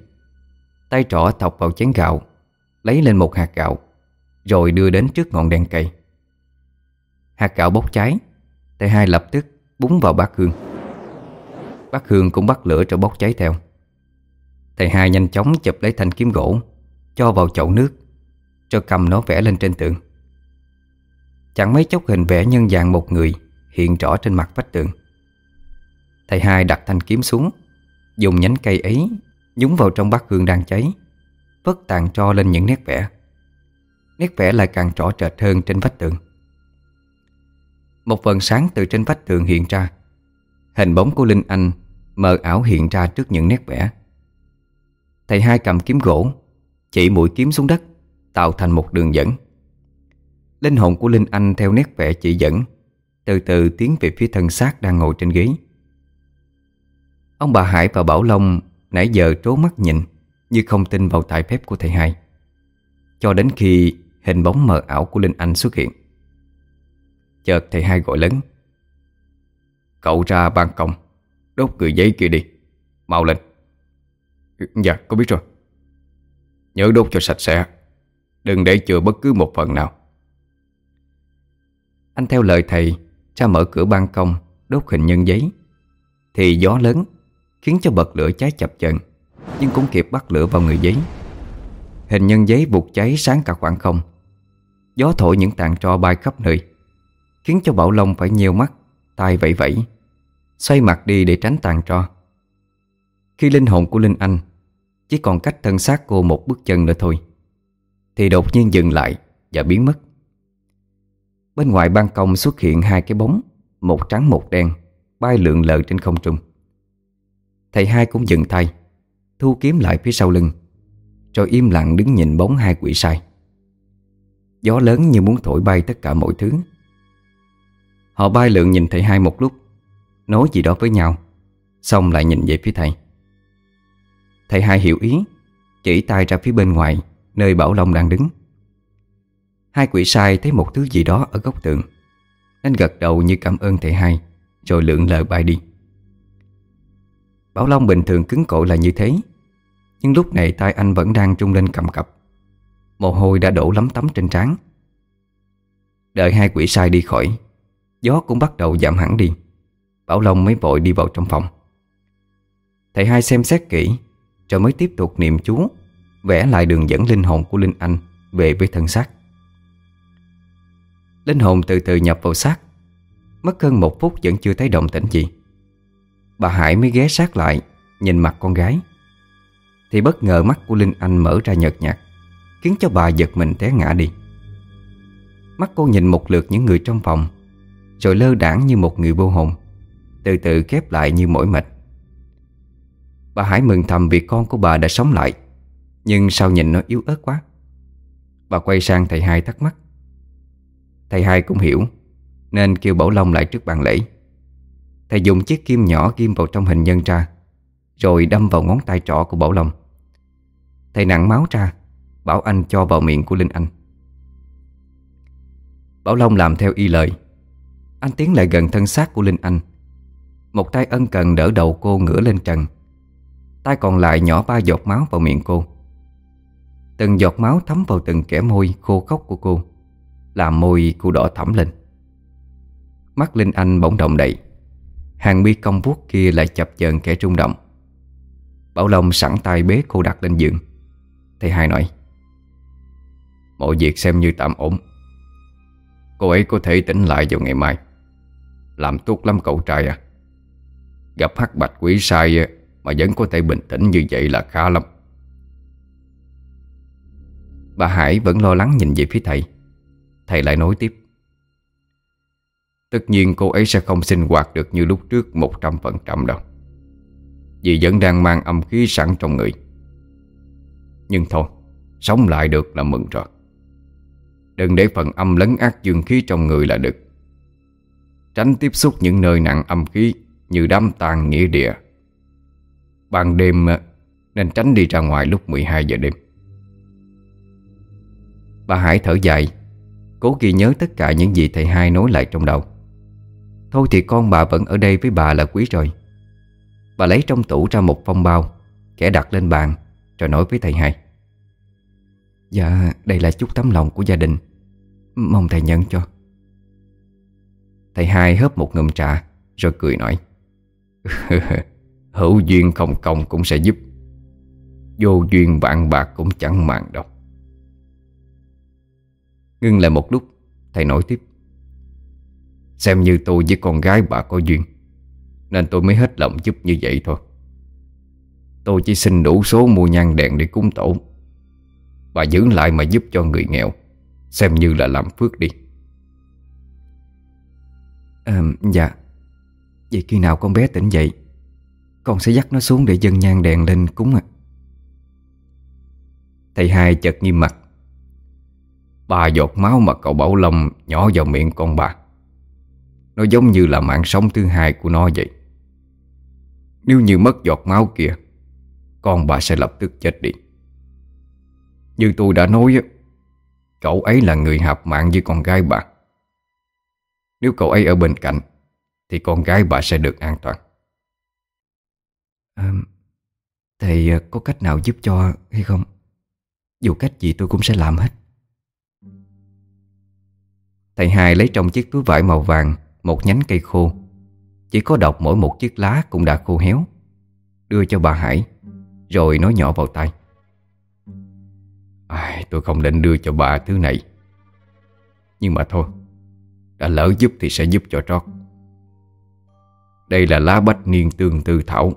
Tay trỏ thọc vào chén gạo, Lấy lên một hạt gạo, Rồi đưa đến trước ngọn đèn cây Hạt gạo bốc cháy, Thầy hai lập tức búng vào bát hương. Bát hương cũng bắt lửa rồi bốc cháy theo. Thầy hai nhanh chóng chụp lấy thanh kiếm gỗ, Cho vào chậu nước Cho cầm nó vẽ lên trên tượng. Chẳng mấy chốc hình vẽ nhân dạng một người Hiện rõ trên mặt vách tường. Thầy hai đặt thanh kiếm xuống, Dùng nhánh cây ấy Nhúng vào trong bát hương đang cháy, Vất tàn tro lên những nét vẽ. Nét vẽ lại càng rõ rệt hơn trên vách tường. Một phần sáng từ trên vách tường hiện ra, Hình bóng của Linh Anh Mờ ảo hiện ra trước những nét vẽ. Thầy hai cầm kiếm gỗ, Chỉ mũi kiếm xuống đất, Tạo thành một đường dẫn. Linh hồn của Linh Anh theo nét vẽ chỉ dẫn. Từ từ tiến về phía thân xác đang ngồi trên ghế. Ông bà Hải và Bảo Long nãy giờ trố mắt nhìn, Như không tin vào tài phép của thầy hai. Cho đến khi hình bóng mờ ảo của Linh Anh xuất hiện. Chợt thầy hai gọi lớn. Cậu ra ban công, Đốt người giấy kia đi, Mau lên. Dạ có biết rồi. Nhớ đốt cho sạch sẽ, Đừng để chừa bất cứ một phần nào anh theo lời thầy ra mở cửa ban công, Đốt hình nhân giấy. Thì gió lớn, Khiến cho bật lửa cháy chập chờn, Nhưng cũng kịp bắt lửa vào người giấy. Hình nhân giấy vụt cháy sáng cả khoảng không. Gió thổi những tàn tro bay khắp nơi, Khiến cho Bảo Long phải nheo mắt tay vẫy vẫy, Xoay mặt đi để tránh tàn tro. Khi linh hồn của Linh Anh Chỉ còn cách thân xác cô một bước chân nữa thôi, Thì đột nhiên dừng lại Và biến mất. Bên ngoài ban công xuất hiện hai cái bóng, Một trắng một đen, Bay lượn lờ trên không trung. Thầy hai cũng dừng tay, Thu kiếm lại phía sau lưng, Rồi im lặng đứng nhìn bóng hai quỷ sai. Gió lớn như muốn thổi bay tất cả mọi thứ. Họ bay lượn nhìn thầy hai một lúc, Nói gì đó với nhau, Xong lại nhìn về phía thầy. Thầy hai hiểu ý, Chỉ tay ra phía bên ngoài, Nơi Bảo Long đang đứng. Hai quỷ sai thấy một thứ gì đó ở góc tường. Nên gật đầu như cảm ơn thầy hai, Rồi lượn lờ bay đi. Bảo Long bình thường cứng cổ là như thế, Nhưng lúc này tay anh vẫn đang trung lên cầm cập. Mồ hôi đã đổ lắm tắm trên trán. Đợi hai quỷ sai đi khỏi, Gió cũng bắt đầu giảm hẳn đi. Bảo Long mới vội đi vào trong phòng. Thầy hai xem xét kỹ, Rồi mới tiếp tục niệm chú, Vẽ lại đường dẫn linh hồn của Linh Anh Về với thân xác. Linh hồn từ từ nhập vào xác. Mất hơn một phút vẫn chưa thấy động tĩnh gì. Bà Hải mới ghé sát lại, Nhìn mặt con gái. Thì bất ngờ mắt của Linh Anh mở ra nhợt nhạt, Khiến cho bà giật mình té ngã đi. Mắt cô nhìn một lượt những người trong phòng, Rồi lơ đảng như một người vô hồn, Từ từ khép lại như mỏi mệt. Bà Hải mừng thầm vì con của bà đã sống lại, Nhưng sao nhìn nó yếu ớt quá? Bà quay sang thầy hai thắc mắc. Thầy hai cũng hiểu, Nên kêu Bảo Long lại trước bàn lễ. Thầy dùng chiếc kim nhỏ ghim vào trong hình nhân ra, Rồi đâm vào ngón tay trỏ của Bảo Long. Thầy nặng máu ra, Bảo anh cho vào miệng của Linh Anh. Bảo Long làm theo y lời. Anh tiến lại gần thân xác của Linh Anh. Một tay ân cần đỡ đầu cô ngửa lên trần. Tay còn lại nhỏ ba giọt máu vào miệng cô. Từng giọt máu thấm vào từng kẻ môi khô khốc của cô. Làm môi cô đỏ thẳm lên. Mắt Linh Anh bỗng động đậy. Hàng mi cong vuốt kia lại chập chờn kẻ trung động. Bảo Long sẵn tay bế cô đặt lên giường. Thầy hai nói, Mọi việc xem như tạm ổn. Cô ấy có thể tỉnh lại vào ngày mai. Làm tốt lắm cậu trai à. Gặp hắc bạch quỷ sai Mà vẫn có thể bình tĩnh như vậy là khá lắm. Bà Hải vẫn lo lắng nhìn về phía thầy. Thầy lại nói tiếp. Tất nhiên cô ấy sẽ không sinh hoạt được như lúc trước 100% đâu. Vì vẫn đang mang âm khí sẵn trong người. Nhưng thôi, Sống lại được là mừng rồi. Đừng để phần âm lấn ác dương khí trong người là được. Tránh tiếp xúc những nơi nặng âm khí Như đám tàn nghĩa địa. Ban đêm ờ, nên tránh đi ra ngoài lúc 12 giờ đêm. Bà Hải thở dài. Cố ghi nhớ tất cả những gì thầy hai nói lại trong đầu. Thôi thì con bà vẫn ở đây với bà là quý rồi. Bà lấy trong tủ ra một phong bao, Kẻ đặt lên bàn, Rồi nói với thầy hai. Dạ đây là chút tấm lòng của gia đình. Mong thầy nhận cho. Thầy hai hớp một ngụm trà, Rồi cười nói. Hữu duyên không công cũng sẽ giúp. Vô duyên bạn bạc cũng chẳng màng đâu. Ngưng lại một lúc Thầy nói tiếp. Xem như tôi với con gái bà có duyên Nên tôi mới hết lòng giúp như vậy thôi. Tôi chỉ xin đủ số mua nhang đèn để cúng tổ. Bà giữ lại mà giúp cho người nghèo Xem như là làm phước đi. À, Dạ. Vậy khi nào con bé tỉnh dậy Con sẽ dắt nó xuống để dâng nhang đèn lên cúng ạ. Thầy hai chợt nghiêm mặt Ba giọt máu mà cậu Bảo Long nhỏ vào miệng con bà. Nó giống như là mạng sống thứ hai của nó vậy. Nếu như mất giọt máu kia Con bà sẽ lập tức chết đi. Như tôi đã nói Cậu ấy là người hợp mạng với con gái bà. Nếu cậu ấy ở bên cạnh Thì con gái bà sẽ được an toàn. À, Thầy có cách nào giúp cho hay không? Dù cách gì tôi cũng sẽ làm hết. Thầy hai lấy trong chiếc túi vải màu vàng Một nhánh cây khô. Chỉ có đọc mỗi một chiếc lá cũng đã khô héo. Đưa cho bà Hải Rồi nói nhỏ vào tay Ai, Tôi không định đưa cho bà thứ này. Nhưng mà thôi Đã lỡ giúp thì sẽ giúp cho trót. Đây là lá bách niên tương tư thảo.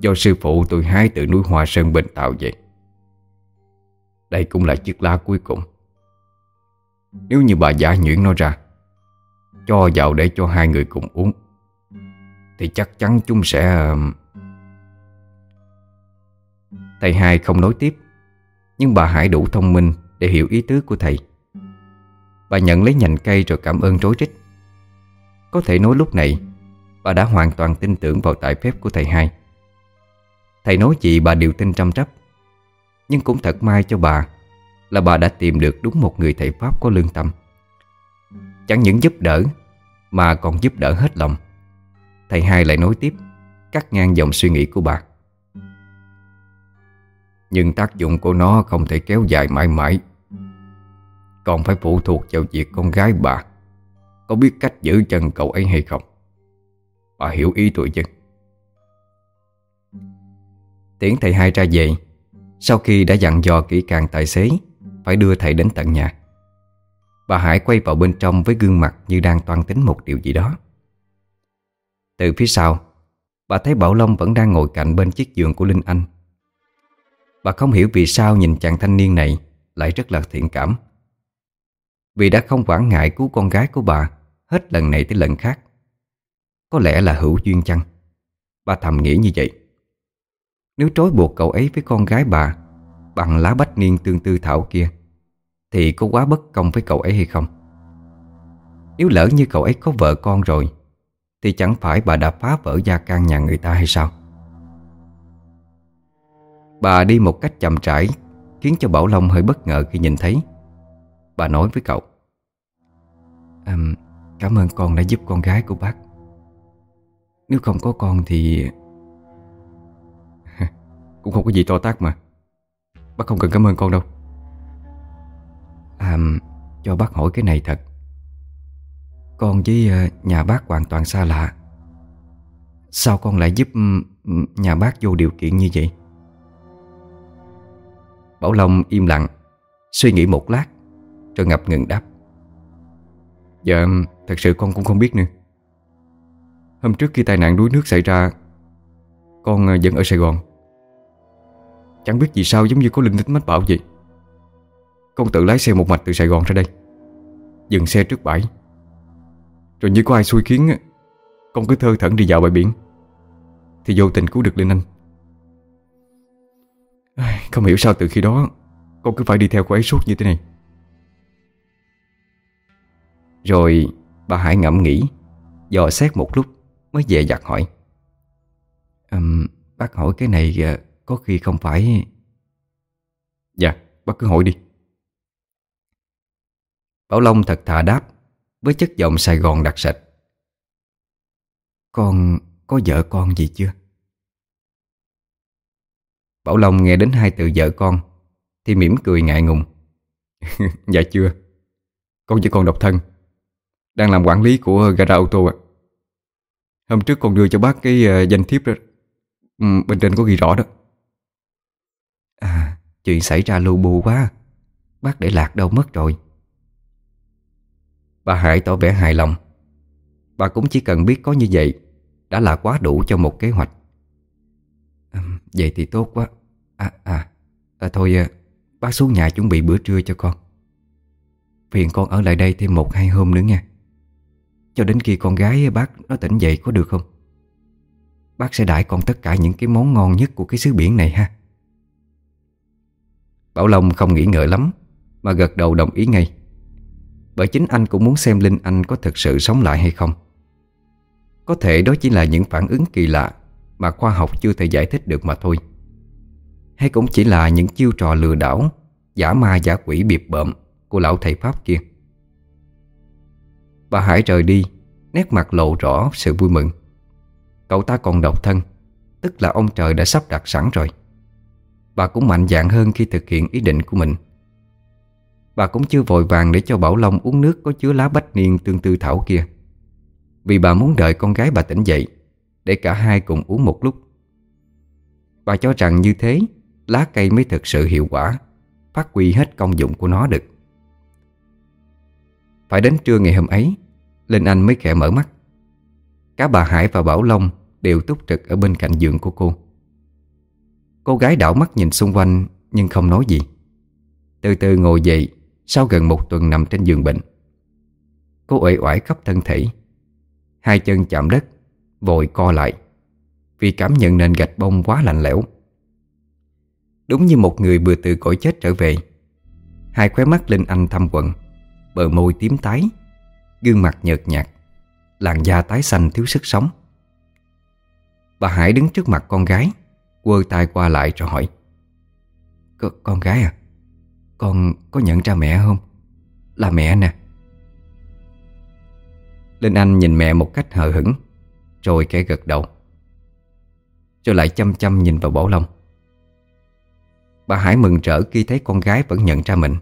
Do sư phụ tôi hái từ núi Hoa Sơn Bình tạo vậy Đây cũng là chiếc lá cuối cùng nếu như bà giả nhuyễn nó ra, Cho vào để cho hai người cùng uống, Thì chắc chắn chúng sẽ Thầy hai không nói tiếp. Nhưng bà Hải đủ thông minh Để hiểu ý tứ của thầy. Bà nhận lấy nhành cây rồi cảm ơn rối rít. Có thể nói lúc này, Bà đã hoàn toàn tin tưởng vào tài phép của thầy hai. Thầy nói gì bà đều tin trăm trắp Nhưng cũng thật may cho bà là bà đã tìm được đúng một người thầy Pháp có lương tâm. Chẳng những giúp đỡ, Mà còn giúp đỡ hết lòng. Thầy hai lại nói tiếp, Cắt ngang dòng suy nghĩ của bà. Nhưng tác dụng của nó không thể kéo dài mãi mãi. Còn phải phụ thuộc vào việc con gái bà Có biết cách giữ chân cậu ấy hay không. Bà hiểu ý tôi chứ? Tiễn thầy hai ra về, Sau khi đã dặn dò kỹ càng tài xế phải đưa thầy đến tận nhà. Bà Hải quay vào bên trong với gương mặt như đang toan tính một điều gì đó. Từ phía sau, Bà thấy Bảo Long vẫn đang ngồi cạnh bên chiếc giường của Linh Anh. Bà không hiểu vì sao nhìn chàng thanh niên này Lại rất là thiện cảm. Vì đã không quản ngại cứu con gái của bà Hết lần này tới lần khác. Có lẽ là hữu duyên chăng? Bà thầm nghĩ như vậy. Nếu trói buộc cậu ấy với con gái bà Bằng lá bách niên tương tư thảo kia Thì có quá bất công với cậu ấy hay không? Nếu lỡ như cậu ấy có vợ con rồi Thì chẳng phải bà đã phá vỡ gia can nhà người ta hay sao? Bà đi một cách chậm rãi Khiến cho Bảo Long hơi bất ngờ khi nhìn thấy. Bà nói với cậu à, Cảm ơn con đã giúp con gái của bác. Nếu không có con thì Cũng không có gì to tác mà. Bác không cần cảm ơn con đâu. À Cho bác hỏi cái này thật. Con với à, nhà bác hoàn toàn xa lạ. Sao con lại giúp nhà bác vô điều kiện như vậy? Bảo Long im lặng, Suy nghĩ một lát, Rồi ngập ngừng đáp. Dạ thật sự con cũng không biết nữa. Hôm trước khi tai nạn đuối nước xảy ra, Con à, vẫn ở Sài Gòn. Chẳng biết vì sao giống như có linh tính mách bảo vậy. Con tự lái xe một mạch từ Sài Gòn ra đây. Dừng xe trước bãi. Rồi như có ai xui khiến Con cứ thơ thẩn đi dạo bãi biển. Thì vô tình cứu được Linh Anh. Không hiểu sao từ khi đó Con cứ phải đi theo cô ấy suốt như thế này. Rồi bà Hải ngẫm nghĩ Dò xét một lúc Mới về dặt hỏi. Um, Bác hỏi cái này ờ, có khi không phải. Dạ bác cứ hỏi đi. Bảo Long thật thà đáp, Với chất giọng Sài Gòn đặc sạch. Con có vợ con gì chưa? Bảo Long nghe đến hai từ vợ con, Thì mỉm cười ngại ngùng. Dạ chưa. Con chỉ còn độc thân, Đang làm quản lý của gara ô tô ạ. Hôm trước con đưa cho bác cái ờ, danh thiếp đó. Ừ, bên trên có ghi rõ đó chuyện xảy ra lu bu quá. Bác để lạc đâu mất rồi. Bà Hải tỏ vẻ hài lòng. Bà cũng chỉ cần biết có như vậy Đã là quá đủ cho một kế hoạch. À, Vậy thì tốt quá. À à, à Thôi à, bác xuống nhà chuẩn bị bữa trưa cho con. Phiền con ở lại đây thêm một hai hôm nữa nha. Cho đến khi con gái bác nó tỉnh dậy có được không? Bác sẽ đãi con tất cả những cái món ngon nhất của cái xứ biển này ha. Bảo Long không nghĩ ngợi lắm, Mà gật đầu đồng ý ngay. Bởi chính anh cũng muốn xem Linh Anh có thực sự sống lại hay không. Có thể đó chỉ là những phản ứng kỳ lạ Mà khoa học chưa thể giải thích được mà thôi. Hay cũng chỉ là những chiêu trò lừa đảo, Giả ma giả quỷ biệp bợm Của lão thầy Pháp kia. Bà Hải rời đi, Nét mặt lộ rõ sự vui mừng. Cậu ta còn độc thân, Tức là ông trời đã sắp đặt sẵn rồi. Bà cũng mạnh dạn hơn khi thực hiện ý định của mình. Bà cũng chưa vội vàng để cho Bảo Long uống nước có chứa lá bách niên tương tư thảo kia. Vì bà muốn đợi con gái bà tỉnh dậy, Để cả hai cùng uống một lúc. Bà cho rằng như thế, Lá cây mới thực sự hiệu quả, Phát huy hết công dụng của nó được. Phải đến trưa ngày hôm ấy, Linh Anh mới khẽ mở mắt. Cả bà Hải và Bảo Long Đều túc trực ở bên cạnh giường của cô. Cô gái đảo mắt nhìn xung quanh, Nhưng không nói gì. Từ từ ngồi dậy, Sau gần một tuần nằm trên giường bệnh. Cô uể oải khắp thân thể. Hai chân chạm đất, Vội co lại, Vì cảm nhận nền gạch bông quá lạnh lẽo. Đúng như một người vừa từ cõi chết trở về, Hai khóe mắt Linh Anh thâm quần Bờ môi tím tái, Gương mặt nhợt nhạt, Làn da tái xanh thiếu sức sống. Bà Hải đứng trước mặt con gái Quơ tay qua lại rồi hỏi Con gái à? Con có nhận ra mẹ không? Là mẹ nè. Linh Anh nhìn mẹ một cách hờ hững, Rồi kẻ gật đầu. Rồi lại chăm chăm nhìn vào Bảo Long. Bà Hải mừng rỡ khi thấy con gái vẫn nhận ra mình.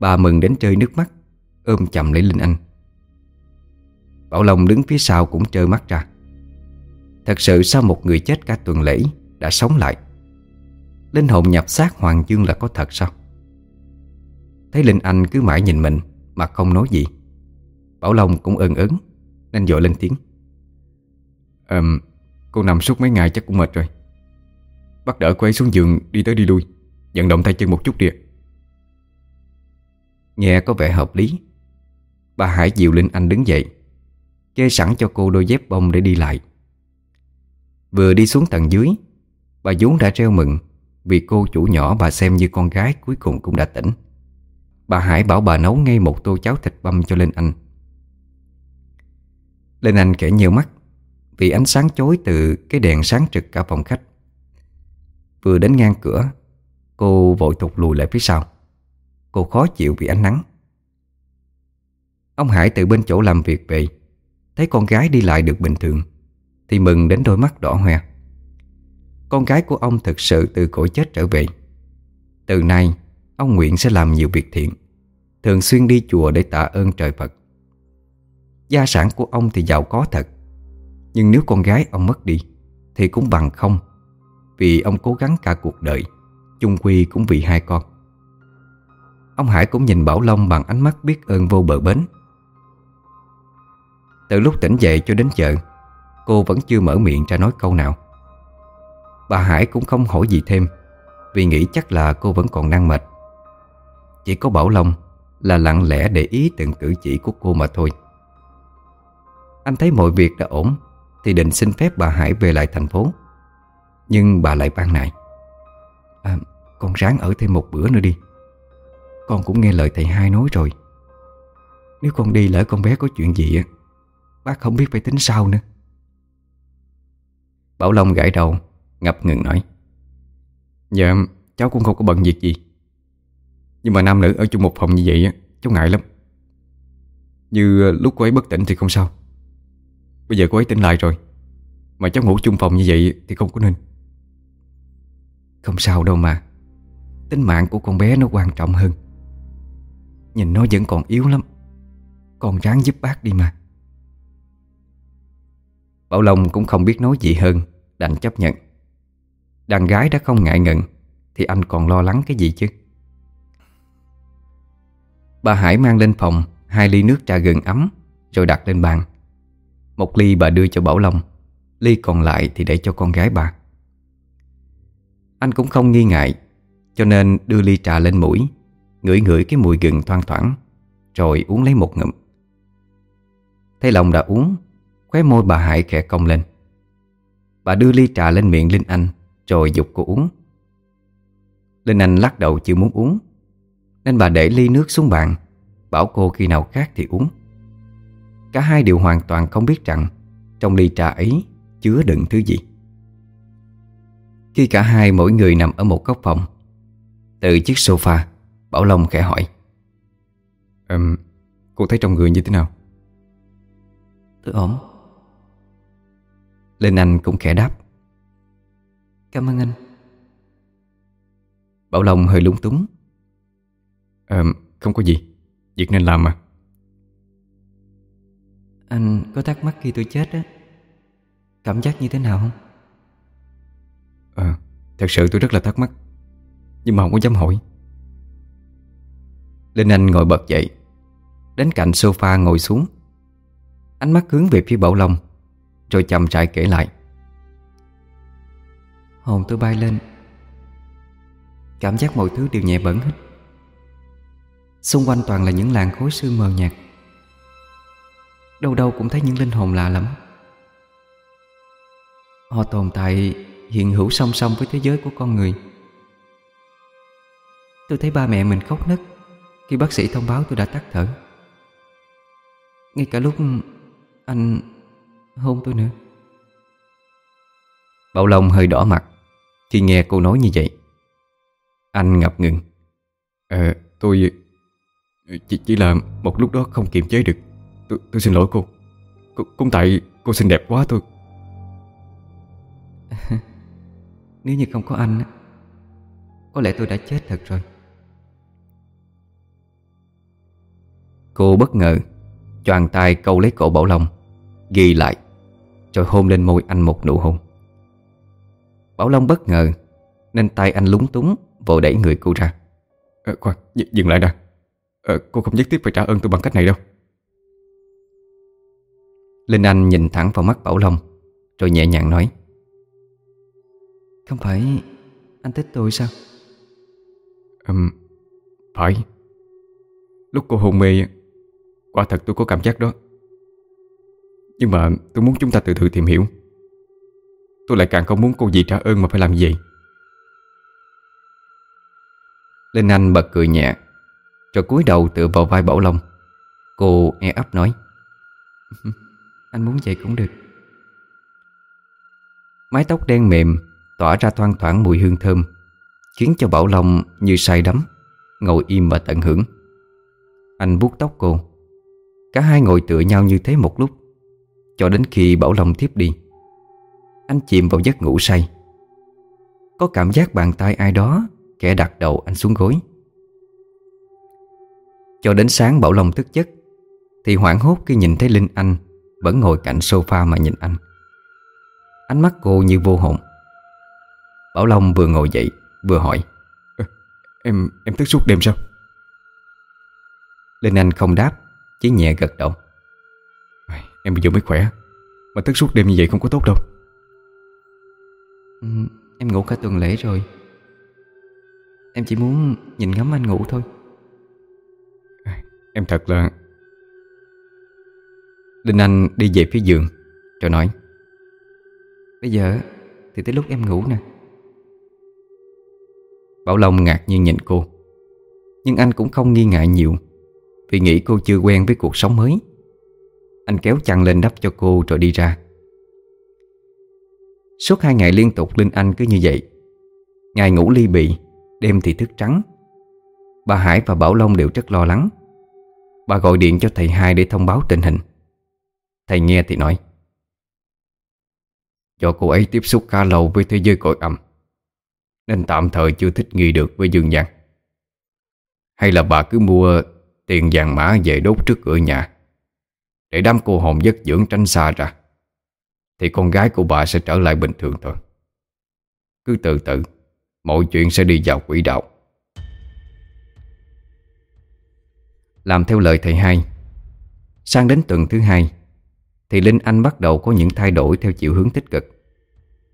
Bà mừng đến rơi nước mắt, Ôm chầm lấy Linh Anh. Bảo Long đứng phía sau cũng trơ mắt ra. Thật sự sau một người chết cả tuần lễ đã sống lại. Linh hồn nhập xác Hoàng Dương là có thật sao? Thấy Linh Anh cứ mãi nhìn mình Mà không nói gì. Bảo Long cũng ưng ứng Nên dội lên tiếng. Um, Cô nằm suốt mấy ngày chắc cũng mệt rồi. Bắt đỡ cô ấy xuống giường đi tới đi lui Vận động tay chân một chút đi Nghe có vẻ hợp lý. Bà Hải dịu Linh Anh đứng dậy Kê sẵn cho cô đôi dép bông để đi lại. Vừa đi xuống tầng dưới Bà vốn đã treo mừng Vì cô chủ nhỏ bà xem như con gái cuối cùng cũng đã tỉnh. Bà Hải bảo bà nấu ngay một tô cháo thịt băm cho Linh Anh. Linh Anh kể nhiều mắt Vì ánh sáng chối từ cái đèn sáng trực cả phòng khách. Vừa đến ngang cửa, Cô vội thụt lùi lại phía sau. Cô khó chịu vì ánh nắng. Ông Hải từ bên chỗ làm việc về, Thấy con gái đi lại được bình thường, Thì mừng đến đôi mắt đỏ hoe. Con gái của ông thực sự từ cõi chết trở về. Từ nay, Ông nguyện sẽ làm nhiều việc thiện, Thường xuyên đi chùa để tạ ơn trời Phật. Gia sản của ông thì giàu có thật, Nhưng nếu con gái ông mất đi Thì cũng bằng không, Vì ông cố gắng cả cuộc đời, chung quy cũng vì hai con. Ông Hải cũng nhìn Bảo Long bằng ánh mắt biết ơn vô bờ bến. Từ lúc tỉnh dậy cho đến giờ, Cô vẫn chưa mở miệng ra nói câu nào. Bà Hải cũng không hỏi gì thêm Vì nghĩ chắc là cô vẫn còn đang mệt. Chỉ có Bảo Long Là lặng lẽ để ý từng cử chỉ của cô mà thôi. Anh thấy mọi việc đã ổn Thì định xin phép bà Hải về lại thành phố. Nhưng bà lại ban nại à, Con ráng ở thêm một bữa nữa đi. Con cũng nghe lời thầy hai nói rồi. Nếu con đi lỡ con bé có chuyện gì Bác không biết phải tính sao nữa. Bảo Long gãi đầu. Ngập ngừng nói. Dạ cháu cũng không có bận việc gì. Nhưng mà nam nữ ở chung một phòng như vậy Cháu ngại lắm. Như lúc cô ấy bất tỉnh thì không sao. Bây giờ cô ấy tỉnh lại rồi. Mà cháu ngủ chung phòng như vậy thì không có nên. Không sao đâu mà. Tính mạng của con bé nó quan trọng hơn. Nhìn nó vẫn còn yếu lắm. Con ráng giúp bác đi mà. Bảo Long cũng không biết nói gì hơn, Đành chấp nhận. Đàn gái đã không ngại ngần, Thì anh còn lo lắng cái gì chứ? Bà Hải mang lên phòng Hai ly nước trà gừng ấm, Rồi đặt lên bàn. Một ly bà đưa cho Bảo Long, Ly còn lại thì để cho con gái bà. Anh cũng không nghi ngại, Cho nên đưa ly trà lên mũi, Ngửi ngửi cái mùi gừng thoang thoảng, Rồi uống lấy một ngụm. Thấy lòng đã uống, Khóe môi bà Hải khẽ cong lên. Bà đưa ly trà lên miệng Linh Anh rồi dục cô uống. Linh Anh lắc đầu chưa muốn uống Nên bà để ly nước xuống bàn Bảo cô khi nào khác thì uống. Cả hai đều hoàn toàn không biết rằng Trong ly trà ấy chứa đựng thứ gì. Khi cả hai mỗi người nằm ở một góc phòng Từ chiếc sofa Bảo Long khẽ hỏi um, Cô thấy trong người như thế nào? Tôi ổn Linh Anh cũng khẽ đáp Cảm ơn anh. Bảo Long hơi lúng túng. À, Không có gì. Việc nên làm mà. Anh có thắc mắc khi tôi chết á Cảm giác như thế nào không? À, thật sự tôi rất là thắc mắc Nhưng mà không có dám hỏi. Linh Anh ngồi bật dậy Đến cạnh sofa ngồi xuống. Ánh mắt hướng về phía Bảo Long Rồi chậm rãi kể lại Hồn tôi bay lên. Cảm giác mọi thứ đều nhẹ bẩn hết. Xung quanh toàn là những làn khối sương mờ nhạt. Đâu đâu cũng thấy những linh hồn lạ lắm Họ tồn tại, hiện hữu song song với thế giới của con người. Tôi thấy ba mẹ mình khóc nức Khi bác sĩ thông báo tôi đã tắt thở. Ngay cả lúc anh hôn tôi nữa. Bảo Long hơi đỏ mặt. Khi nghe cô nói như vậy. Anh ngập ngừng. Ờ tôi chỉ, chỉ là một lúc đó không kiềm chế được. Tôi, tôi xin lỗi cô. cô Cũng tại cô xinh đẹp quá thôi. Nếu như không có anh Có lẽ tôi đã chết thật rồi. Cô bất ngờ Choàng tay câu lấy cổ Bảo Long Ghi lại Rồi hôn lên môi anh một nụ hôn Bảo Long bất ngờ Nên tay anh lúng túng Vội đẩy người cô ra. À, Khoan, dừng lại đã. À, Cô không nhất thiết phải trả ơn tôi bằng cách này đâu. Linh Anh nhìn thẳng vào mắt Bảo Long Rồi nhẹ nhàng nói. Không phải anh thích tôi sao? Um, Phải. Lúc cô hôn mê Quả thật tôi có cảm giác đó. Nhưng mà tôi muốn chúng ta từ từ tìm hiểu Tôi lại càng không muốn cô gì trả ơn mà phải làm gì. Linh Anh bật cười nhẹ, Rồi cúi đầu tựa vào vai Bảo Long. Cô e ấp nói, Anh muốn vậy cũng được. Mái tóc đen mềm Tỏa ra thoang thoảng mùi hương thơm, Khiến cho Bảo Long như say đắm, Ngồi im và tận hưởng. Anh vuốt tóc cô. Cả hai ngồi tựa nhau như thế một lúc, Cho đến khi Bảo Long tiếp đi. Anh chìm vào giấc ngủ say. Có cảm giác bàn tay ai đó Kẻ đặt đầu anh xuống gối. Cho đến sáng Bảo Long thức giấc, Thì hoảng hốt khi nhìn thấy Linh Anh Vẫn ngồi cạnh sofa mà nhìn anh. Ánh mắt cô như vô hồn. Bảo Long vừa ngồi dậy, Vừa hỏi Em em thức suốt đêm sao? Linh Anh không đáp, Chỉ nhẹ gật đầu. Em bây giờ mới khỏe, Mà thức suốt đêm như vậy không có tốt đâu ừ, Em ngủ cả tuần lễ rồi. Em chỉ muốn nhìn ngắm anh ngủ thôi. Em thật là Linh Anh đi về phía giường Rồi nói Bây giờ thì tới lúc em ngủ nè. Bảo Long ngạc nhiên nhìn cô Nhưng anh cũng không nghi ngại nhiều Vì nghĩ cô chưa quen với cuộc sống mới. Anh kéo chăn lên đắp cho cô rồi đi ra Suốt hai ngày liên tục Linh Anh cứ như vậy. Ngày ngủ ly bị Đêm thì thức trắng. Bà Hải và Bảo Long đều rất lo lắng. Bà gọi điện cho thầy hai để thông báo tình hình. Thầy nghe thì nói, Do cô ấy tiếp xúc khá lâu với thế giới cõi âm, Nên tạm thời chưa thích nghi được với dương gian Hay là bà cứ mua tiền vàng mã về đốt trước cửa nhà, Để đám cô hồn giấc dưỡng tránh xa ra. Thì con gái của bà sẽ trở lại bình thường thôi. Cứ từ từ, Mọi chuyện sẽ đi vào quỹ đạo. Làm theo lời thầy hai, Sang đến tuần thứ hai, Thì Linh Anh bắt đầu có những thay đổi Theo chiều hướng tích cực.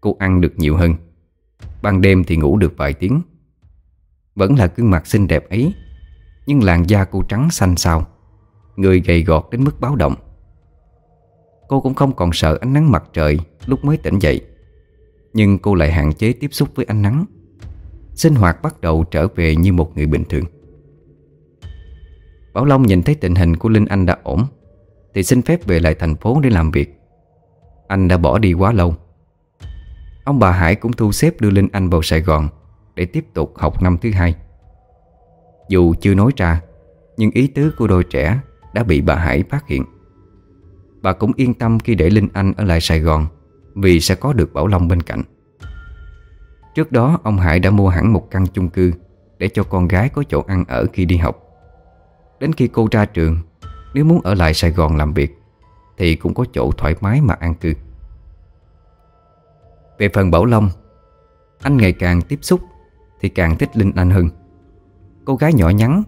Cô ăn được nhiều hơn, Ban đêm thì ngủ được vài tiếng. Vẫn là gương mặt xinh đẹp ấy, Nhưng làn da cô trắng xanh xao, Người gầy gọt đến mức báo động. Cô cũng không còn sợ ánh nắng mặt trời Lúc mới tỉnh dậy. Nhưng cô lại hạn chế tiếp xúc với ánh nắng. Sinh hoạt bắt đầu trở về như một người bình thường. Bảo Long nhìn thấy tình hình của Linh Anh đã ổn, Thì xin phép về lại thành phố để làm việc. Anh đã bỏ đi quá lâu. Ông bà Hải cũng thu xếp đưa Linh Anh vào Sài Gòn Để tiếp tục học năm thứ hai. Dù chưa nói ra, Nhưng ý tứ của đôi trẻ Đã bị bà Hải phát hiện. Bà cũng yên tâm khi để Linh Anh ở lại Sài Gòn, Vì sẽ có được Bảo Long bên cạnh. Trước đó, ông Hải đã mua hẳn một căn chung cư Để cho con gái có chỗ ăn ở khi đi học. Đến khi cô ra trường, Nếu muốn ở lại Sài Gòn làm việc, Thì cũng có chỗ thoải mái mà an cư. Về phần Bảo Long, Anh ngày càng tiếp xúc Thì càng thích Linh Anh hơn. Cô gái nhỏ nhắn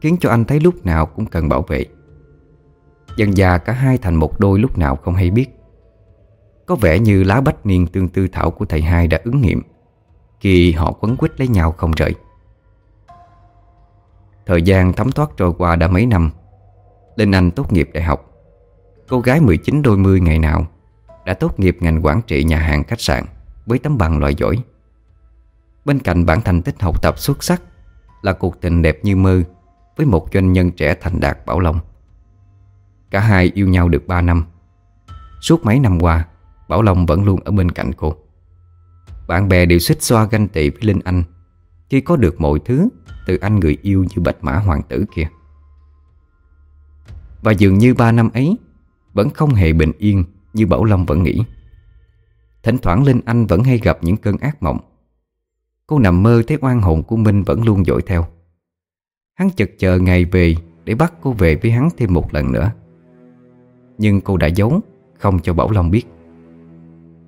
Khiến cho anh thấy lúc nào cũng cần bảo vệ. Dần già cả hai thành một đôi lúc nào không hay biết. Có vẻ như lá bách niên tương tư thảo của thầy hai đã ứng nghiệm, Khi họ quấn quýt lấy nhau không rời. Thời gian thấm thoát trôi qua đã mấy năm, Linh Anh tốt nghiệp đại học. Cô gái 19 đôi mươi ngày nào Đã tốt nghiệp ngành quản trị nhà hàng khách sạn Với tấm bằng loại giỏi. Bên cạnh bản thành tích học tập xuất sắc Là cuộc tình đẹp như mơ Với một doanh nhân trẻ thành đạt Bảo Long. Cả hai yêu nhau được 3 năm. Suốt mấy năm qua, Bảo Long vẫn luôn ở bên cạnh cô. Bạn bè đều xích xoa ganh tị với Linh Anh. Khi có được mọi thứ Từ anh người yêu như bạch mã hoàng tử kia. Và dường như ba năm ấy, Vẫn không hề bình yên Như Bảo Long vẫn nghĩ. Thỉnh thoảng Linh Anh vẫn hay gặp những cơn ác mộng. Cô nằm mơ thấy oan hồn của Minh vẫn luôn dội theo. Hắn chật chờ ngày về Để bắt cô về với hắn thêm một lần nữa. Nhưng cô đã giấu, Không cho Bảo Long biết.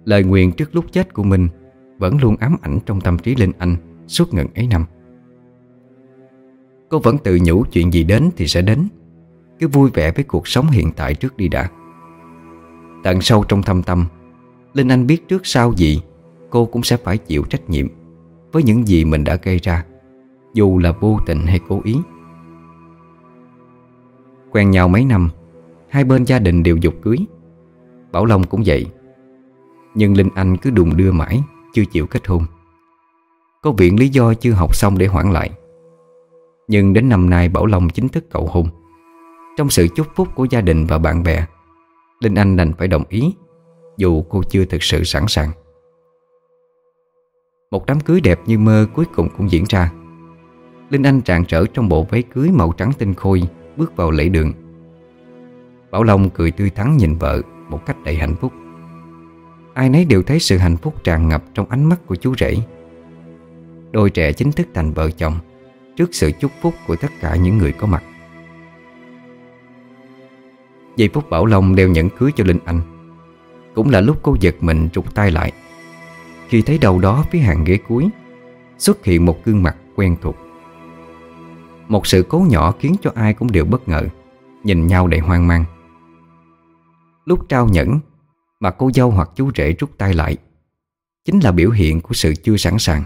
Lời nguyện trước lúc chết của mình Vẫn luôn ám ảnh trong tâm trí Linh Anh Suốt ngần ấy năm. Cô vẫn tự nhủ chuyện gì đến thì sẽ đến. Cứ vui vẻ với cuộc sống hiện tại trước đi đã. Tận sâu trong thâm tâm, Linh Anh biết trước sau gì Cô cũng sẽ phải chịu trách nhiệm Với những gì mình đã gây ra, Dù là vô tình hay cố ý. Quen nhau mấy năm Hai bên gia đình đều dục cưới. Bảo Long cũng vậy. Nhưng Linh Anh cứ đùng đưa mãi, Chưa chịu kết hôn. Có viện lý do chưa học xong để hoãn lại. Nhưng đến năm nay Bảo Long chính thức cầu hôn. Trong sự chúc phúc của gia đình và bạn bè, Linh Anh đành phải đồng ý, Dù cô chưa thực sự sẵn sàng. Một đám cưới đẹp như mơ cuối cùng cũng diễn ra. Linh Anh tràn trở trong bộ váy cưới màu trắng tinh khôi Bước vào lễ đường. Bảo Long cười tươi thắn nhìn vợ Một cách đầy hạnh phúc. Ai nấy đều thấy sự hạnh phúc tràn ngập Trong ánh mắt của chú rể. Đôi trẻ chính thức thành vợ chồng Trước sự chúc phúc của tất cả những người có mặt. Giây phút Bảo Long đeo nhẫn cưới cho Linh Anh. Cũng là lúc cô giật mình trục tay lại. Khi thấy đầu đó phía hàng ghế cuối, Xuất hiện một gương mặt quen thuộc. Một sự cố nhỏ khiến cho ai cũng đều bất ngờ, Nhìn nhau đầy hoang mang. Lúc trao nhẫn Mà cô dâu hoặc chú rể rút tay lại. Chính là biểu hiện của sự chưa sẵn sàng.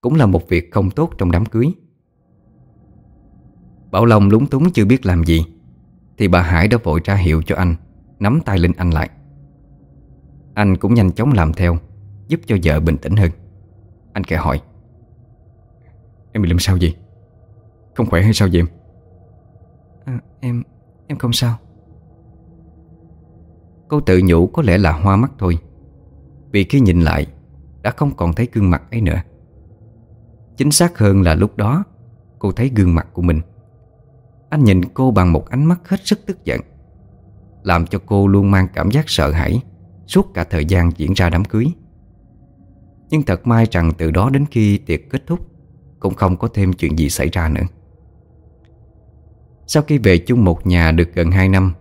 Cũng là một việc không tốt trong đám cưới. Bảo Long lúng túng chưa biết làm gì Thì bà Hải đã vội ra hiệu cho anh Nắm tay Linh Anh lại. Anh cũng nhanh chóng làm theo Giúp cho vợ bình tĩnh hơn. Anh kể hỏi Em bị làm sao gì Không khỏe hay sao vậy em? À, Em em không sao. Cô tự nhủ có lẽ là hoa mắt thôi. Vì khi nhìn lại, Đã không còn thấy gương mặt ấy nữa. Chính xác hơn là lúc đó, Cô thấy gương mặt của mình. Anh nhìn cô bằng một ánh mắt hết sức tức giận, Làm cho cô luôn mang cảm giác sợ hãi Suốt cả thời gian diễn ra đám cưới. Nhưng thật may rằng từ đó đến khi tiệc kết thúc, Cũng không có thêm chuyện gì xảy ra nữa. Sau khi về chung một nhà được gần 2 năm,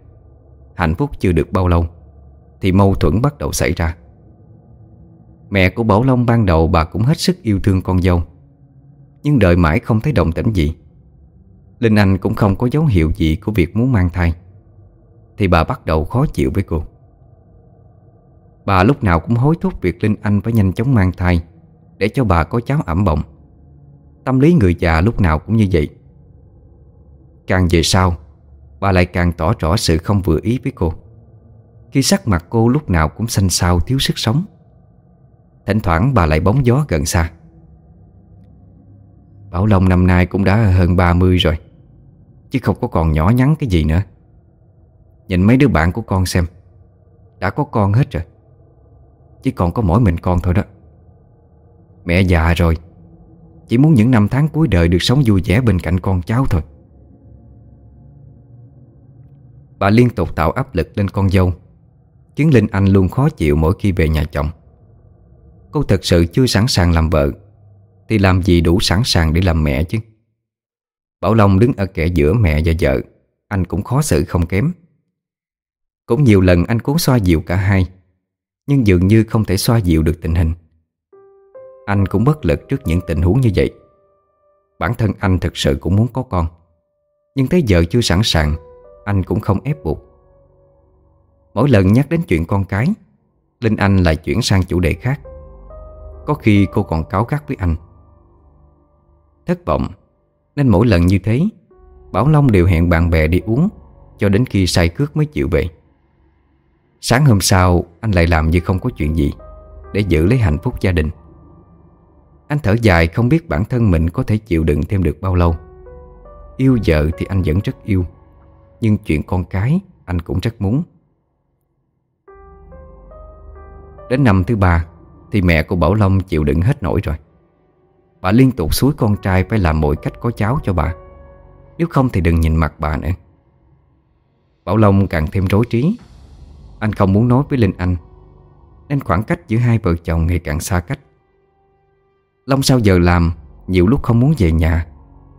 Hạnh phúc chưa được bao lâu. Thì mâu thuẫn bắt đầu xảy ra. Mẹ của Bảo Long ban đầu bà cũng hết sức yêu thương con dâu, Nhưng đợi mãi không thấy động tĩnh gì. Linh Anh cũng không có dấu hiệu gì của việc muốn mang thai, Thì bà bắt đầu khó chịu với cô. Bà lúc nào cũng hối thúc việc Linh Anh phải nhanh chóng mang thai Để cho bà có cháu ẩm bồng. Tâm lý người già lúc nào cũng như vậy. Càng về sau, Bà lại càng tỏ rõ sự không vừa ý với cô. Khi sắc mặt cô lúc nào cũng xanh xao, thiếu sức sống. Thỉnh thoảng bà lại bóng gió gần xa. Bảo Long năm nay cũng đã hơn 30 rồi, Chứ không có còn nhỏ nhắn cái gì nữa. Nhìn mấy đứa bạn của con xem, Đã có con hết rồi, Chỉ còn có mỗi mình con thôi đó. Mẹ già rồi, Chỉ muốn những năm tháng cuối đời được sống vui vẻ bên cạnh con cháu thôi. Bà liên tục tạo áp lực lên con dâu. Khiến Linh Anh luôn khó chịu mỗi khi về nhà chồng. Cô thật sự chưa sẵn sàng làm vợ, Thì làm gì đủ sẵn sàng để làm mẹ chứ? Bảo Long đứng ở kẻ giữa mẹ và vợ, Anh cũng khó xử không kém. Cũng nhiều lần anh cố xoa dịu cả hai, Nhưng dường như không thể xoa dịu được tình hình. Anh cũng bất lực trước những tình huống như vậy. Bản thân anh thực sự cũng muốn có con, Nhưng thấy vợ chưa sẵn sàng, Anh cũng không ép buộc. Mỗi lần nhắc đến chuyện con cái, Linh Anh lại chuyển sang chủ đề khác. Có khi cô còn cáo gắt với anh. Thất vọng, Nên mỗi lần như thế, Bảo Long đều hẹn bạn bè đi uống Cho đến khi say cước mới chịu về. Sáng hôm sau, Anh lại làm như không có chuyện gì Để giữ lấy hạnh phúc gia đình. Anh thở dài không biết bản thân mình Có thể chịu đựng thêm được bao lâu. Yêu vợ thì anh vẫn rất yêu, Nhưng chuyện con cái Anh cũng rất muốn. Đến năm thứ ba, Thì mẹ của Bảo Long chịu đựng hết nổi rồi. Bà liên tục suối con trai Phải làm mọi cách có cháu cho bà. Nếu không thì đừng nhìn mặt bà nữa. Bảo Long càng thêm rối trí. Anh không muốn nói với Linh Anh, Nên khoảng cách giữa hai vợ chồng ngày càng xa cách. Long sau giờ làm, Nhiều lúc không muốn về nhà,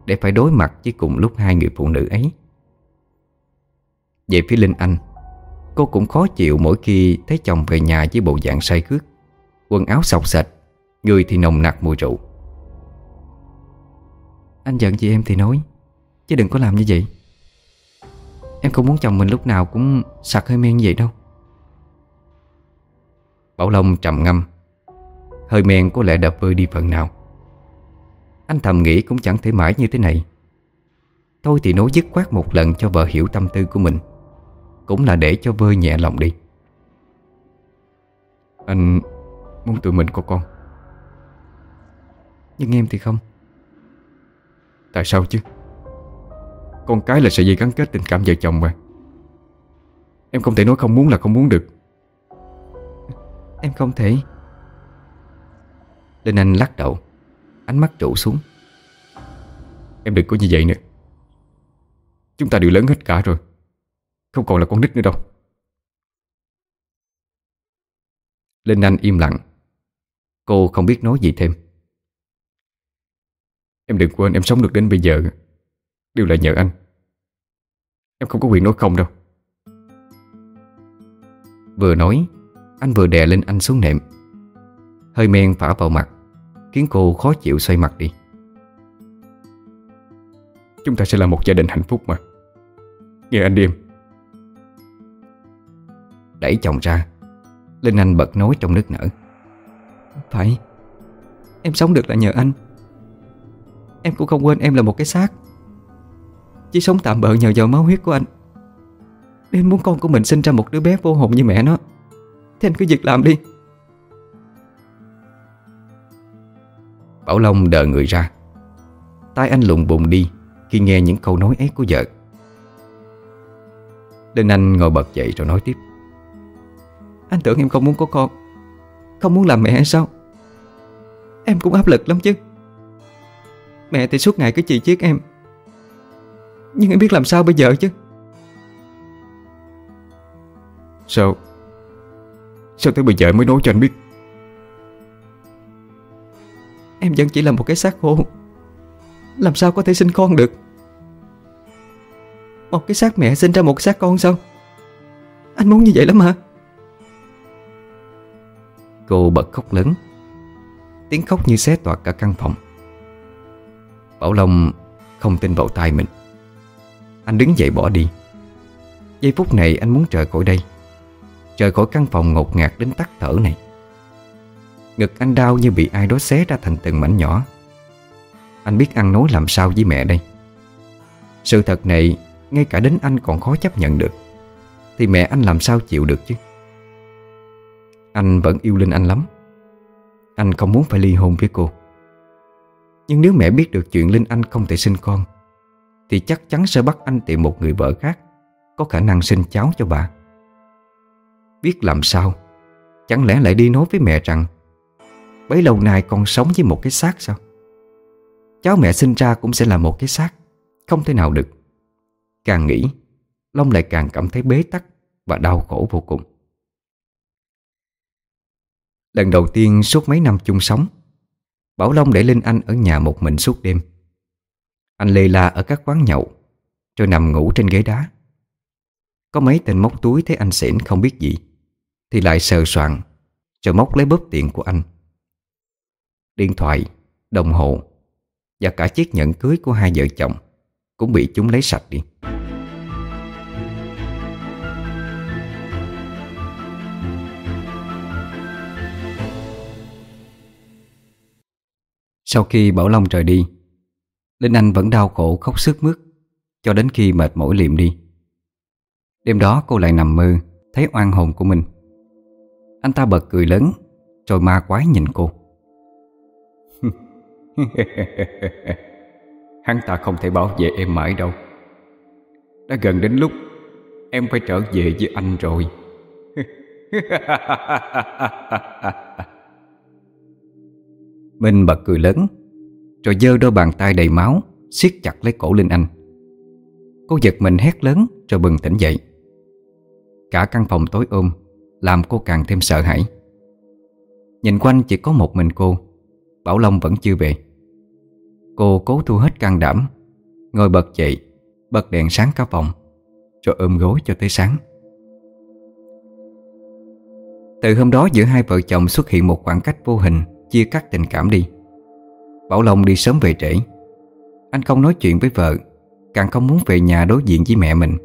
Để phải đối mặt với cùng lúc hai người phụ nữ ấy. Về phía Linh Anh Cô cũng khó chịu mỗi khi thấy chồng về nhà với bộ dạng say khước. Quần áo sọc sạch, Người thì nồng nặc mùi rượu. Anh giận chị em thì nói, Chứ đừng có làm như vậy. Em không muốn chồng mình lúc nào cũng sặc hơi men như vậy đâu. Bảo Long trầm ngâm, Hơi men có lẽ đã vơi đi phần nào. Anh thầm nghĩ cũng chẳng thể mãi như thế này. Thôi thì nói dứt khoát một lần cho vợ hiểu tâm tư của mình. Cũng là để cho vơi nhẹ lòng đi. Anh muốn tụi mình có con. Nhưng em thì không. Tại sao chứ? Con cái là sợi dây gắn kết tình cảm vợ chồng mà. Em không thể nói không muốn là không muốn được. Em không thể. Linh Anh lắc đầu Ánh mắt trụ xuống. Em đừng có như vậy nữa. Chúng ta đều lớn hết cả rồi không còn là con nít nữa đâu. Linh Anh im lặng. Cô không biết nói gì thêm. Em đừng quên em sống được đến bây giờ. Đều là nhờ anh. Em không có quyền nói không đâu. Vừa nói, Anh vừa đè lên anh xuống nệm. Hơi men phả vào mặt, Khiến cô khó chịu xoay mặt đi. Chúng ta sẽ là một gia đình hạnh phúc mà. Nghe anh đi em. Đẩy chồng ra. Linh Anh bật nói trong nước nở. Phải Em sống được là nhờ anh. Em cũng không quên em là một cái xác. Chỉ sống tạm bợ nhờ vào máu huyết của anh. Em muốn con của mình sinh ra một đứa bé vô hồn như mẹ nó. Thì anh cứ việc làm đi. Bảo Long đờ người ra. Tay anh lụng bụng đi Khi nghe những câu nói ấy của vợ. Linh Anh ngồi bật dậy rồi nói tiếp Anh tưởng em không muốn có con. Không muốn làm mẹ hay sao? Em cũng áp lực lắm chứ. Mẹ thì suốt ngày cứ chỉ chiết em. Nhưng em biết làm sao bây giờ chứ? Sao? Sao tới bây giờ mới nói cho anh biết? Em vẫn chỉ là một cái xác khô Làm sao có thể sinh con được? Một cái xác mẹ sinh ra một xác con sao? Anh muốn như vậy lắm hả Cô bật khóc lớn. Tiếng khóc như xé toạc cả căn phòng. Bảo Long không tin vào tai mình. Anh đứng dậy bỏ đi. Giây phút này anh muốn rời khỏi đây. Rời khỏi căn phòng ngột ngạt đến tắt thở này. Ngực anh đau như bị ai đó xé ra thành từng mảnh nhỏ. Anh biết ăn nói làm sao với mẹ đây. Sự thật này Ngay cả đến anh còn khó chấp nhận được. Thì mẹ anh làm sao chịu được chứ? Anh vẫn yêu Linh Anh lắm. Anh không muốn phải ly hôn với cô. Nhưng nếu mẹ biết được chuyện Linh Anh không thể sinh con, Thì chắc chắn sẽ bắt anh tìm một người vợ khác Có khả năng sinh cháu cho bà. Biết làm sao, Chẳng lẽ lại đi nói với mẹ rằng, Bấy lâu nay con sống với một cái xác sao? Cháu mẹ sinh ra cũng sẽ là một cái xác, Không thể nào được. Càng nghĩ, Long lại càng cảm thấy bế tắc Và đau khổ vô cùng. Lần đầu tiên suốt mấy năm chung sống Bảo Long để Linh Anh ở nhà một mình suốt đêm. Anh lê la ở các quán nhậu Rồi nằm ngủ trên ghế đá. Có mấy tên móc túi thấy anh xỉn không biết gì Thì lại sờ soạn Rồi móc lấy bóp tiền của anh. Điện thoại, đồng hồ Và cả chiếc nhẫn cưới của hai vợ chồng Cũng bị chúng lấy sạch đi. Sau khi Bảo Long rời đi, Linh Anh vẫn đau khổ khóc sức mướt, Cho đến khi mệt mỏi liệm đi. Đêm đó cô lại nằm mơ, Thấy oan hồn của mình. Anh ta bật cười lớn, Rồi ma quái nhìn cô. Hắn ta không thể bảo vệ em mãi đâu. Đã gần đến lúc Em phải trở về với anh rồi. Minh bật cười lớn, Rồi giơ đôi bàn tay đầy máu, siết chặt lấy cổ Linh Anh. Cô giật mình hét lớn Rồi bừng tỉnh dậy. Cả căn phòng tối ôm Làm cô càng thêm sợ hãi. Nhìn quanh chỉ có một mình cô, Bảo Long vẫn chưa về. Cô cố thu hết can đảm, Ngồi bật dậy, Bật đèn sáng cả phòng, Rồi ôm gối cho tới sáng. Từ hôm đó giữa hai vợ chồng xuất hiện một khoảng cách vô hình Chia cắt tình cảm đi. Bảo Long đi sớm về trễ. Anh không nói chuyện với vợ, Càng không muốn về nhà đối diện với mẹ mình.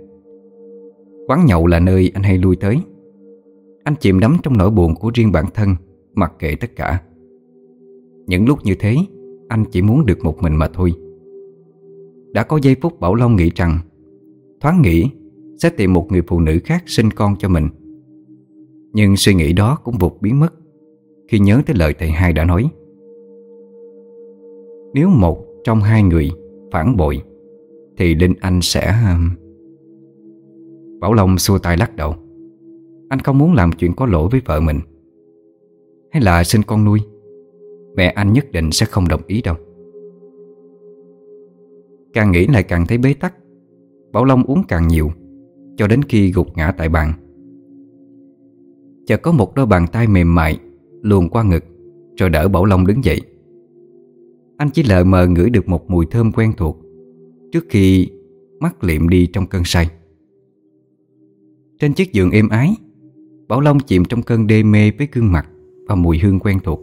Quán nhậu là nơi anh hay lui tới. Anh chìm đắm trong nỗi buồn của riêng bản thân, Mặc kệ tất cả. Những lúc như thế, Anh chỉ muốn được một mình mà thôi. Đã có giây phút Bảo Long nghĩ rằng, Thoáng nghĩ, Sẽ tìm một người phụ nữ khác sinh con cho mình. Nhưng suy nghĩ đó cũng vụt biến mất. Khi nhớ tới lời thầy hai đã nói. Nếu một trong hai người phản bội, Thì Linh Anh sẽ... Um, Bảo Long xua tay lắc đầu. Anh không muốn làm chuyện có lỗi với vợ mình. Hay là sinh con nuôi, Mẹ anh nhất định sẽ không đồng ý đâu. Càng nghĩ lại càng thấy bế tắc. Bảo Long uống càng nhiều, Cho đến khi gục ngã tại bàn. Chợt có một đôi bàn tay mềm mại Luồn qua ngực, Rồi đỡ Bảo Long đứng dậy. Anh chỉ lờ mờ ngửi được một mùi thơm quen thuộc Trước khi mắt liệm đi trong cơn say. Trên chiếc giường êm ái, Bảo Long chìm trong cơn đê mê với gương mặt Và mùi hương quen thuộc.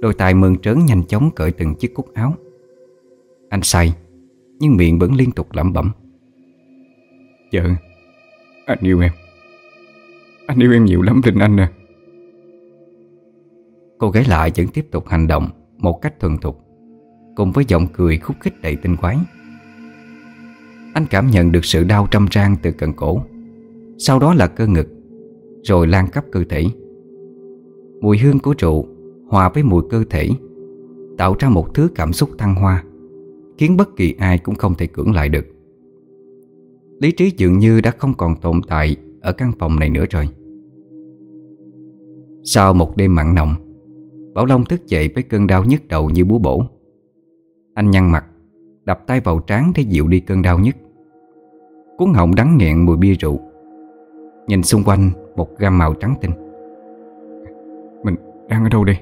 Đôi tài mơn trớn nhanh chóng cởi từng chiếc cúc áo. Anh say, Nhưng miệng vẫn liên tục lẩm bẩm. Vợ, Anh yêu em. Anh yêu em nhiều lắm Linh Anh à. Cô gái lại vẫn tiếp tục hành động Một cách thuần thục, Cùng với giọng cười khúc khích đầy tinh quái Anh cảm nhận được sự đau trăm trang từ cận cổ, Sau đó là cơ ngực, Rồi lan khắp cơ thể. Mùi hương của rượu Hòa với mùi cơ thể, Tạo ra một thứ cảm xúc thăng hoa, Khiến bất kỳ ai cũng không thể cưỡng lại được. Lý trí dường như đã không còn tồn tại Ở căn phòng này nữa rồi. Sau một đêm mặn nồng Bảo Long thức dậy với cơn đau nhức đầu như búa bổ. Anh nhăn mặt, Đập tay vào trán để dịu đi cơn đau nhức. Cuốn họng đắng nghẹn mùi bia rượu. Nhìn xung quanh một gam màu trắng tinh. Mình đang ở đâu đây?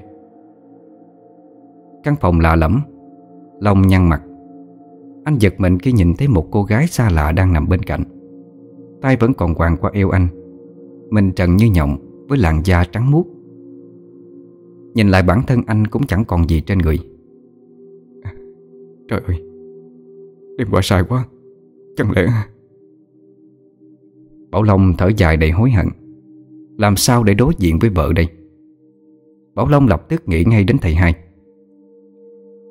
Căn phòng lạ lẫm. Long nhăn mặt. Anh giật mình khi nhìn thấy một cô gái xa lạ đang nằm bên cạnh. Tay vẫn còn quàng qua eo anh. Mình trần như nhộng Với làn da trắng muốt. Nhìn lại bản thân anh cũng chẳng còn gì trên người. Trời ơi Đêm qua sai quá Chẳng lẽ Bảo Long thở dài đầy hối hận. Làm sao để đối diện với vợ đây? Bảo Long lập tức nghĩ ngay đến thầy hai.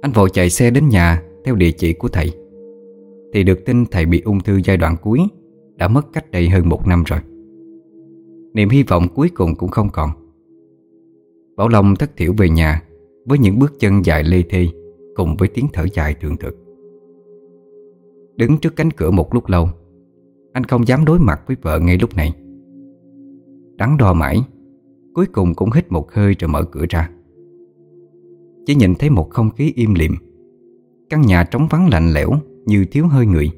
Anh vội chạy xe đến nhà Theo địa chỉ của thầy. Thì được tin thầy bị ung thư giai đoạn cuối Đã mất cách đây hơn một năm rồi. Niềm hy vọng cuối cùng cũng không còn Bảo Long thất thiểu về nhà Với những bước chân dài lê thê Cùng với tiếng thở dài thường thực. Đứng trước cánh cửa một lúc lâu, Anh không dám đối mặt với vợ ngay lúc này. Đắn đo mãi, Cuối cùng cũng hít một hơi rồi mở cửa ra. Chỉ nhìn thấy một không khí im lìm, Căn nhà trống vắng lạnh lẽo Như thiếu hơi người.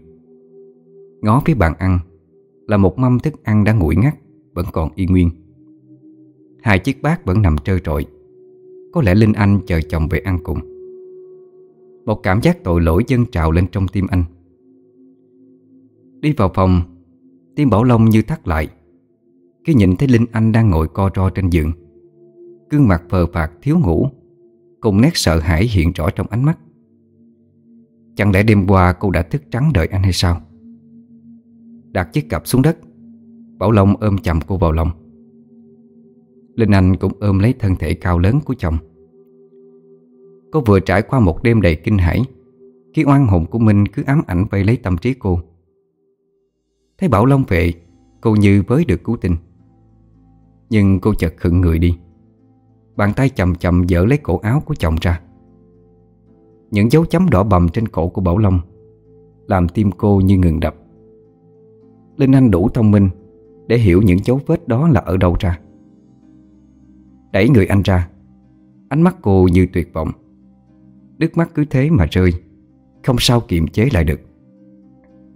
Ngó phía bàn ăn Là một mâm thức ăn đã nguội ngắt, Vẫn còn y nguyên. Hai chiếc bát vẫn nằm trơ trọi. Có lẽ Linh Anh chờ chồng về ăn cùng. Một cảm giác tội lỗi dâng trào lên trong tim anh. Đi vào phòng, Tim Bảo Long như thắt lại. Khi nhìn thấy Linh Anh đang ngồi co ro trên giường, Gương mặt phờ phạc thiếu ngủ, Cùng nét sợ hãi hiện rõ trong ánh mắt. Chẳng lẽ đêm qua cô đã thức trắng đợi anh hay sao? Đặt chiếc cặp xuống đất, Bảo Long ôm chầm cô vào lòng. Linh Anh cũng ôm lấy thân thể cao lớn của chồng. Cô vừa trải qua một đêm đầy kinh hãi, Khi oan hồn của Minh cứ ám ảnh vây lấy tâm trí cô. Thấy Bảo Long về, Cô như với được cứu tinh. Nhưng cô chợt khựng người đi. Bàn tay chậm chậm dỡ lấy cổ áo của chồng ra. Những dấu chấm đỏ bầm trên cổ của Bảo Long Làm tim cô như ngừng đập. Linh Anh đủ thông minh Để hiểu những dấu vết đó là ở đâu ra. Đẩy người anh ra. Ánh mắt cô như tuyệt vọng. Nước mắt cứ thế mà rơi Không sao kiềm chế lại được.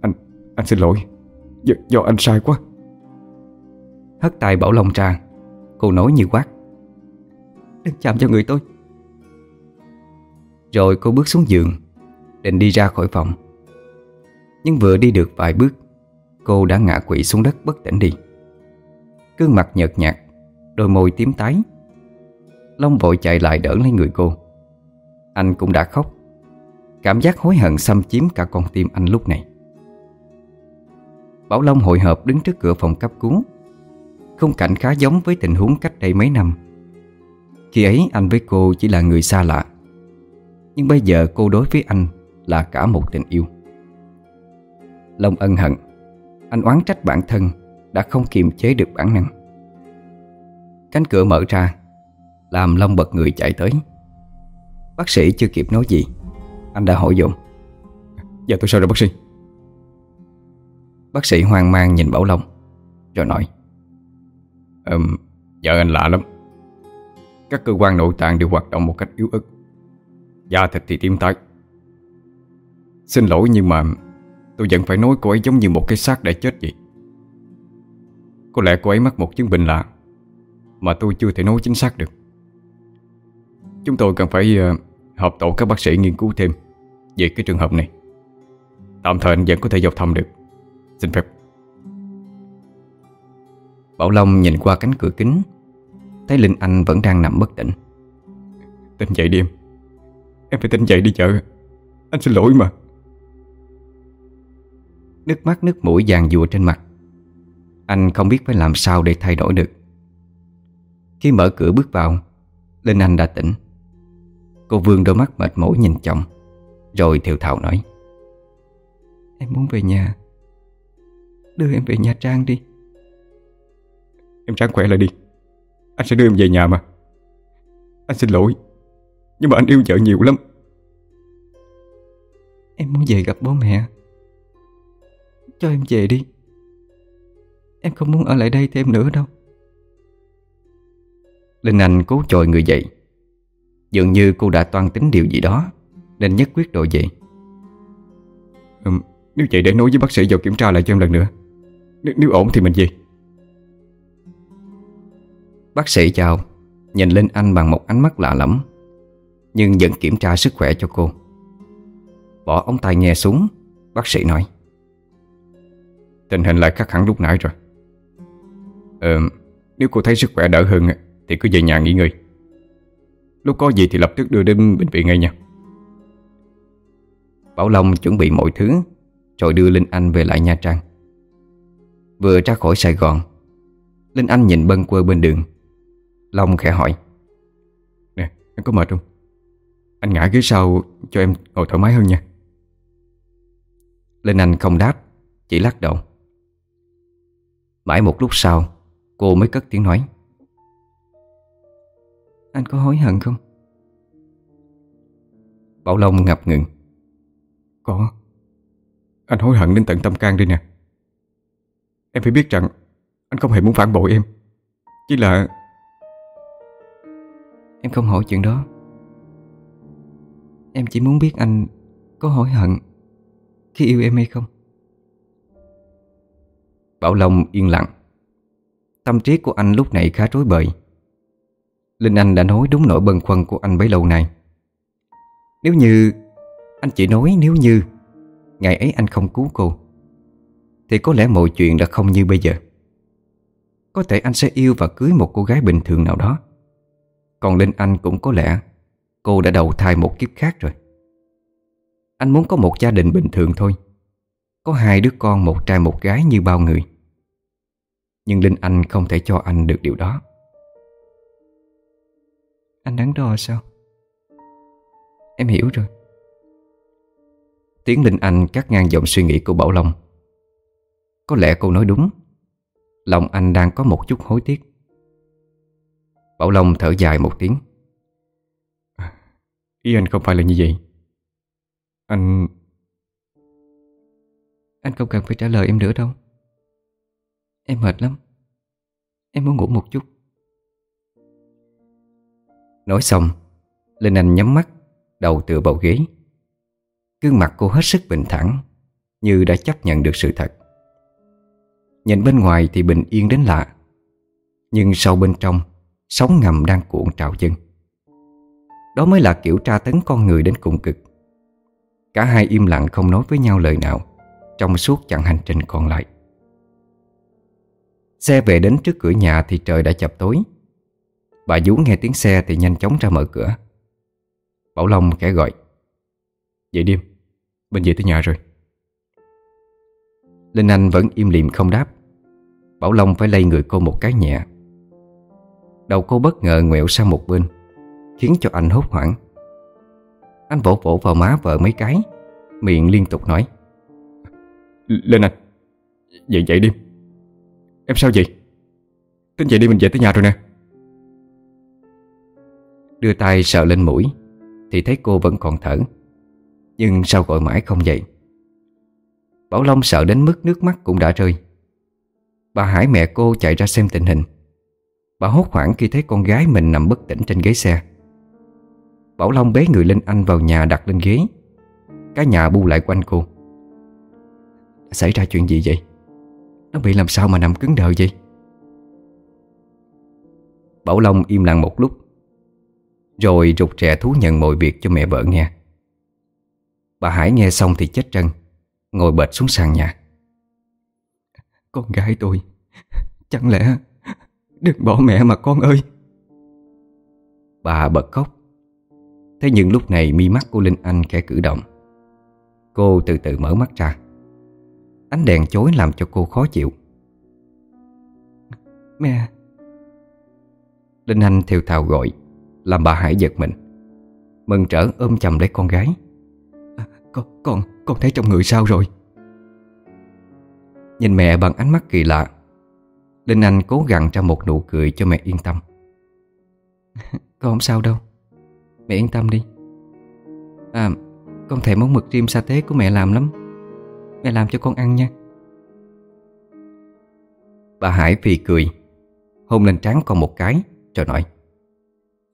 Anh, anh xin lỗi Do, do anh sai quá. Hất tay Bảo Long ra Cô nói như quát. Đừng chạm cho người tôi. Rồi cô bước xuống giường Định đi ra khỏi phòng. Nhưng vừa đi được vài bước Cô đã ngã quỵ xuống đất bất tỉnh đi. Cương mặt nhợt nhạt Đôi môi tím tái Long vội chạy lại đỡ lấy người cô. Anh cũng đã khóc. Cảm giác hối hận xâm chiếm cả con tim anh lúc này. Bảo Long hội hợp đứng trước cửa phòng cấp cứu. Khung cảnh khá giống với tình huống cách đây mấy năm. Khi ấy anh với cô chỉ là người xa lạ. Nhưng bây giờ cô đối với anh là cả một tình yêu. Long ân hận. Anh oán trách bản thân Đã không kiềm chế được bản năng. Cánh cửa mở ra. Làm Long bật người chạy tới. Bác sĩ chưa kịp nói gì. Anh đã hỏi dồn. Dạ tôi sao rồi bác sĩ? Bác sĩ hoang mang nhìn Bảo Long Rồi nói. Ừm, vợ anh lạ lắm. Các cơ quan nội tạng đều hoạt động một cách yếu ớt. Da thịt thì tím tái. Xin lỗi nhưng mà Tôi vẫn phải nói cô ấy giống như một cái xác đã chết vậy. Có lẽ cô ấy mắc một chứng bệnh lạ Mà tôi chưa thể nói chính xác được Chúng tôi cần phải uh, họp tổ các bác sĩ nghiên cứu thêm Về cái trường hợp này. Tạm thời anh vẫn có thể vào thăm được. Xin phép. Bảo Long nhìn qua cánh cửa kính Thấy Linh Anh vẫn đang nằm bất tỉnh. Tỉnh dậy đi em. Em phải tỉnh dậy đi chợ. Anh xin lỗi mà. Nước mắt nước mũi vàng dùa trên mặt. Anh không biết phải làm sao để thay đổi được. Khi mở cửa bước vào Linh Anh đã tỉnh Cô vương đôi mắt mệt mỏi nhìn chồng Rồi thiều thào nói. Em muốn về nhà. Đưa em về Nha Trang đi. Em ráng khỏe lại đi. Anh sẽ đưa em về nhà mà. Anh xin lỗi Nhưng mà anh yêu vợ nhiều lắm. Em muốn về gặp bố mẹ. Cho em về đi. Em không muốn ở lại đây thêm nữa đâu. Linh Anh cố chồi người dậy Dường như cô đã toan tính điều gì đó Nên nhất quyết đội dậy ừ, Nếu vậy để nói với bác sĩ vào kiểm tra lại cho em lần nữa. N Nếu ổn thì mình về. Bác sĩ chào Nhìn lên anh bằng một ánh mắt lạ lẫm Nhưng vẫn kiểm tra sức khỏe cho cô. Bỏ ống tay nghe xuống Bác sĩ nói. Tình hình lại khác hẳn lúc nãy rồi. Ờ Nếu cô thấy sức khỏe đỡ hơn Thì cứ về nhà nghỉ ngơi Lúc có gì thì lập tức đưa đến bệnh viện ngay nha. Bảo Long chuẩn bị mọi thứ, Rồi đưa Linh Anh về lại Nha Trang. Vừa ra khỏi Sài Gòn, Linh Anh nhìn bân quơ bên đường. Long khẽ hỏi, Nè em có mệt không? Anh ngã ghế sau cho em ngồi thoải mái hơn nha. Linh Anh không đáp, Chỉ lắc đầu. Mãi một lúc sau, Cô mới cất tiếng nói anh có hối hận không? Bảo Long ngập ngừng. Có. Anh hối hận đến tận tâm can đi nè. Em phải biết rằng Anh không hề muốn phản bội em. Chỉ là Em không hỏi chuyện đó. Em chỉ muốn biết anh Có hối hận Khi yêu em hay không. Bảo Long yên lặng. Tâm trí của anh lúc này khá rối bời Linh Anh đã nói đúng nỗi bần khoăn của anh bấy lâu nay. Nếu như, Anh chỉ nói nếu như, Ngày ấy anh không cứu cô, Thì có lẽ mọi chuyện đã không như bây giờ. Có thể anh sẽ yêu và cưới một cô gái bình thường nào đó. Còn Linh Anh cũng có lẽ Cô đã đầu thai một kiếp khác rồi. Anh muốn có một gia đình bình thường thôi. Có hai đứa con, một trai, một gái như bao người. Nhưng Linh Anh không thể cho anh được điều đó. Anh đắn đo sao? Em hiểu rồi. Tiếng Linh Anh cắt ngang dòng suy nghĩ của Bảo Long. Có lẽ cô nói đúng. Lòng anh đang có một chút hối tiếc. Bảo Long thở dài một tiếng. À, ý anh không phải là như vậy. Anh Anh không cần phải trả lời em nữa đâu. Em mệt lắm. Em muốn ngủ một chút. Nói xong, Linh Anh nhắm mắt, Đầu tựa vào ghế. Gương mặt cô hết sức bình thản, Như đã chấp nhận được sự thật. Nhìn bên ngoài thì bình yên đến lạ, Nhưng sâu bên trong, Sóng ngầm đang cuộn trào dâng. Đó mới là kiểu tra tấn con người đến cùng cực. Cả hai im lặng không nói với nhau lời nào, Trong suốt chặng hành trình còn lại. Xe về đến trước cửa nhà thì trời đã chập tối. Bà vú nghe tiếng xe thì nhanh chóng ra mở cửa. Bảo Long khẽ gọi Dậy đêm Bên về tới nhà rồi. Linh Anh vẫn im lìm không đáp. Bảo Long phải lay người cô một cái nhẹ. Đầu cô bất ngờ ngoẹo sang một bên, Khiến cho anh hốt hoảng. Anh vỗ vỗ vào má vợ mấy cái, Miệng liên tục nói Lên anh Dậy dậy đi Em sao vậy? Tính dậy đi mình về tới nhà rồi nè. Đưa tay sờ lên mũi, Thì thấy cô vẫn còn thở. Nhưng sao gọi mãi không dậy? Bảo Long sợ đến mức nước mắt cũng đã rơi. Bà Hải mẹ cô chạy ra xem tình hình. Bà hốt hoảng khi thấy con gái mình nằm bất tỉnh trên ghế xe. Bảo Long bế người Linh Anh vào nhà đặt lên ghế. Cả nhà bu lại quanh cô. Xảy ra chuyện gì vậy? Nó bị làm sao mà nằm cứng đờ vậy? Bảo Long im lặng một lúc. Rồi rụt rè thú nhận mọi việc cho mẹ vợ nghe. Bà Hải nghe xong thì chết trân Ngồi bệt xuống sàn nhà. Con gái tôi Chẳng lẽ Đừng bỏ mẹ mà con ơi? Bà bật khóc. Thế nhưng lúc này mi mắt của Linh Anh khẽ cử động. Cô từ từ mở mắt ra. Ánh đèn chối làm cho cô khó chịu. Mẹ. Linh Anh theo thào gọi Làm bà Hải giật mình. Mừng trở ôm chầm lấy con gái. À, Con, con, con thấy trong người sao rồi? Nhìn mẹ bằng ánh mắt kỳ lạ Linh Anh cố gắng ra một nụ cười cho mẹ yên tâm. Con không sao đâu. Mẹ yên tâm đi. À con thèm món mực rim sa tế của mẹ làm lắm. Mẹ làm cho con ăn nha. Bà Hải phì cười Hôn lên trán con một cái Rồi nói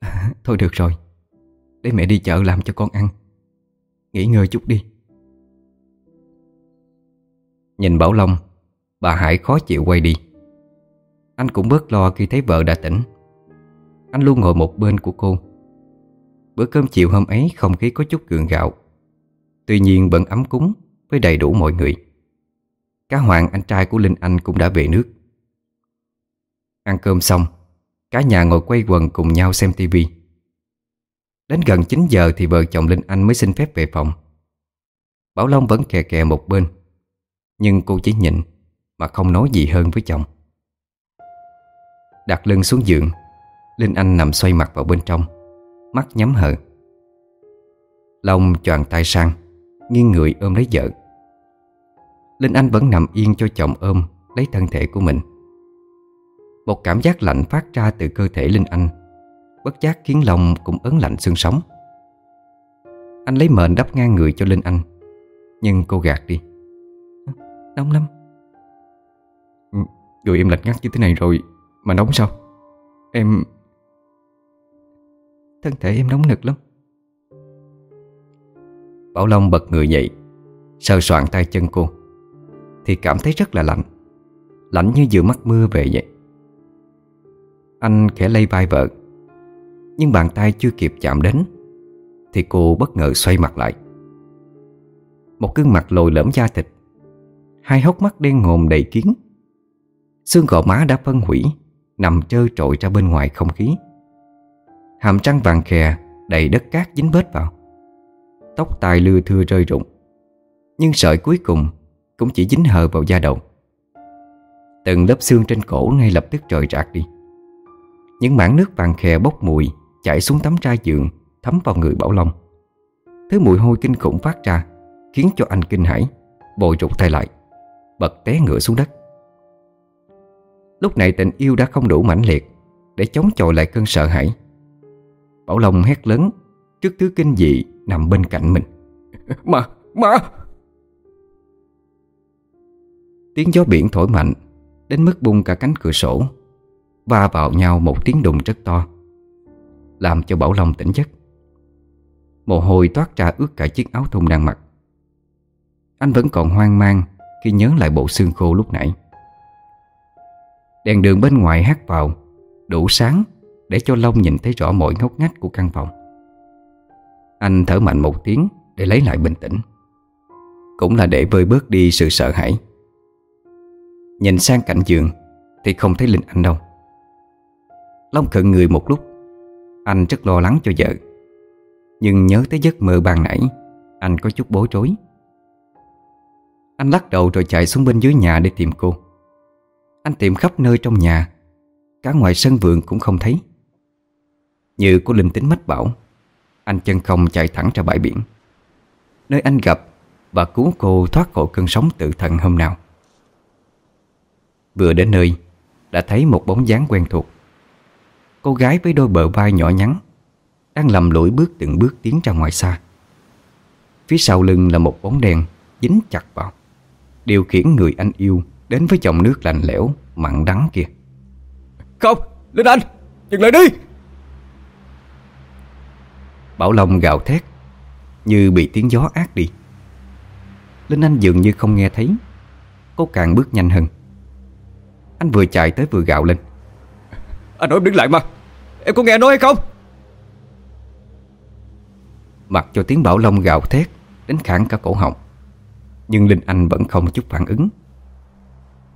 Thôi được rồi, Để mẹ đi chợ làm cho con ăn. Nghỉ ngơi chút đi. Nhìn Bảo Long, Bà Hải khó chịu quay đi. Anh cũng bớt lo khi thấy vợ đã tỉnh. Anh luôn ngồi một bên của cô. Bữa cơm chiều hôm ấy không khí có chút gượng gạo. Tuy nhiên vẫn ấm cúng Với đầy đủ mọi người. Cá Hoàng anh trai của Linh Anh cũng đã về nước. Ăn cơm xong Cả nhà ngồi quay quần cùng nhau xem tivi Đến gần 9 giờ thì vợ chồng Linh Anh mới xin phép về phòng. Bảo Long vẫn kè kè một bên, Nhưng cô chỉ nhịn Mà không nói gì hơn với chồng. Đặt lưng xuống giường, Linh Anh nằm xoay mặt vào bên trong, Mắt nhắm hờ. Long choàng tay sang, Nghiêng người ôm lấy vợ. Linh Anh vẫn nằm yên cho chồng ôm Lấy thân thể của mình. Một cảm giác lạnh phát ra từ cơ thể Linh Anh. Bất giác khiến lòng cũng ớn lạnh xương sống. Anh lấy mền đắp ngang người cho Linh Anh. Nhưng cô gạt đi. Nóng lắm. Ừ, người em lạnh ngắt như thế này rồi Mà nóng sao? Em Thân thể em nóng nực lắm. Bảo Long bật người dậy, Sờ soạn tay chân cô. Thì cảm thấy rất là lạnh. Lạnh như vừa mắc mưa về vậy. Anh khẽ lay vai vợ. Nhưng bàn tay chưa kịp chạm đến, Thì cô bất ngờ xoay mặt lại. Một gương mặt lồi lõm da thịt, Hai hốc mắt đen ngồm đầy kiến Xương gò má đã phân hủy, Nằm trơ trội ra bên ngoài không khí. Hàm trăng vàng khè, Đầy đất cát dính bết vào. Tóc tai lưa thưa rơi rụng, Nhưng sợi cuối cùng Cũng chỉ dính hờ vào da đầu. Từng lớp xương trên cổ ngay lập tức rời rạc đi. Những mảng nước vàng khè bốc mùi Chảy xuống tấm trai giường Thấm vào người Bảo Long. Thứ mùi hôi kinh khủng phát ra Khiến cho anh kinh hãi Bồi rụt tay lại Bật té ngựa xuống đất. Lúc này tình yêu đã không đủ mãnh liệt Để chống chọi lại cơn sợ hãi. Bảo Long hét lớn Trước thứ kinh dị nằm bên cạnh mình. Mà, mà! Tiếng gió biển thổi mạnh Đến mức bung cả cánh cửa sổ Va vào nhau một tiếng đùng rất to, Làm cho Bảo Long tỉnh giấc. Mồ hôi toát ra ướt cả chiếc áo thun đang mặc. Anh vẫn còn hoang mang Khi nhớ lại bộ xương khô lúc nãy. Đèn đường bên ngoài hát vào, Đủ sáng Để cho Long nhìn thấy rõ mọi ngóc ngách của căn phòng. Anh thở mạnh một tiếng Để lấy lại bình tĩnh. Cũng là để vơi bớt đi sự sợ hãi. Nhìn sang cạnh giường Thì không thấy Linh Anh đâu. Long khựng người một lúc. Anh rất lo lắng cho vợ. Nhưng nhớ tới giấc mơ ban nãy, Anh có chút bối rối. Anh lắc đầu rồi chạy xuống bên dưới nhà để tìm cô. Anh tìm khắp nơi trong nhà, Cả ngoài sân vườn cũng không thấy. Như có linh tính mách bảo, Anh chân không chạy thẳng ra bãi biển. Nơi anh gặp Và cứu cô thoát khỏi cơn sóng tự thần hôm nào. Vừa đến nơi, Đã thấy một bóng dáng quen thuộc. Cô gái với đôi bờ vai nhỏ nhắn Đang lầm lũi bước từng bước tiến ra ngoài xa. Phía sau lưng là một bóng đèn Dính chặt vào Điều khiển người anh yêu Đến với dòng nước lạnh lẽo Mặn đắng kia. Không, Linh Anh, dừng lại đi. Bảo Long gào thét Như bị tiếng gió ác đi. Linh Anh dường như không nghe thấy Cô càng bước nhanh hơn. Anh vừa chạy tới vừa gào lên. Anh nói đứng lại mà Em có nghe nói hay không? Mặc cho tiếng Bảo Long gào thét Đến khản cả cổ họng. Nhưng Linh Anh vẫn không chút phản ứng.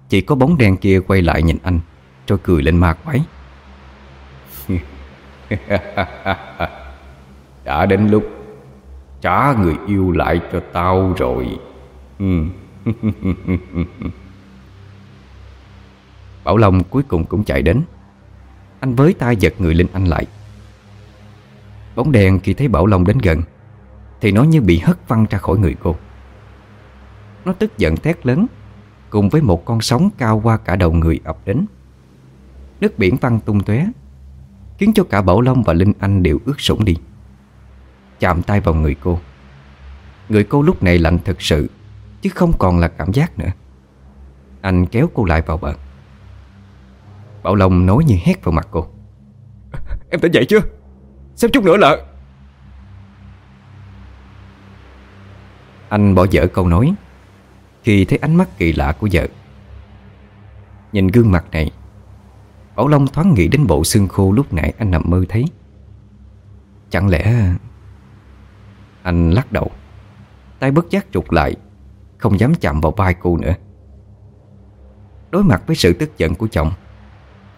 Chỉ có bóng đen kia quay lại nhìn anh Rồi cười lên ma quái. Đã đến lúc Trả người yêu lại cho tao rồi. Bảo Long cuối cùng cũng chạy đến anh với tay giật người Linh Anh lại. Bóng đèn khi thấy Bảo Long đến gần, Thì nó như bị hất văng ra khỏi người cô. Nó tức giận thét lớn, Cùng với một con sóng cao qua cả đầu người ập đến. Nước biển văng tung tóe, Khiến cho cả Bảo Long và Linh Anh đều ướt sũng đi. Chạm tay vào người cô. Người cô lúc này lạnh thật sự, Chứ không còn là cảm giác nữa. Anh kéo cô lại vào bờ. Bảo Long nói như hét vào mặt cô. Em tỉnh dậy chưa? Xem chút nữa là Anh bỏ dở câu nói Khi thấy ánh mắt kỳ lạ của vợ. Nhìn gương mặt này Bảo Long thoáng nghĩ đến bộ xương khô lúc nãy anh nằm mơ thấy. Chẳng lẽ Anh lắc đầu Tay bất giác trục lại Không dám chạm vào vai cô nữa. Đối mặt với sự tức giận của chồng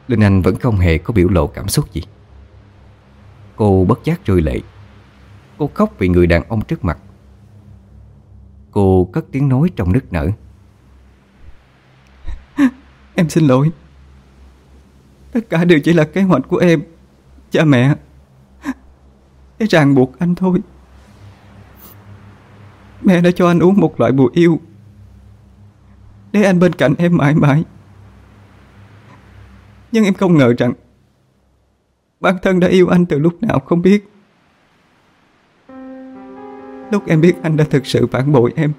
Linh Anh vẫn không hề có biểu lộ cảm xúc gì. Cô bất giác rơi lệ. Cô khóc vì người đàn ông trước mặt. Cô cất tiếng nói trong nức nở. Em xin lỗi. Tất cả đều chỉ là kế hoạch của em, Cha mẹ. Để ràng buộc anh thôi. Mẹ đã cho anh uống một loại bùa yêu. Để anh bên cạnh em mãi mãi. Nhưng em không ngờ rằng Bản thân đã yêu anh từ lúc nào không biết. Lúc em biết anh đã thực sự phản bội em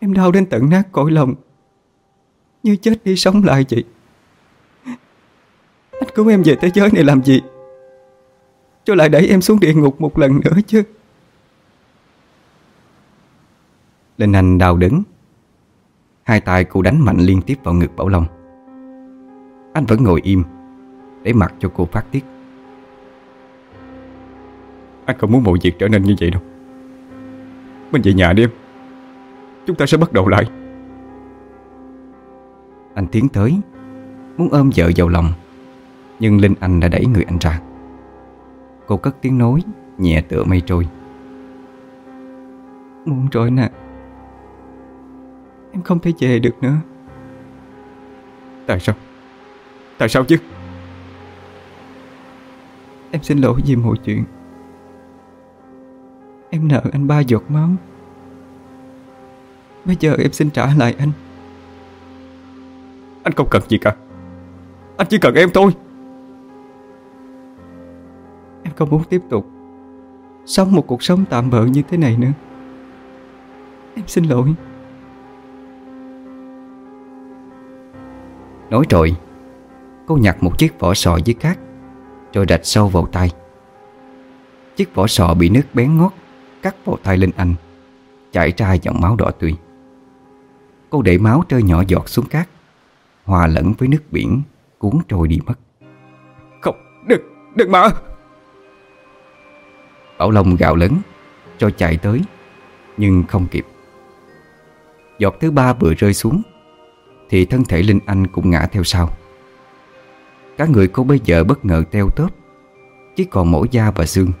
Em đau đến tận nát cõi lòng. Như chết đi sống lại chị. Anh cứu em về thế giới này làm gì? Cho lại đẩy em xuống địa ngục một lần nữa chứ. Linh Anh đau đớn. Hai tay cô đánh mạnh liên tiếp vào ngực Bảo Long. Anh vẫn ngồi im Để mặc cho cô phát tiết. Anh không muốn mọi việc trở nên như vậy đâu. Mình về nhà đi em. Chúng ta sẽ bắt đầu lại. Anh tiến tới Muốn ôm vợ vào lòng Nhưng Linh Anh đã đẩy người anh ra. Cô cất tiếng nói Nhẹ tựa mây trôi. Muộn rồi nè. Em không thể về được nữa. Tại sao Tại sao chứ? Em xin lỗi vì mọi chuyện. Em nợ anh ba giọt máu. Bây giờ em xin trả lại anh. Anh không cần gì cả. Anh chỉ cần em thôi. Em không muốn tiếp tục Sống một cuộc sống tạm bợ như thế này nữa. Em xin lỗi. Nói rồi Cô nhặt một chiếc vỏ sò dưới cát Rồi rạch sâu vào tay. Chiếc vỏ sò bị nước bén ngót Cắt vào tay Linh Anh Chảy ra dòng máu đỏ tươi. Cô để máu rơi nhỏ giọt xuống cát Hòa lẫn với nước biển Cuốn trôi đi mất. Không, đừng, đừng mà. Bảo Long gạo lớn Cho chạy tới Nhưng không kịp. Giọt thứ ba vừa rơi xuống Thì thân thể Linh Anh cũng ngã theo sau Cả người cô bây giờ bất ngờ teo tóp, Chỉ còn mỗi da và xương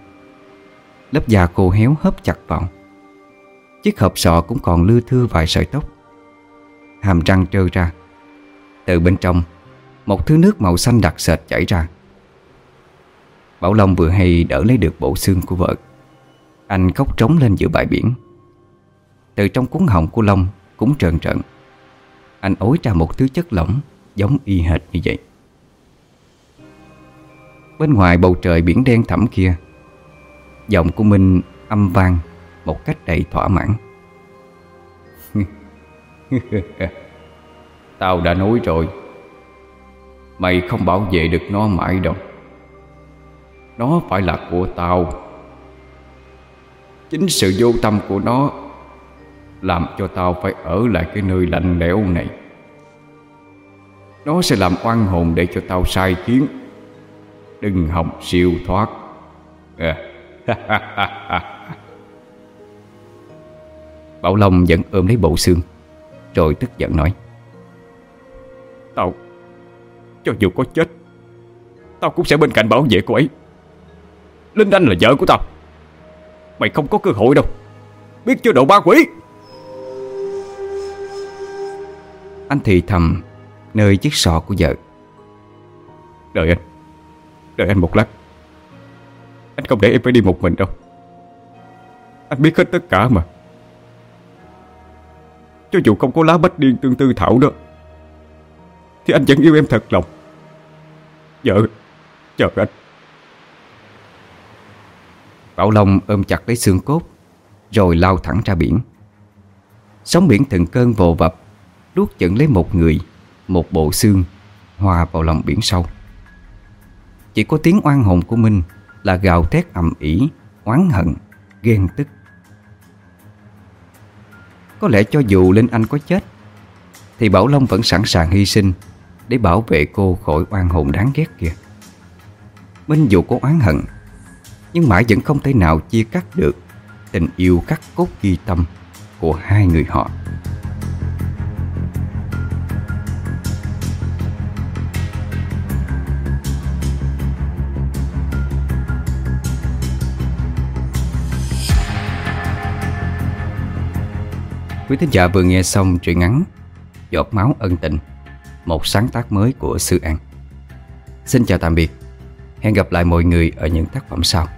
Lớp da cô héo hấp chặt vào. Chiếc hộp sọ cũng còn lưa thưa vài sợi tóc. Hàm răng trơ ra. Từ bên trong, Một thứ nước màu xanh đặc sệt chảy ra. Bảo Long vừa hay đỡ lấy được bộ xương của vợ. Anh khóc trống lên giữa bãi biển. Từ trong cuốn họng của Long Cũng trơn trợn. Anh ối ra một thứ chất lỏng Giống y hệt như vậy. Bên ngoài bầu trời biển đen thẳm kia. Giọng của Minh âm vang Một cách đầy thỏa mãn. Tao đã nói rồi. Mày không bảo vệ được nó mãi đâu. Nó phải là của tao. Chính sự vô tâm của nó Làm cho tao phải ở lại cái nơi lạnh lẽo này. Nó sẽ làm oan hồn để cho tao sai khiến. Đừng hòng siêu thoát. À. Bảo Long vẫn ôm lấy bộ xương Rồi tức giận nói. Tao Cho dù có chết Tao cũng sẽ bên cạnh bảo vệ cô ấy. Linh Anh là vợ của tao. Mày không có cơ hội đâu. Biết chưa độ ba quỷ? Anh thì thầm Nơi chiếc sọ của vợ. Đợi anh Đợi anh một lát. Anh không để em phải đi một mình đâu. Anh biết hết tất cả mà. Cho dù không có lá bách điên tương tư thảo đó, Thì anh vẫn yêu em thật lòng. Vợ, Chờ anh. Bảo Long ôm chặt lấy xương cốt, Rồi lao thẳng ra biển. Sóng biển từng cơn vồ vập Đuốt dẫn lấy một người, Một bộ xương, Hòa vào lòng biển sâu. Chỉ có tiếng oan hồn của Minh Là gào thét ầm ỉ Oán hận, ghen tức. Có lẽ cho dù Linh Anh có chết Thì Bảo Long vẫn sẵn sàng hy sinh Để bảo vệ cô khỏi oan hồn đáng ghét kia. Minh dù có oán hận Nhưng mãi vẫn không thể nào chia cắt được Tình yêu cắt cốt ghi tâm Của hai người họ. Quý thính giả vừa nghe xong truyện ngắn Giọt máu ân tình, Một sáng tác mới của Sư An. Xin chào tạm biệt. Hẹn gặp lại mọi người ở những tác phẩm sau.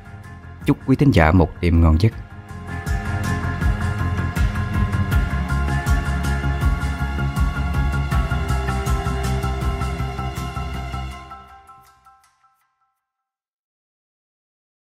Chúc quý thính giả một đêm ngon giấc.